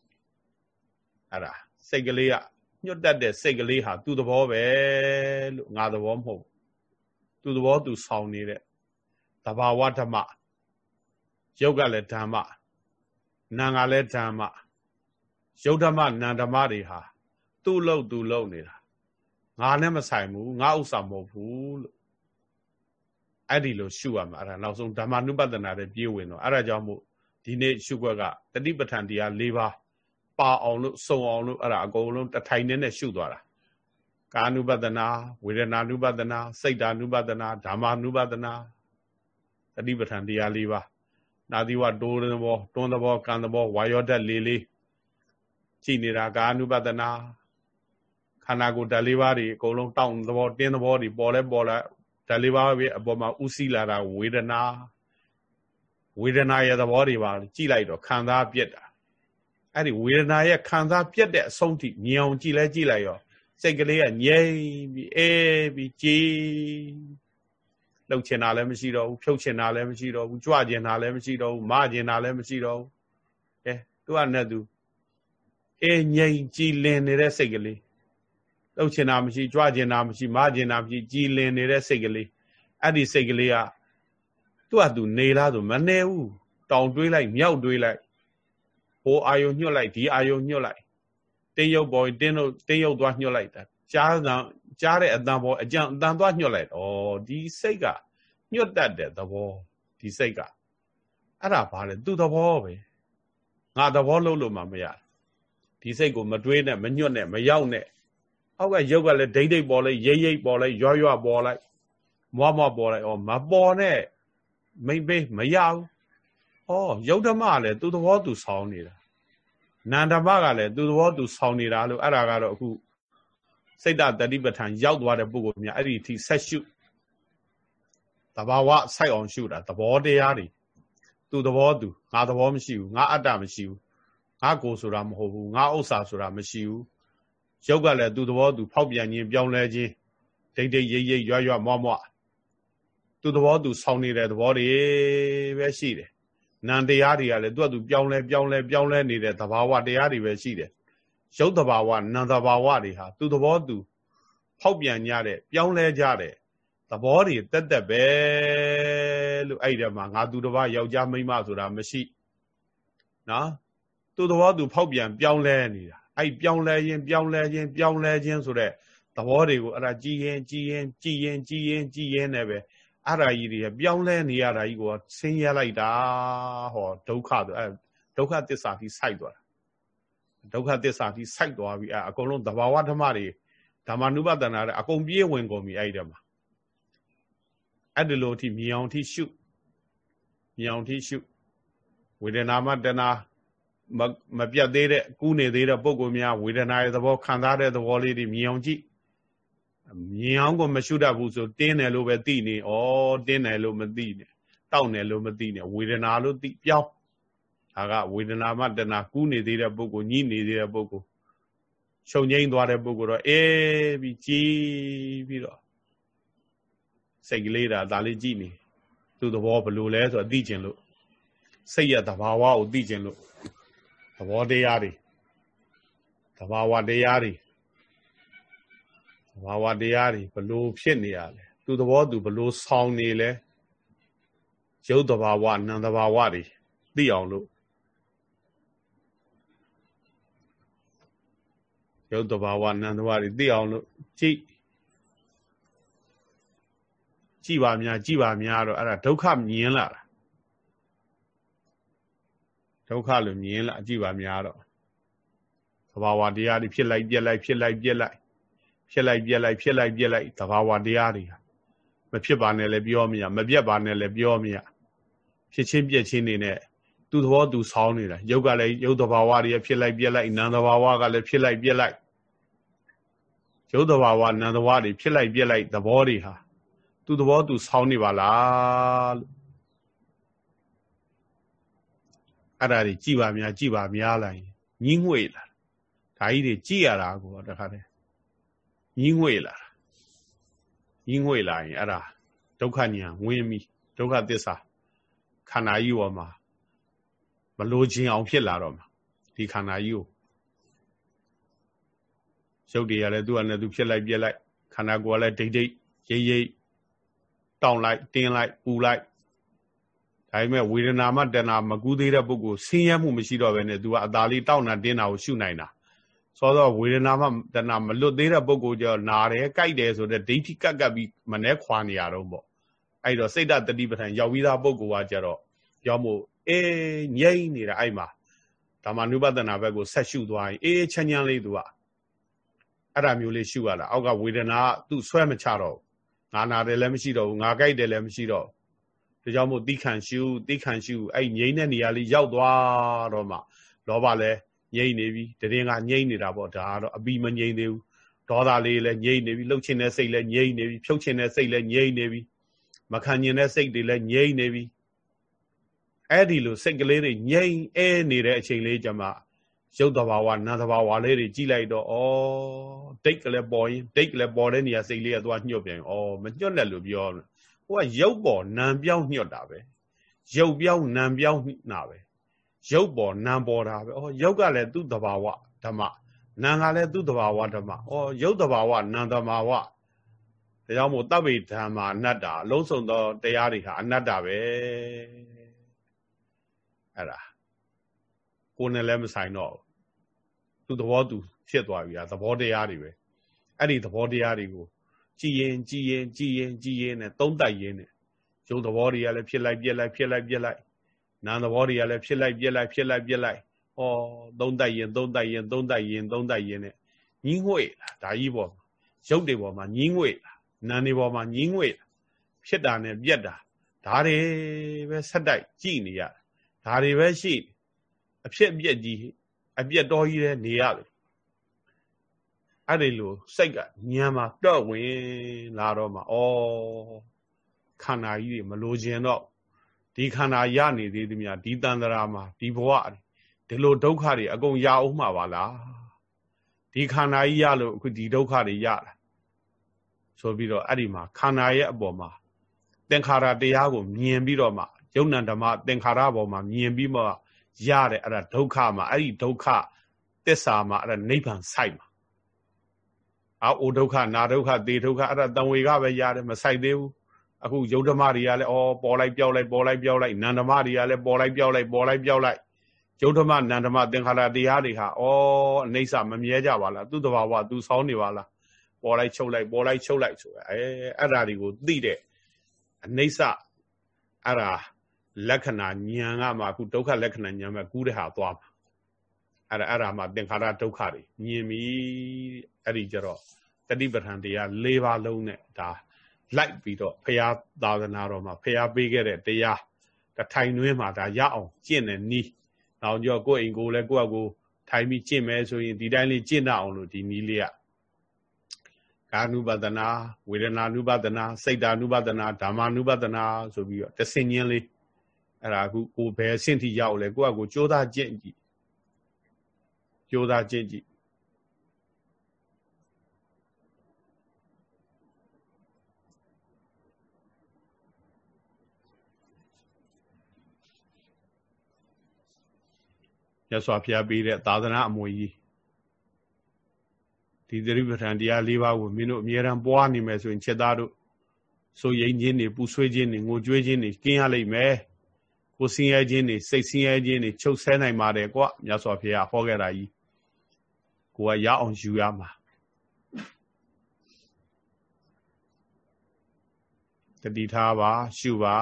Speaker 1: အဲ့ဒါစိတ်ကလေးက ညှတ်တတ်တဲ့စိတ်ကလေးဟာသူ့သဘောပဲလို့ငါသဘောမဟုတ်သူ့သဘောသူဆောင်နေတဲ့တဘာဝဓမ္မရုပ်ကလည်းဓမ္မနာငါလည်းဓမ္မရုပ်ဓမ္မနာဓမ္မတွေဟာသူ့လို့သူ့လို့နေတာငါနဲ့မဆိုင်ဘူးငါဥစ္စာမဟုတ်ဘူးလို့အဲ့ဒီလိုရှုရမှာအဲ့ဒါနောက်ဆုံးဓမ္မနုပဒနာတဲ့ပြေးဝင်တော့အဲ့ဒါကြောင့်မို့ဒီနေ့ရှုွက်ကတတိပဋ္ဌာန်တရား၄ပါး ပါအောင်လို့စုံအောင်လို့အဲ့ဒါအကုန်လုံးတထိုင်နဲ့ရှုသွားတာကာနုပဒနာဝေဒနာနုပဒနာစိတ်ဓာနုပဒနာဓမ္မနုပဒနာတတိပဋ္ဌာန်တရား၄ပါးနာသီဝတိုးသဘောတွန်းသဘောကံသဘောဝါယောဓာတ်လေးလေးကြည်နေတာကာနုပဒနာခန္ဓာကိုယ်ဓာတ်လေးပါးတွေအကုန်လုံးတောင့်သဘောတင်းသဘောတွေပေါ်လဲပေါ်လာဓာတ်လေးပါးပဲအပေါ်မှာဥသိလာတာဝေဒနာဝေဒနာရဲ့သဘောတွေပါကြည်လိုက်တော့ခံစားပြက်တာ အဲ့ဒီဝေဒနာရဲ့ခံစားပြက်တဲ့အဆုံးထိမြင်အောင်ကြည်လဲကြည်လိုက်ရောစိတ်ကလေးကငြိမ်ပြီးအေးပြီးကြည်လှုပ်ချင်တာလည်းမရှိတော့ဘူးဖြုတ်ချင်တာလည်းမရှိတော့ဘူးကြွကျင်တာလည်းမရှိတော့ဘူးမကျင်တာလည်းမရှိတော့ဘူးအဲသူကနဲ့သူအေးငြိမ်ကြည်လင်နေတဲ့စိတ်ကလေးလှုပ်ချင်တာမရှိကြွကျင်တာမရှိမကျင်တာမရှိကြည်လင်နေတဲ့စိတ်ကလေးအဲ့ဒီစိတ်ကလေးကသူ့အတူနေလားဆိုမနေဘူးတောင်တွေးလိုက်မြောက်တွေးလိုက် ဟိုအာယုံညှွတ်လိုက်ဒီအာယုံညှွတ်လိုက်တင်းရုပ်ပေါ်တင်းတို့တင်းရုပ်သွားညှွတ်လိုက်တာကြားတန်ကြားတဲ့အတန်ပေါ်အကြံအတန်သွားညွတ်လိုက်ဩဒီစိတ်ကညွတ်တတ်တဲ့သဘောဒီစိတ်ကအဲ့ဒါဘာလဲသူ့သဘောပဲငါသဘောလုံးလို့မှမရဒီစိတ်ကိုမတွေးနဲ့မညွတ်နဲ့မရောက်နဲ့အောက်ကရုပ်ကလည်းဒိတ်ဒိတ်ပေါ်လိုက်ရိပ်ရိပ်ပေါ်လိုက်ရွရွပေါ်လိုက်မွားမွားပေါ်လိုက်ဩမပေါ်နဲ့မိမ့်ပေးမရဘူးဩရုပ်ဓမ္မကလည်းသူ့သဘောသူဆောင်းနေတာ နန္ဓမ္မကလည်းသူ့သဘောသူဆောင်းနေတာလို့အဲ့ဒါကတော့အခုစိတ်တတတိပဋ္ဌာန်ရောက်သွားတဲ့ပုဂ္ဂိုလ်များအဲ့ဒီအထိဆက်ရှုတဘာဝစိုက်အောင်ရှုတာသဘောတရားတွေသူသဘောသူငါသဘောမရှိဘူးငါအတ္တမရှိဘူးငါကိုယ်ဆိုတာမဟုတ်ဘူးငါဥစ္စာဆိုတာမရှိဘူးရုပ်ကလည်းသူသဘောသူဖောက်ပြန်ခြင်းပြောင်းလဲခြင်းဒိတ်ဒိတ်ရိပ်ရိပ်ရွရွမွားမွားသူသဘောသူဆောင်းနေတဲ့သဘောတွေပဲရှိတယ် နံတရားတွေကလည်းသူ့အတူပြောင်းလဲပြောင်းလဲပြောင်းလဲနေတဲ့သဘာဝတရားတွေပဲရှိတယ်ရုပ်တဘာဝနံတဘာဝတွေဟာသူသဘောသူဖောက်ပြန်ကြတဲ့ပြောင်းလဲကြတဲ့သဘောတွေတက်တက်ပဲလို့အဲ့ဒီမှာငါသူတစ်ပါးယောက်ျားမိန်းမဆိုတာမရှိနော်သူသဘောသူဖောက်ပြန်ပြောင်းလဲနေတာအဲ့ပြောင်းလဲရင်ပြောင်းလဲခြင်းပြောင်းလဲခြင်းဆိုတဲ့သဘောတွေကိုအဲ့ဒါကြည်ရင်ကြည်ရင်ကြည်ရင်ကြည်ရင်ကြည်ရင်နဲ့ပဲ အဲ့ဒါကြီးတွေပြောင်းလဲနေရတာကြီးကိုဆင်းရဲလိုက်တာဟောဒုက္ခဆိုအဲဒုက္ခသစ္စာကြီးစိုက်သွားတာဒုက္ခသစ္စာကြီးစိုက်သွားပြီအဲအကုန်လုံးသဘာဝဓမ္မတွေဓမ္မနုပဒနာတဲ့အကုန်ပြေးဝင်ကုန်ပြီအဲ့ဒီတည်းမှာအဲ့ဒီလိုအထိမြင်အောင်ထိရှုမြင်အောင်ထိရှုဝေဒနာမတနာမပြတ်သေးတဲ့ကူးနေသေးတဲ့ပုံကိုများဝေဒနာရဲ့သဘောခံစားတဲ့သဘောလေးတွေမြင်အောင်ကြည့် မြင်အောင်ကိုမရှုတတ်ဘူးဆိုတင်းတယ်လို့ပဲသိနေဩတင်းတယ်လို့မသိနဲ့တောက်တယ်လို့မသိနဲ့ဝေဒနာလို့သိပြောင်းဒါကဝေဒနာမတနာကူးနေသေးတဲ့ပုဂ္ဂိုလ်ညှိနေသေးတဲ့ပုဂ္ဂိုလ်ရှုံငိမ့်သွားတဲ့ပုဂ္ဂိုလ်တော့အေးပြီးကြည်ပြီးတော့စိတ်ကလေးဒါဒါလေးကြည့်နေသူ့သဘောဘယ်လိုလဲဆိုတော့သိကျင်လို့စိတ်ရသဘာဝကိုသိကျင်လို့သဘောတရားတွေသဘာဝတရားတွေသ ဘာဝတရားတွေဘလို့ဖြစ်နေရလဲသူသဘောသူဘလို့ဆောင်းနေလဲရုပ်သဘာဝနာမ်သဘာဝတွေသိအောင်လို့ရုပ်တဘာဝနန္တဝါတွေသိအောင်လို့ကြည့်ကြည့်ပါများကြည့်ပါများတော့အဲ့ဒါဒုက္ခမြင်လာတာဒုက္ခလို့မြင်လာကြည့်ပါများတော့သဘာဝတရားတွေဖြစ်လိုက်ပြက်လိုက်ဖြစ်လိုက်ပြက်လိုက် ဖြစ်လိုက်ပြက်လိုက်ဖြစ်လိုက်ပြက်လိုက်သဘာဝတရားတွေမဖြစ်ပါနဲ့လည်းပြောမရမပြက်ပါနဲ့လည်းပြောမရဖြစ်ချင်းပြက်ချင်းနေနဲ့သူ့သဘောသူဆောင်းနေတာယုတ်ကလည်းယုတ်သဘာဝတွေဖြစ်လိုက်ပြက်လိုက်နံသဘာဝကလည်းဖြစ်လိုက်ပြက်လိုက်ယုတ်သဘာဝနံသဘာဝတွေဖြစ်လိုက်ပြက်လိုက်သဘောတွေဟာသူ့သဘောသူဆောင်းနေပါလားလို့အဲ့ဒါတွေကြည်ပါများကြည်ပါများလာရင်ညှင်းငွေလာဒါကြီးတွေကြည်ရတာကိုတခါတည်း ညှင်းငွေလာညှင်းငွေလာရင်အဲ့ဒါဒုက္ခညာဝင်ပြီဒုက္ခသစ္စာခန္ဓာကြီးပေါ်မှာမလိုချင်အောင်ဖြစ်လာတော့မှာဒီခန္ဓာကြီးကိုရုပ်တွေကလည်းသူ့အနေနဲ့သူဖြစ်လိုက်ပြက်လိုက်ခန္ဓာကိုယ်ကလည်းဒိတ်ဒိတ်ရိပ်ရိပ်တောင်းလိုက်တင်းလိုက်ပူလိုက်ဒါပေမဲ့ဝေဒနာမှတဏမကူးသေးတဲ့ပုဂ္ဂိုလ်ဆင်းရဲမှုမရှိတော့ဘဲနဲ့သူကအသာလေးတောင်းတာတင်းတာကိုရှုနိုင်တာ စောစောဝေဒနာမှတဏမလွတ်သေးတဲ့ပုဂ္ဂိုလ်ကြောနာတယ်ကြိုက်တယ်ဆိုတဲ့ဒိဋ္ဌိကပ်ကပ်ပြီးမနှဲခွာနေရတော့ပေါ့အဲ့တော့စိတ်တတတိပဋ္ဌာန်ရောက်ပြီးသားပုဂ္ဂိုလ်ကကြတော့ရောက်မို့အေးငြိမ့်နေတာအဲ့မှာဓမ္မနုပဒနာဘက်ကိုဆက်ရှုသွားရင်အေးချမ်းချမ်းလေးသူကအဲ့ဒါမျိုးလေးရှုရတာအောက်ကဝေဒနာသူ့ဆွဲမချတော့ငါနာတယ်လည်းမရှိတော့ဘူးငါကြိုက်တယ်လည်းမရှိတော့ဒါကြောင့်မို့တိခန့်ရှုတိခန့်ရှုအဲ့ငြိမ့်တဲ့နေရာလေးရောက်သွားတော့မှလောဘလည်း ငြိမ့်နေပြီတရင်ကငြိမ့်နေတာပေါ့ဒါကတော့အပီမငြိမ့်သေးဘူးဒေါသလေးလည်းငြိမ့်နေပြီလှုပ်ချင်တဲ့စိတ်လည်းငြိမ့်နေပြီဖြုတ်ချင်တဲ့စိတ်လည်းငြိမ့်နေပြီမခံကျင်တဲ့စိတ်တွေလည်းငြိမ့်နေပြီအဲ့ဒီလိုစိတ်ကလေးတွေငြိမ့်အဲနေတဲ့အချိန်လေးကြမှာရုပ်တဘာဝနာမ်တဘာဝလေးတွေကြည့်လိုက်တော့ဩဒိတ်ကလေးပေါ်ရင်ဒိတ်ကလေးပေါ်တဲ့နေရာစိတ်လေးကသူကညှွတ်ပြန်ဩမညှွတ်နဲ့လို့ပြောဟိုကရုပ်ပေါ်နာမ်ပြောင်းညှွတ်တာပဲရုပ်ပြောင်းနာမ်ပြောင်းနာပဲ ရုပ်ပေါ်နာမ်ပေါ်တာပဲဩရုပ်ကလည်းသူ့တဘာဝဓမ္မနာမ်ကလည်းသူ့တဘာဝဓမ္မဩရုပ်တဘာဝနာမ်တဘာဝဒါကြောင့်မို့တပ်ပိဓမ္မာအနတ္တာအလုံးစုံသောတရားတွေဟာအနတ္တပဲအဲ့ဒါကိုယ်နဲ့လည်းမဆိုင်တော့သူသဘောသူဖြစ်သွားပြီอ่ะသဘောတရားတွေပဲအဲ့ဒီသဘောတရားတွေကိုကြည်ရင်ကြည်ရင်ကြည်ရင်ကြည်ရင်နဲ့သုံးတိုက်ရင်နဲ့ရုပ်သဘောတွေကလည်းဖြစ်လိုက်ပြက်လိုက်ဖြစ်လိုက်ပြက်လိုက် နာမ်သဘောတွေကလည်းဖြစ်လိုက်ပြက်လိုက်ဖြစ်လိုက်ပြက်လိုက်ဩသုံးတိုက်ရင်သုံးတိုက်ရင်သုံးတိုက်ရင်သုံးတိုက်ရင်နဲ့ညီးငွေ့လာဒါကြီးပေါ်မှာရုပ်တွေပေါ်မှာညီးငွေ့လာနာမ်တွေပေါ်မှာညီးငွေ့လာဖြစ်တာနဲ့ပြက်တာဒါတွေပဲဆက်တိုက်ကြည်နေရဒါတွေပဲရှိအဖြစ်အပျက်ကြီးအပြက်တော်ကြီးတဲ့နေရတယ်အဲ့ဒီလိုစိတ်ကညံမှာတော့ဝင်လာတော့မှဩခန္ဓာကြီးတွေမလိုချင်တော့ ဒီခန္ဓာရနေသေးသည်များဒီတန်ត្រာမှာဒီဘဝဒီလိုဒုက္ခတွေအကုန်ရအောင်မှာပါလားဒီခန္ဓာကြီးရလို့အခုဒီဒုက္ခတွေရတာဆိုပြီးတော့အဲ့ဒီမှာခန္ဓာရဲ့အပေါ်မှာသင်္ခါရတရားကိုမြင်ပြီးတော့မှယုံ nant ဓမ္မသင်္ခါရပေါ်မှာမြင်ပြီးမှရတယ်အဲ့ဒါဒုက္ခမှာအဲ့ဒီဒုက္ခသစ္စာမှာအဲ့ဒါနိဗ္ဗာန်ဆိုင်မှာအာအိုဒုက္ခနာဒုက္ခသေဒုက္ခအဲ့ဒါတံဝေကပဲရတယ်မဆိုင်သေးဘူး အခုယုံဓမ္မတွေကလည်းအော်ပေါ်လိုက်ပြောက်လိုက်ပေါ်လိုက်ပြောက်လိုက်နန္ဓမ္မတွေကလည်းပေါ်လိုက်ပြောက်လိုက်ပေါ်လိုက်ပြောက်လိုက်ယုံဓမ္မနန္ဓမ္မသင်္ခါရတရားတွေဟာအော်အိဋ္ဌမမြဲကြပါလားသူ့တဘာဝသူဆောင်းနေပါလားပေါ်လိုက်ချုပ်လိုက်ပေါ်လိုက်ချုပ်လိုက်ဆိုအဲအဲ့ဒါတွေကိုသိတဲ့အနိစ္စအဲ့ဒါလက္ခဏာဉာဏ်ကမှအခုဒုက္ခလက္ခဏာဉာဏ်မှာကူးတဲ့ဟာသွားမှာအဲ့ဒါအဲ့ဒါမှသင်္ခါရဒုက္ခတွေမြင်ပြီအဲ့ဒီကြတော့တတိပဋ္ဌာန်တရား၄ပါးလုံးနဲ့ဒါ လိုက်ပြီးတော့ဖရာသာသနာတော်မှာဖရာပေးခဲ့တဲ့တရားတထိုင်တွင်းမှာဒါရအောင်ကျင့်တဲ့နီးနောက်ကြောကိုယ့်အိမ်ကိုလည်းကိုယ့်အကိုထိုင်ပြီးကျင့်မယ်ဆိုရင်ဒီတိုင်းလေးကျင့်တတ်အောင်လို့ဒီနီးလေးကကာနုပဒနာဝေဒနာနုပဒနာစိတ်ဓာနုပဒနာဓမ္မနုပဒနာဆိုပြီးတော့တဆင်ချင်းလေးအဲ့ဒါအခုကိုဘယ်ဆင့်ထိရောက်လဲကိုယ့်အကိုကြိုးစားကျင့်ကြည့်ကြိုးစားကျင့်ကြည့် ရသော်ဖျားပေးတဲ့သာသနာအမွေကြီးဒီသတိပဋ္ဌာန်တရား၄ပါးကိုမင်းတို့အမြဲတမ်းပွားနေမယ်ဆိုရင်ချက်သားတို့ဆိုရင်ချင်းနေပူဆွေးခြင်းနေငိုကြွေးခြင်းနေကင်းရလိမ့်မယ်ကိုစင်းရဲခြင်းနေစိတ်စင်းရဲခြင်းနေချုပ်ဆဲနိုင်ပါတယ်ကွမြတ်စွာဘုရားဟောခဲ့တာကြီးကိုကရအောင်ယူရမှာတတိထားပါရှုပါ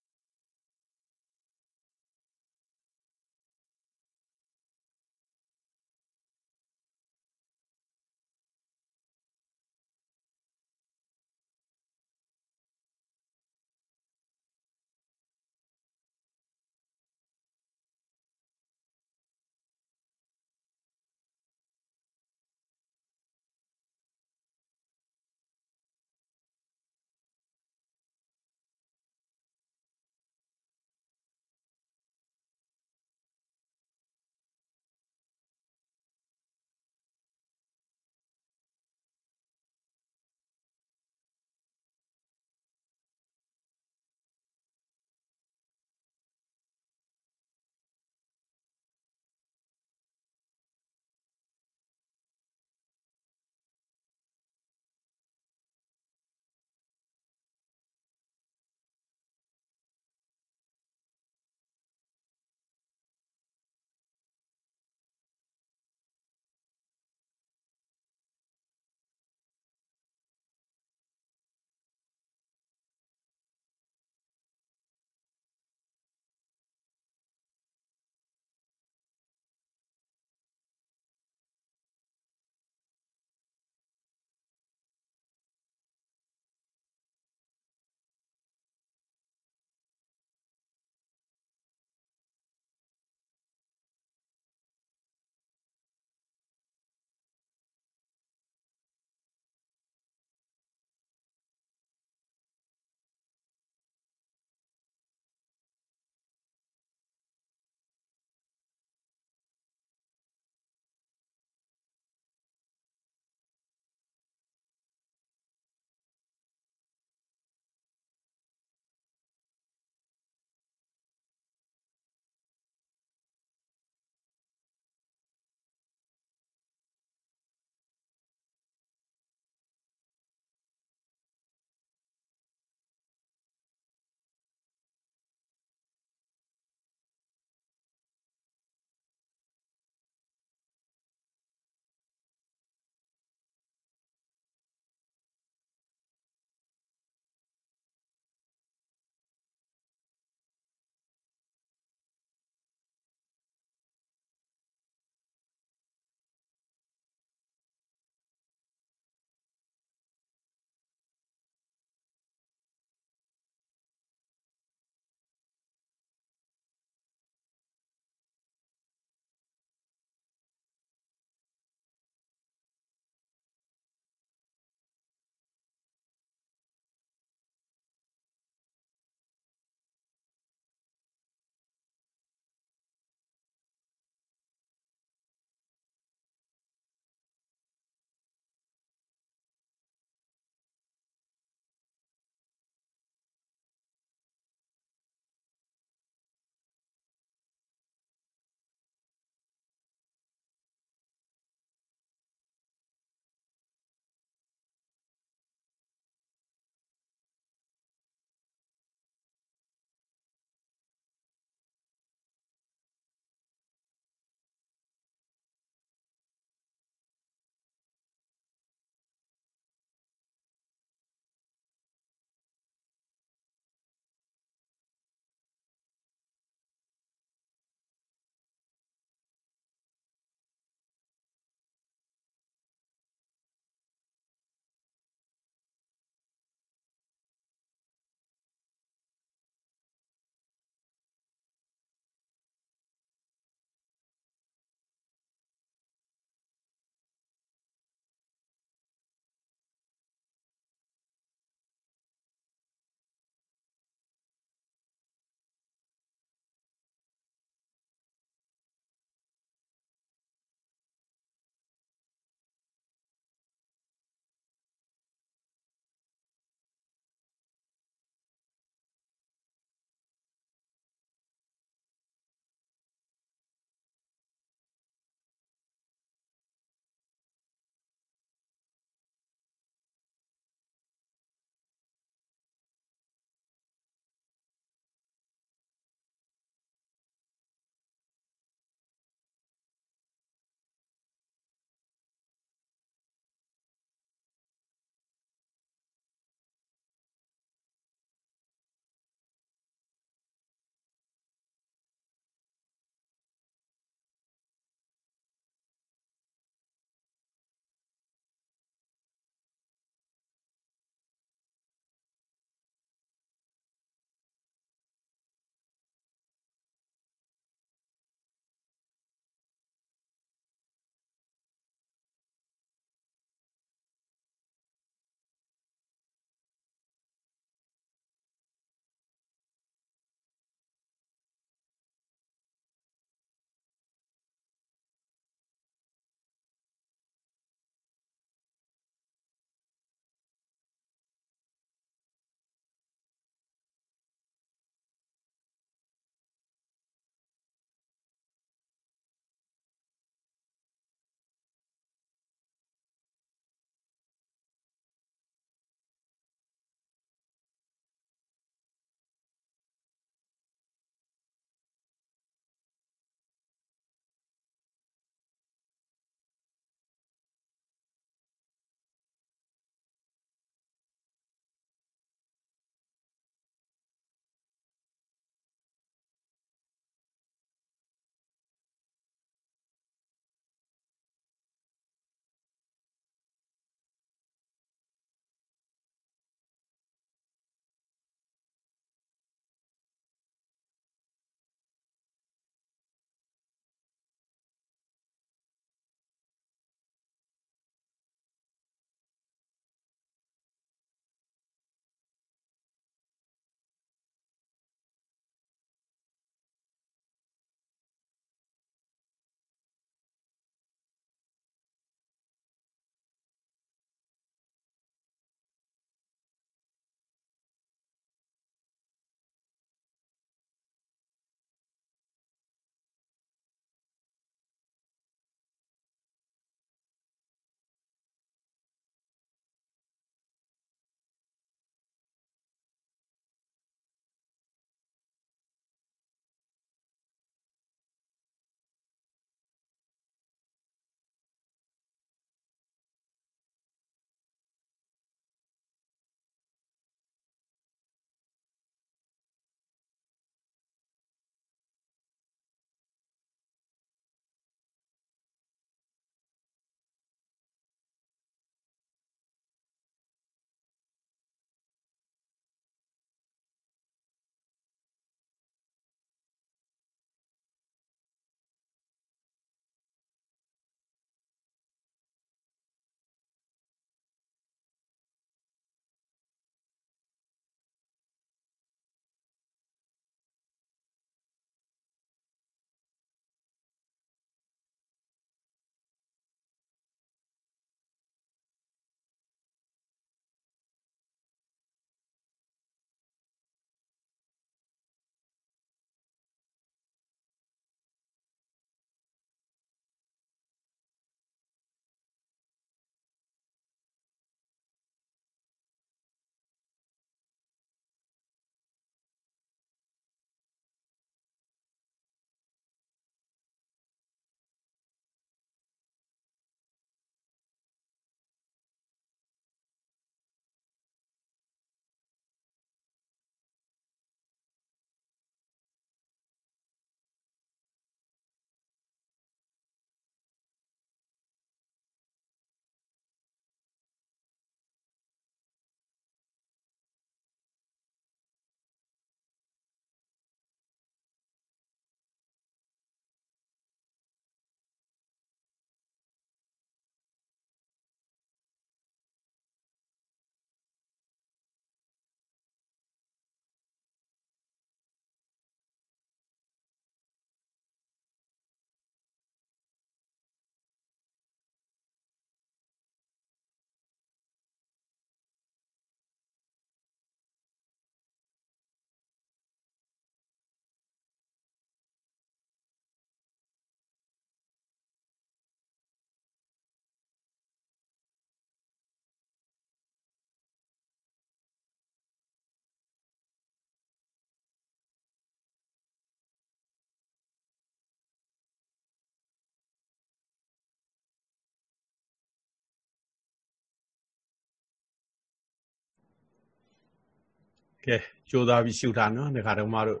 Speaker 1: ကဲကြိုးစားပြီးရှုထားနော်ဒီခါတော့မတို့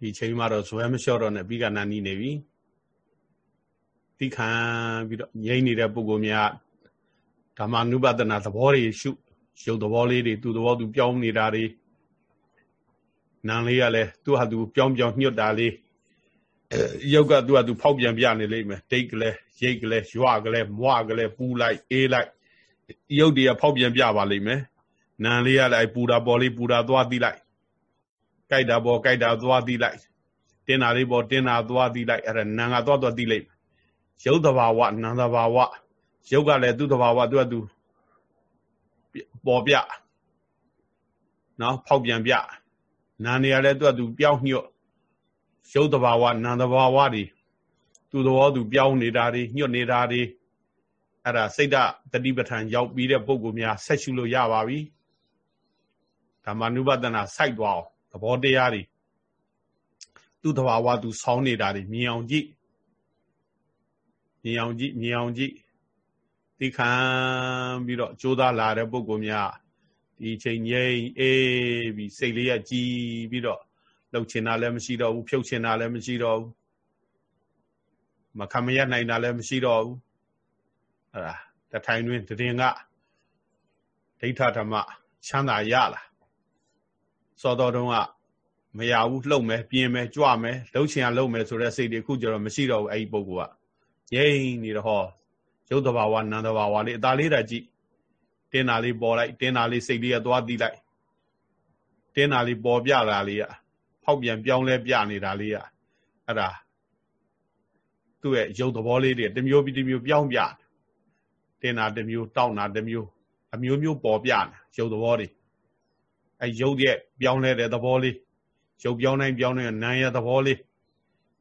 Speaker 1: ဒီချိန်မှတော့ဇွဲမလျှော့တော့နဲ့ပြီးကနာနီးနေပြီသိခံပြီးတော့ငြိမ့်နေတဲ့ပုဂ္ဂိုလ်များဓမ္မနုပဒနာသဘောတွေရှုရုပ်သဘောလေးတွေသူ့သဘောသူပြောင်းနေတာတွေနာလေးကလည်းသူ့ဟာသူပြောင်းပြောင်းညှွတ်တာလေးရုပ်ကသူ့ဟာသူဖောက်ပြန်ပြနေလိမ့်မယ်ဒိတ်ကလေးရိတ်ကလေးရွကလေးမွကလေးပူလိုက်အေးလိုက်ရုပ်တွေကဖောက်ပြန်ပြပါလိမ့်မယ် နာလေးကလည်းပူတာပေါ်လေးပူတာသွားသိလိုက်ကြိုက်တာပေါ်ကြိုက်တာသွားသိလိုက်တင်းတာလေးပေါ်တင်းတာသွားသိလိုက်အဲ့ဒါနာငါသွားသွားသိလိုက်ရုပ်တဘာဝနာတဘာဝရုပ်ကလည်းသူ့တဘာဝသူ့ကသူပေါ်ပြနော်ဖောက်ပြန်ပြနာနေရလဲသူ့ကသူပြောင်းညွတ်ရုပ်တဘာဝနာတဘာဝတွေသူ့သဘောသူပြောင်းနေတာတွေညွတ်နေတာတွေအဲ့ဒါစိတ်ဓာတတိပဋ္ဌာန်ရောက်ပြီးတဲ့ပုံကူများဆက်ရှုလို့ရပါပြီ ဓမ္မနုပဒနာစိုက်သွားအောင်သဘောတရားတွေသူ့တဘာဝသူဆောင်းနေတာတွေမြင်အောင်ကြည့်မြင်အောင်ကြည့်မြင်အောင်ကြည့်သိခံပြီးတော့ကြိုးစားလာတဲ့ပုဂ္ဂိုလ်များဒီချိန်ငြိမ်အေးပြီးစိတ်လေးကကြည်ပြီးတော့လှုပ်ချင်တာလည်းမရှိတော့ဘူးဖြုတ်ချင်တာလည်းမရှိတော့ဘူးမခံမရနိုင်တာလည်းမရှိတော့ဘူးအဲ့ဒါတထိုင်တွင်တည်င်ကဒိဋ္ဌဓမ္မချမ်းသာရလာ စောတော်တုန်းကမရဘူးလှုပ်မယ်ပြင်းမယ်ကြွမယ်လှုပ်ချင်ရလှုပ်မယ်ဆိုတဲ့စိတ်တွေအခုကျတော့မရှိတော့ဘူးအဲ့ဒီပုဂ္ဂိုလ်ကငြိမ်နေတော့ဟောရုပ်တဘာဝနာမ်တဘာဝလေးအသာလေးတာကြည့်တင်းတာလေးပေါ်လိုက်တင်းတာလေးစိတ်လေးကသွားတီးလိုက်တင်းတာလေးပေါ်ပြတာလေးကဖောက်ပြန်ပြောင်းလဲပြနေတာလေးကအဲ့ဒါသူ့ရဲ့ရုပ်သဘောလေးတွေတမျိုးပြီးတမျိုးပြောင်းပြတင်းတာတမျိုးတောက်တာတမျိုးအမျိုးမျိုးပေါ်ပြနေရုပ်သဘောတွေ အဲရုပ်ရဲ့ပြောင်းလဲတဲ့သဘောလေးရုပ်ပြောင်းတိုင်းပြောင်းနေတဲ့နာမ်ရဲ့သဘောလေး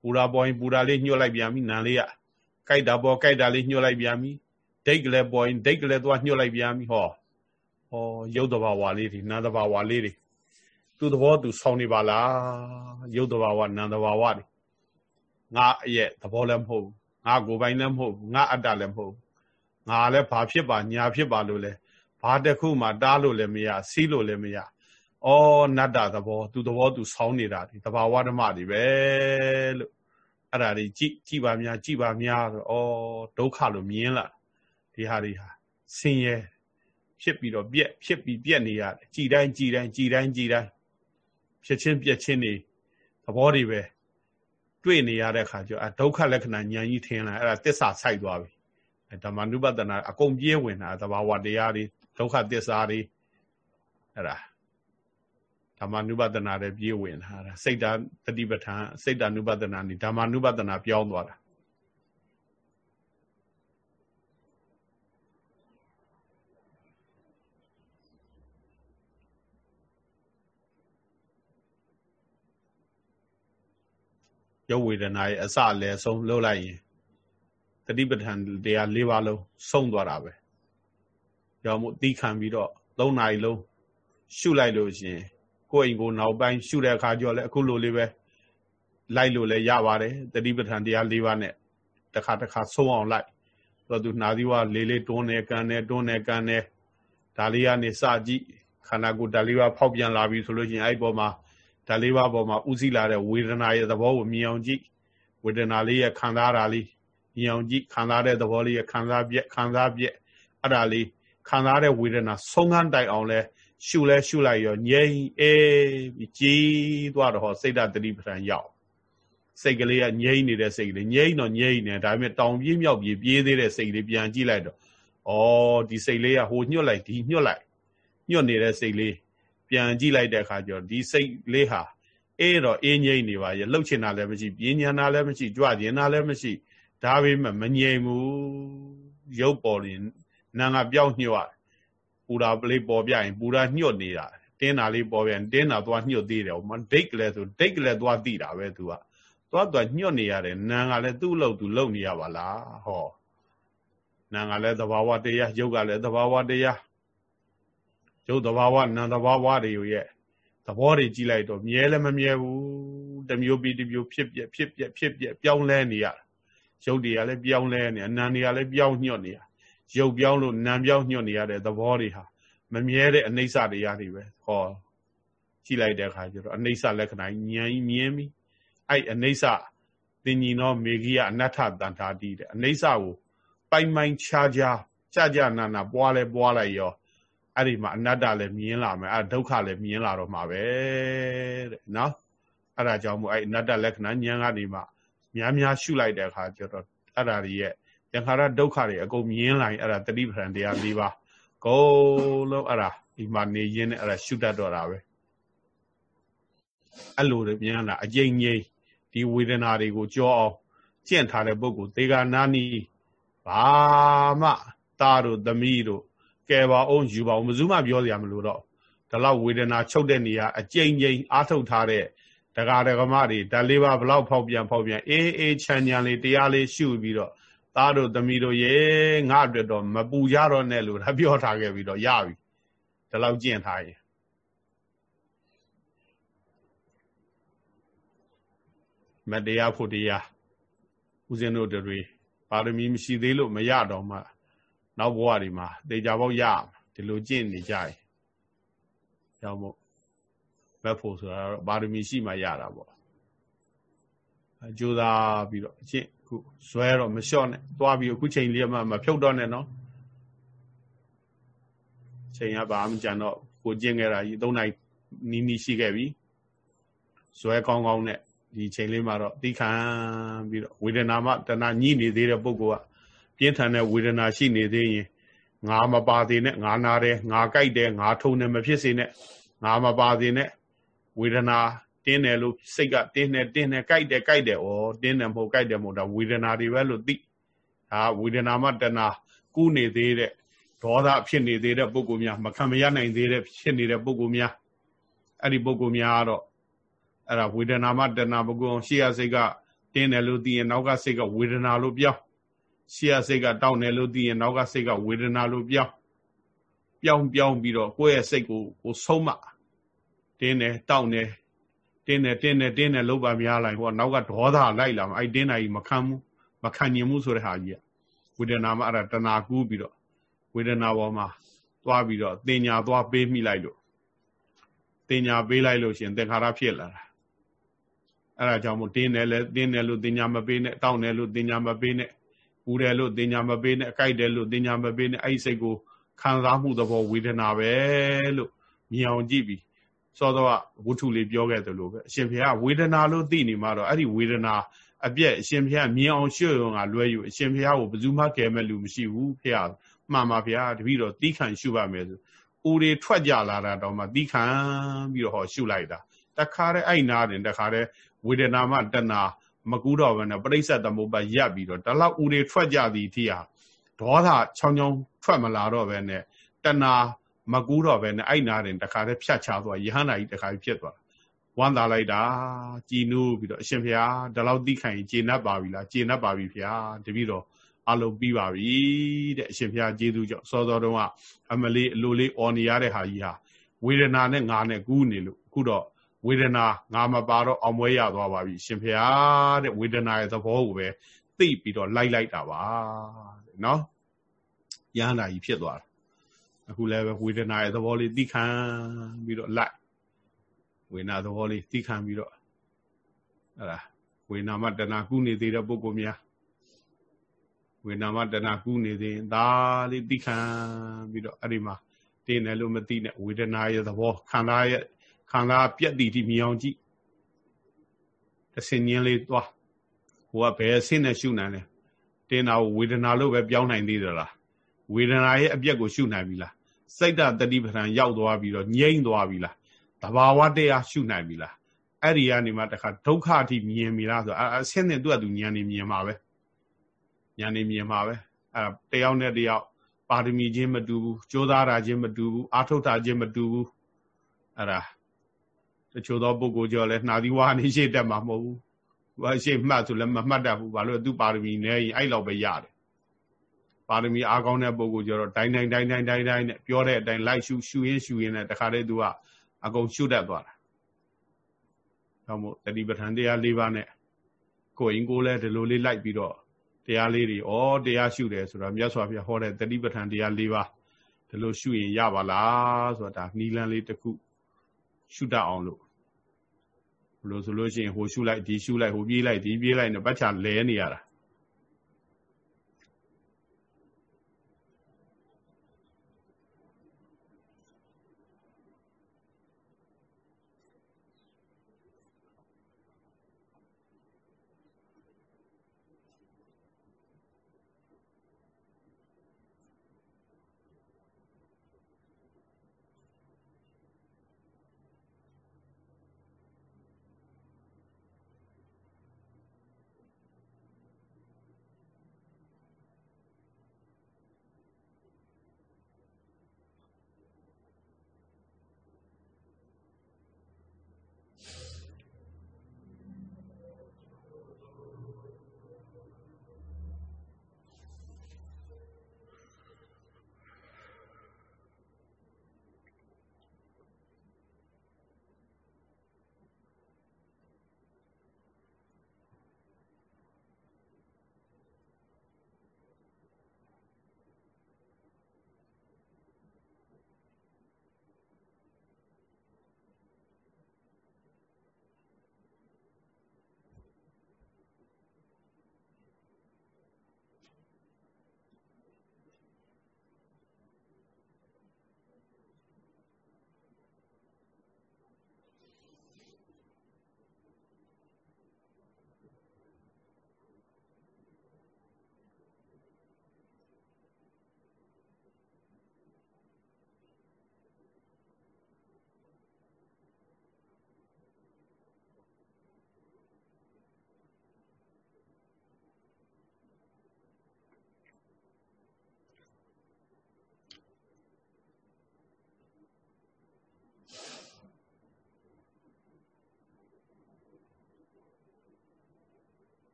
Speaker 1: ပူရာပေါ်ရင်ပူရာလေးညှို့လိုက်ပြန်ပြီနာမ်လေးကကြိုက်တာပေါ်ကြိုက်တာလေးညှို့လိုက်ပြန်ပြီဒိတ်ကလေးပေါ်ရင်ဒိတ်ကလေးသွားညှို့လိုက်ပြန်ပြီဟောဟောရုပ်တဘာဝလေးတွေနာမ်တဘာဝလေးတွေသူ့သဘောသူဆောင်းနေပါလားရုပ်တဘာဝနာမ်တဘာဝတွေငါရဲ့သဘောလည်းမဟုတ်ငါကိုယ်ပိုင်လည်းမဟုတ်ငါအတ္တလည်းမဟုတ်ငါလည်းဘာဖြစ်ပါညာဖြစ်ပါလို့လဲဘာတစ်ခုမှတားလို့လည်းမရစီးလို့လည်းမရ ဩနတ္တသဘောသူသဘောသူဆောင်းနေတာဒီတဘာဝဓမ္မတွေပဲလို့အဲ့ဒါတွေကြည်ကြည်ပါများကြည်ပါများဆိုဩဒုက္ခလို့မြင်လာဒီဟာတွေဟာဆင်းရဲဖြစ်ပြီးတော့ပြက်ဖြစ်ပြီးပြက်နေရတယ်ကြည်တိုင်းကြည်တိုင်းကြည်တိုင်းကြည်တိုင်းဖြစ်ချင်းပြက်ချင်းနေသဘောတွေပဲတွေ့နေရတဲ့ခါကျအဒုက္ခလက္ခဏာဉာဏ်ကြီးထင်လာအဲ့ဒါတစ္ဆာဆိုင်သွားပြီဓမ္မနုပဒနာအကုန်ပြေးဝင်တာသဘာဝတရားတွေဒုက္ခသစ္စာတွေအဲ့ဒါ ဓမ္မနုပဒနာတွေပြေးဝင်တာစိတ်ဓာတတိပဋ္ဌာန်စိတ်ဓာနုပဒနာနေဓမ္မနုပဒနာပြောင်းသွားတာရုပ်ဝေဒနာရဲ့အစအလယ်ဆုံးလှုပ်လိုက်ရင်တတိပဋ္ဌာန်တရား၄ပါးလုံးဆုံးသွားတာပဲကြောင့်မို့တီးခံပြီးတော့၃နာရီလုံးရှုလိုက်လို့ရှင် ကိုယ့်အိမ်ကိုနောက်ပိုင်းရှုတဲ့အခါကျတော့လေအခုလိုလေးပဲလိုက်လို့လည်းရပါတယ်တတိပဋ္ဌာန်တရား၄ပါးနဲ့တစ်ခါတစ်ခါဆုံးအောင်လိုက်တော့သူနှာသီးဝလေးလေးတွန်းနေကန်နေတွန်းနေကန်နေဒါလေးကနေစကြည့်ခန္ဓာကိုယ်ဒါလေးပါဖောက်ပြန်လာပြီဆိုလို့ရှိရင်အဲ့ဒီပေါ်မှာဒါလေးပါပေါ်မှာဥသိလာတဲ့ဝေဒနာရဲ့သဘောကိုမြင်အောင်ကြည့်ဝေဒနာလေးရဲ့ခံစားတာလေးမြင်အောင်ကြည့်ခံစားတဲ့သဘောလေးရဲ့ခံစားပြက်ခံစားပြက်အဲ့ဒါလေးခံစားတဲ့ဝေဒနာဆုံးခန်းတိုင်အောင်လဲ ရှုလဲရှုလိုက်ရောငြိမ်အေးပြီးကြည်သွားတော့ဟောစိတ်ဓာတ်တတိပဋ္ဌာန်ရောက်စိတ်ကလေးကငြိမ်နေတဲ့စိတ်ကလေးငြိမ်တော့ငြိမ်နေဒါပေမဲ့တောင်ပြေးမြောက်ပြေးပြေးသေးတဲ့စိတ်လေးပြန်ကြည့်လိုက်တော့ဩဒီစိတ်လေးကဟိုညှွတ်လိုက်ဒီညှွတ်လိုက်ညှွတ်နေတဲ့စိတ်လေးပြန်ကြည့်လိုက်တဲ့အခါကျတော့ဒီစိတ်လေးဟာအေးတော့အေးငြိမ်နေပါရဲ့လှုပ်ချင်တာလည်းမရှိပြင်းညာတာလည်းမရှိကြွကျင်တာလည်းမရှိဒါပေမဲ့မငြိမ်ဘူးရုပ်ပေါ်ရင်နာငါပြောင်းညှို့ရ ပူတာလေးပေါ်ပြရင်ပူတာညှို့နေတာတင်းတာလေးပေါ်ပြန်တင်းတာသွားညှို့သေးတယ်မဒိတ်ကလေးဆိုဒိတ်ကလေးသွားတိတာပဲသူကသွားသွားညှို့နေရတယ်နာငါလည်းသူ့လို့သူလုံနေရပါလားဟောနာငါလည်းသဘာဝတရားရုပ်ကလည်းသဘာဝတရားရုပ်သဘာဝနာမ်သဘာဝတွေရဲ့သဘောတွေကြည့်လိုက်တော့မြဲလည်းမမြဲဘူးတမျိုးပြီးတမျိုးဖြစ်ပြဖြစ်ပြဖြစ်ပြပြောင်းလဲနေရရုပ်တွေကလည်းပြောင်းလဲနေအနံတွေကလည်းပြောင်းညှို့နေရ ရုပ်ပြောင်းလို့နာမ်ပြောင်းညှို့နေရတဲ့သဘောတွေဟာမမြဲတဲ့အနိစ္စတရားတွေပဲဟောကြည့်လိုက်တဲ့အခါကျတော့အနိစ္စလက္ခဏာဉာဏ်ကြီးမြင်ပြီအဲ့အနိစ္စသင်ညီနောမေဂိယအနတ္ထတန်ထာတိတဲ့အနိစ္စကိုပိုင်ပိုင်ခြားခြားကြကြနာနာပွားလဲပွားလိုက်ရောအဲ့ဒီမှာအနတ္တလည်းမြင်လာမယ်အဲ့ဒုက္ခလည်းမြင်လာတော့မှာပဲတဲ့နော်အဲ့ဒါကြောင့်မို့အဲ့အနတ္တလက္ခဏာဉာဏ်ကနေမှများများရှုလိုက်တဲ့အခါကျတော့အဲ့ဒါတွေရဲ့ သင်္ခါရဒုက္ခတွေအကုန်မြင်လာရင်အဲ့ဒါတတိပ္ပံတရား၄ပါးကိုလုံးအဲ့ဒါဒီမှာနေရင်းနဲ့အဲ့ဒါရှုတတ်တော့တာပဲအဲ့လိုတွေမြင်လာအကျဉ်းကြီးဒီဝေဒနာတွေကိုကြောအောင်ကျင့်ထားတဲ့ပုဂ္ဂိုလ်သေဂာနာနီဘာမှသားတို့သမီးတို့ကဲပါအောင်ယူပါအောင်ဘယ်သူမှပြောစရာမလိုတော့ဒါလောက်ဝေဒနာချုပ်တဲ့နေရာအကျဉ်းချင်းအားထုတ်ထားတဲ့ဒကာဒကမတွေဓာလေးပါဘလောက်ဖောက်ပြန်ဖောက်ပြန်အေးအေးချမ်းချမ်းလေးတရားလေးရှုပြီးတော့ သားတို့သမီးတို့ရေငါအတွက်တော့မပူကြတော့နဲ့လို့ဒါပြောထားခဲ့ပြီးတော့ရပြီဒါလောက်ကျင့်ထားရင်မတရားဖို့တရားဦးဇင်းတို့တွေပါရမီမရှိသေးလို့မရတော့မှနောက်ဘဝတွေမှာတေချာပေါက်ရဒီလိုကျင့်နေကြရင်ကြောင့်မို့မက်ဖို့ဆိုတာတော့ပါရမီရှိမှရတာပေါ့အကျိုးသားပြီးတော့အကျင့် ခုဇွဲတော့မလျှော့နဲ့သွားပြီးအခုချိန်လေးမှမဖြုတ်တော့နဲ့နော်ချိန်ကဘာမှကြံတော့ကိုကျင့်ခဲ့တာကြီး၃နိုင်နီးနီးရှိခဲ့ပြီဇွဲကောင်းကောင်းနဲ့ဒီချိန်လေးမှာတော့သိခံပြီးတော့ဝေဒနာမှတဏှာညှိနေသေးတဲ့ပုဂ္ဂိုလ်ကပြင်းထန်တဲ့ဝေဒနာရှိနေသေးရင်ငါမပါသေးနဲ့ငါနာတယ်ငါကြိုက်တယ်ငါထုံတယ်မဖြစ်စေနဲ့ငါမပါသေးနဲ့ဝေဒနာ တင်းတယ်လို့စိတ်ကတင်းတယ်တင်းတယ်ကြိုက်တယ်ကြိုက်တယ်ဩတင်းတယ်မဟုတ်ကြိုက်တယ်မဟုတ်ဒါဝေဒနာတွေပဲလို့သိဒါဝေဒနာမှတဏှာကူးနေသေးတဲ့ဒေါသဖြစ်နေသေးတဲ့ပုဂ္ဂိုလ်များမခံမရနိုင်သေးတဲ့ဖြစ်နေတဲ့ပုဂ္ဂိုလ်များအဲ့ဒီပုဂ္ဂိုလ်များကတော့အဲ့ဒါဝေဒနာမှတဏှာပုဂ္ဂိုလ်ရှေ့ရစိတ်ကတင်းတယ်လို့သိရင်နောက်ကစိတ်ကဝေဒနာလို့ပြောင်းရှေ့ရစိတ်ကတောင်းတယ်လို့သိရင်နောက်ကစိတ်ကဝေဒနာလို့ပြောင်းပြောင်းပြောင်းပြီးတော့ကိုယ့်ရဲ့စိတ်ကိုကိုဆုံးမတင်းတယ်တောင်းတယ် တင်းတယ်တင်းတယ်တင်းတယ်လို့ပါများလိုက်ဟောနောက်ကဒေါသလိုက်လာမှအဲ့တင်းတာကြီးမခံဘူးမခံညင်ဘူးဆိုတဲ့ဟာကြီးကဝေဒနာမှအဲ့ဒါတဏှာကူးပြီးတော့ဝေဒနာပေါ်မှာသွားပြီးတော့တင်ညာသွားပေးမိလိုက်လို့တင်ညာပေးလိုက်လို့ရှင်သင်္ခါရဖြစ်လာတာအဲ့ဒါကြောင့်မို့တင်းတယ်လဲတင်းတယ်လို့တင်ညာမပေးနဲ့တောင်းတယ်လို့တင်ညာမပေးနဲ့ပူတယ်လို့တင်ညာမပေးနဲ့အကြိုက်တယ်လို့တင်ညာမပေးနဲ့အဲ့ဒီစိတ်ကိုခံစားမှုသဘောဝေဒနာပဲလို့မြင်အောင်ကြည့်ပြီး စောစောကဝတ္ထုလေးပြောခဲ့သလိုပဲအရှင်ဘုရားဝေဒနာလို့သိနေမှာတော့အဲ့ဒီဝေဒနာအပြက်အရှင်ဘုရားမြင်အောင်ရှုရုံကလွဲယူအရှင်ဘုရားကိုဘယ်သူမှကယ်မဲ့လူမရှိဘူးဖေရမှန်ပါဗျာတပည့်တော်တီးခံရှုပါမယ်ဆိုဦးတွေထွက်ကြလာတာတော့မှတီးခံပြီးတော့ဟောရှုလိုက်တာတခါတည်းအဲ့နာတင်တခါတည်းဝေဒနာမှတဏမကူးတော့ဘဲနဲ့ပြိဿသမုပ္ပါရပ်ပြီးတော့တလောက်ဦးတွေထွက်ကြသည်ထိဟာဒေါသချောင်းချောင်းထွက်မလာတော့ဘဲနဲ့တဏ မကူးတော့ဘဲနဲ့အဲ့နာတင်တခါတည်းဖြတ်ချသွားယဟန္တာကြီးတခါကြီးဖြစ်သွားဝမ်းသာလိုက်တာကြည်နူးပြီးတော့အရှင်ဖျားဒီလောက်သိခံရင်ကျေနပ်ပါပြီလားကျေနပ်ပါပြီဖျားတပည့်တော်အလုံးပြီးပါပြီတဲ့အရှင်ဖျားကျေးဇူးကြောင့်စောစောတုန်းကအမလေးအလိုလေးអော်နေရတဲ့ဟာကြီးဟာဝေဒနာနဲ့ငါနဲ့ကူးနေလို့အခုတော့ဝေဒနာငါမပါတော့အောင်ပွဲရသွားပါပြီရှင်ဖျားတဲ့ဝေဒနာရဲ့သဘောကိုပဲသိပြီးတော့လိုက်လိုက်တာပါတဲ့နော်ရဟန္တာကြီးဖြစ်သွားတာ အခုလည်းပဲဝေဒနာရဲ့သဘောလေးသိခံပြီးတော့လိုက်ဝေဒနာသဘောလေးသိခံပြီးတော့အဲ့ဒါဝေဒနာမတဏကုနေသေးတဲ့ပုဂ္ဂိုလ်များဝေဒနာမတဏကုနေသေးရင်ဒါလေးသိခံပြီးတော့အဲ့ဒီမှာတင်းတယ်လို့မသိနဲ့ဝေဒနာရဲ့သဘောခန္ဓာရဲ့ခန္ဓာပြက်တည်တည်မြင်အောင်ကြည့်တစ်စင်ချင်းလေးသွားဟိုကဘယ်အဆင့်နဲ့ရှုနိုင်လဲတင်းတာကိုဝေဒနာလို့ပဲပြောင်းနိုင်သေးသလားဝေဒနာရဲ့အပြက်ကိုရှုနိုင်ပြီလား စိတ်တတတိပဋ္ဌာန်ရောက်သွားပြီးတော့ငြိမ့်သွားပြီလားတဘာဝတရားရှုနိုင်ပြီလားအဲ့ဒီကနေမှတခါဒုက္ခအထိမြင်ပြီလားဆိုအဆင့်နဲ့သူ့အတူဉာဏ်နေမြင်မှာပဲဉာဏ်နေမြင်မှာပဲအဲ့တယောက်နဲ့တယောက်ပါရမီချင်းမတူဘူးကြိုးစားတာချင်းမတူဘူးအာထုတ်တာချင်းမတူဘူးအဲ့ဒါတချို့သောပုဂ္ဂိုလ်ကြောလည်းနှာသီးဝါနေရှိတတ်မှာမဟုတ်ဘူးဘာရှိမှတ်ဆိုလည်းမမှတ်တတ်ဘူးဘာလို့သူပါရမီနဲ့ရင်အဲ့လောက်ပဲရတယ် ပါရမီအားကောင်းတဲ့ပုဂ္ဂိုလ်ကျတော့တိုင်းတိုင်းတိုင်းတိုင်းတိုင်းတိုင်းနဲ့ပြောတဲ့အတိုင်းလိုက်ရှုရှုရင်းရှုရင်းနဲ့တခါတည်းသူကအကုန်ရှုတတ်သွားတာ။ဒါမို့တတိပဋ္ဌာန်တရား၄ပါးနဲ့ကိုယ်ရင်ကိုယ်လည်းဒီလိုလေးလိုက်ပြီးတော့တရားလေးတွေဩတရားရှုတယ်ဆိုတော့မြတ်စွာဘုရားဟောတဲ့တတိပဋ္ဌာန်တရား၄ပါးဒီလိုရှုရင်ရပါလားဆိုတာဒါနီလန်းလေးတစ်ခုရှုတတ်အောင်လို့ဘလို့ဆိုလို့ရှိရင်ဟိုရှုလိုက်ဒီရှုလိုက်ဟိုပြေးလိုက်ဒီပြေးလိုက်နဲ့ပတ်ချလဲနေရတာ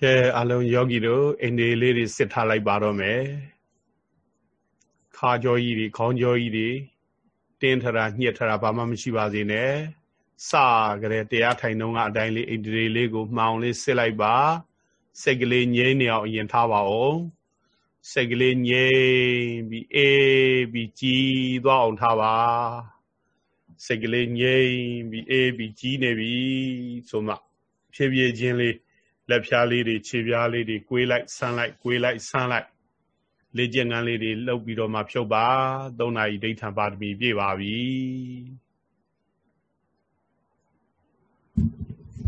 Speaker 1: ကဲအလုံးယောဂီတို့အိန္ဒိလေးတွေစစ်ထားလိုက်ပါတော့မယ်ခါကြောကြီးတွေခေါင်းကြောကြီးတွေတင်းထတာညှက်ထတာဘာမှမရှိပါစေနဲ့စကြတဲ့တရားထိုင်တော့ကအတိုင်းလေးအိန္ဒိလေးကိုမှောင်လေးစစ်လိုက်ပါစိတ်ကလေးငြိမ်းနေအောင်အရင်ထားပါအောင်စိတ်ကလေးငြိမ်ပြီးအေးပြီးကြည်သွားအောင်ထားပါစိတ်ကလေးငြိမ်ပြီးအေးပြီးကြီးနေပြီဆိုမှဖြည်းဖြည်းချင်းလေး လက်ဖြားလေးတွေခြေဖြားလေးတွေကိုွေးလိုက်ဆန်းလိုက်ကိုွေးလိုက်ဆန်းလိုက်လေ့ကျင့်ခန်းလေးတွေလုပ်ပြီးတော့မှဖြုတ်ပါ၃နာရီဒိဋ္ဌံပါရမီပြည့်ပါပြီ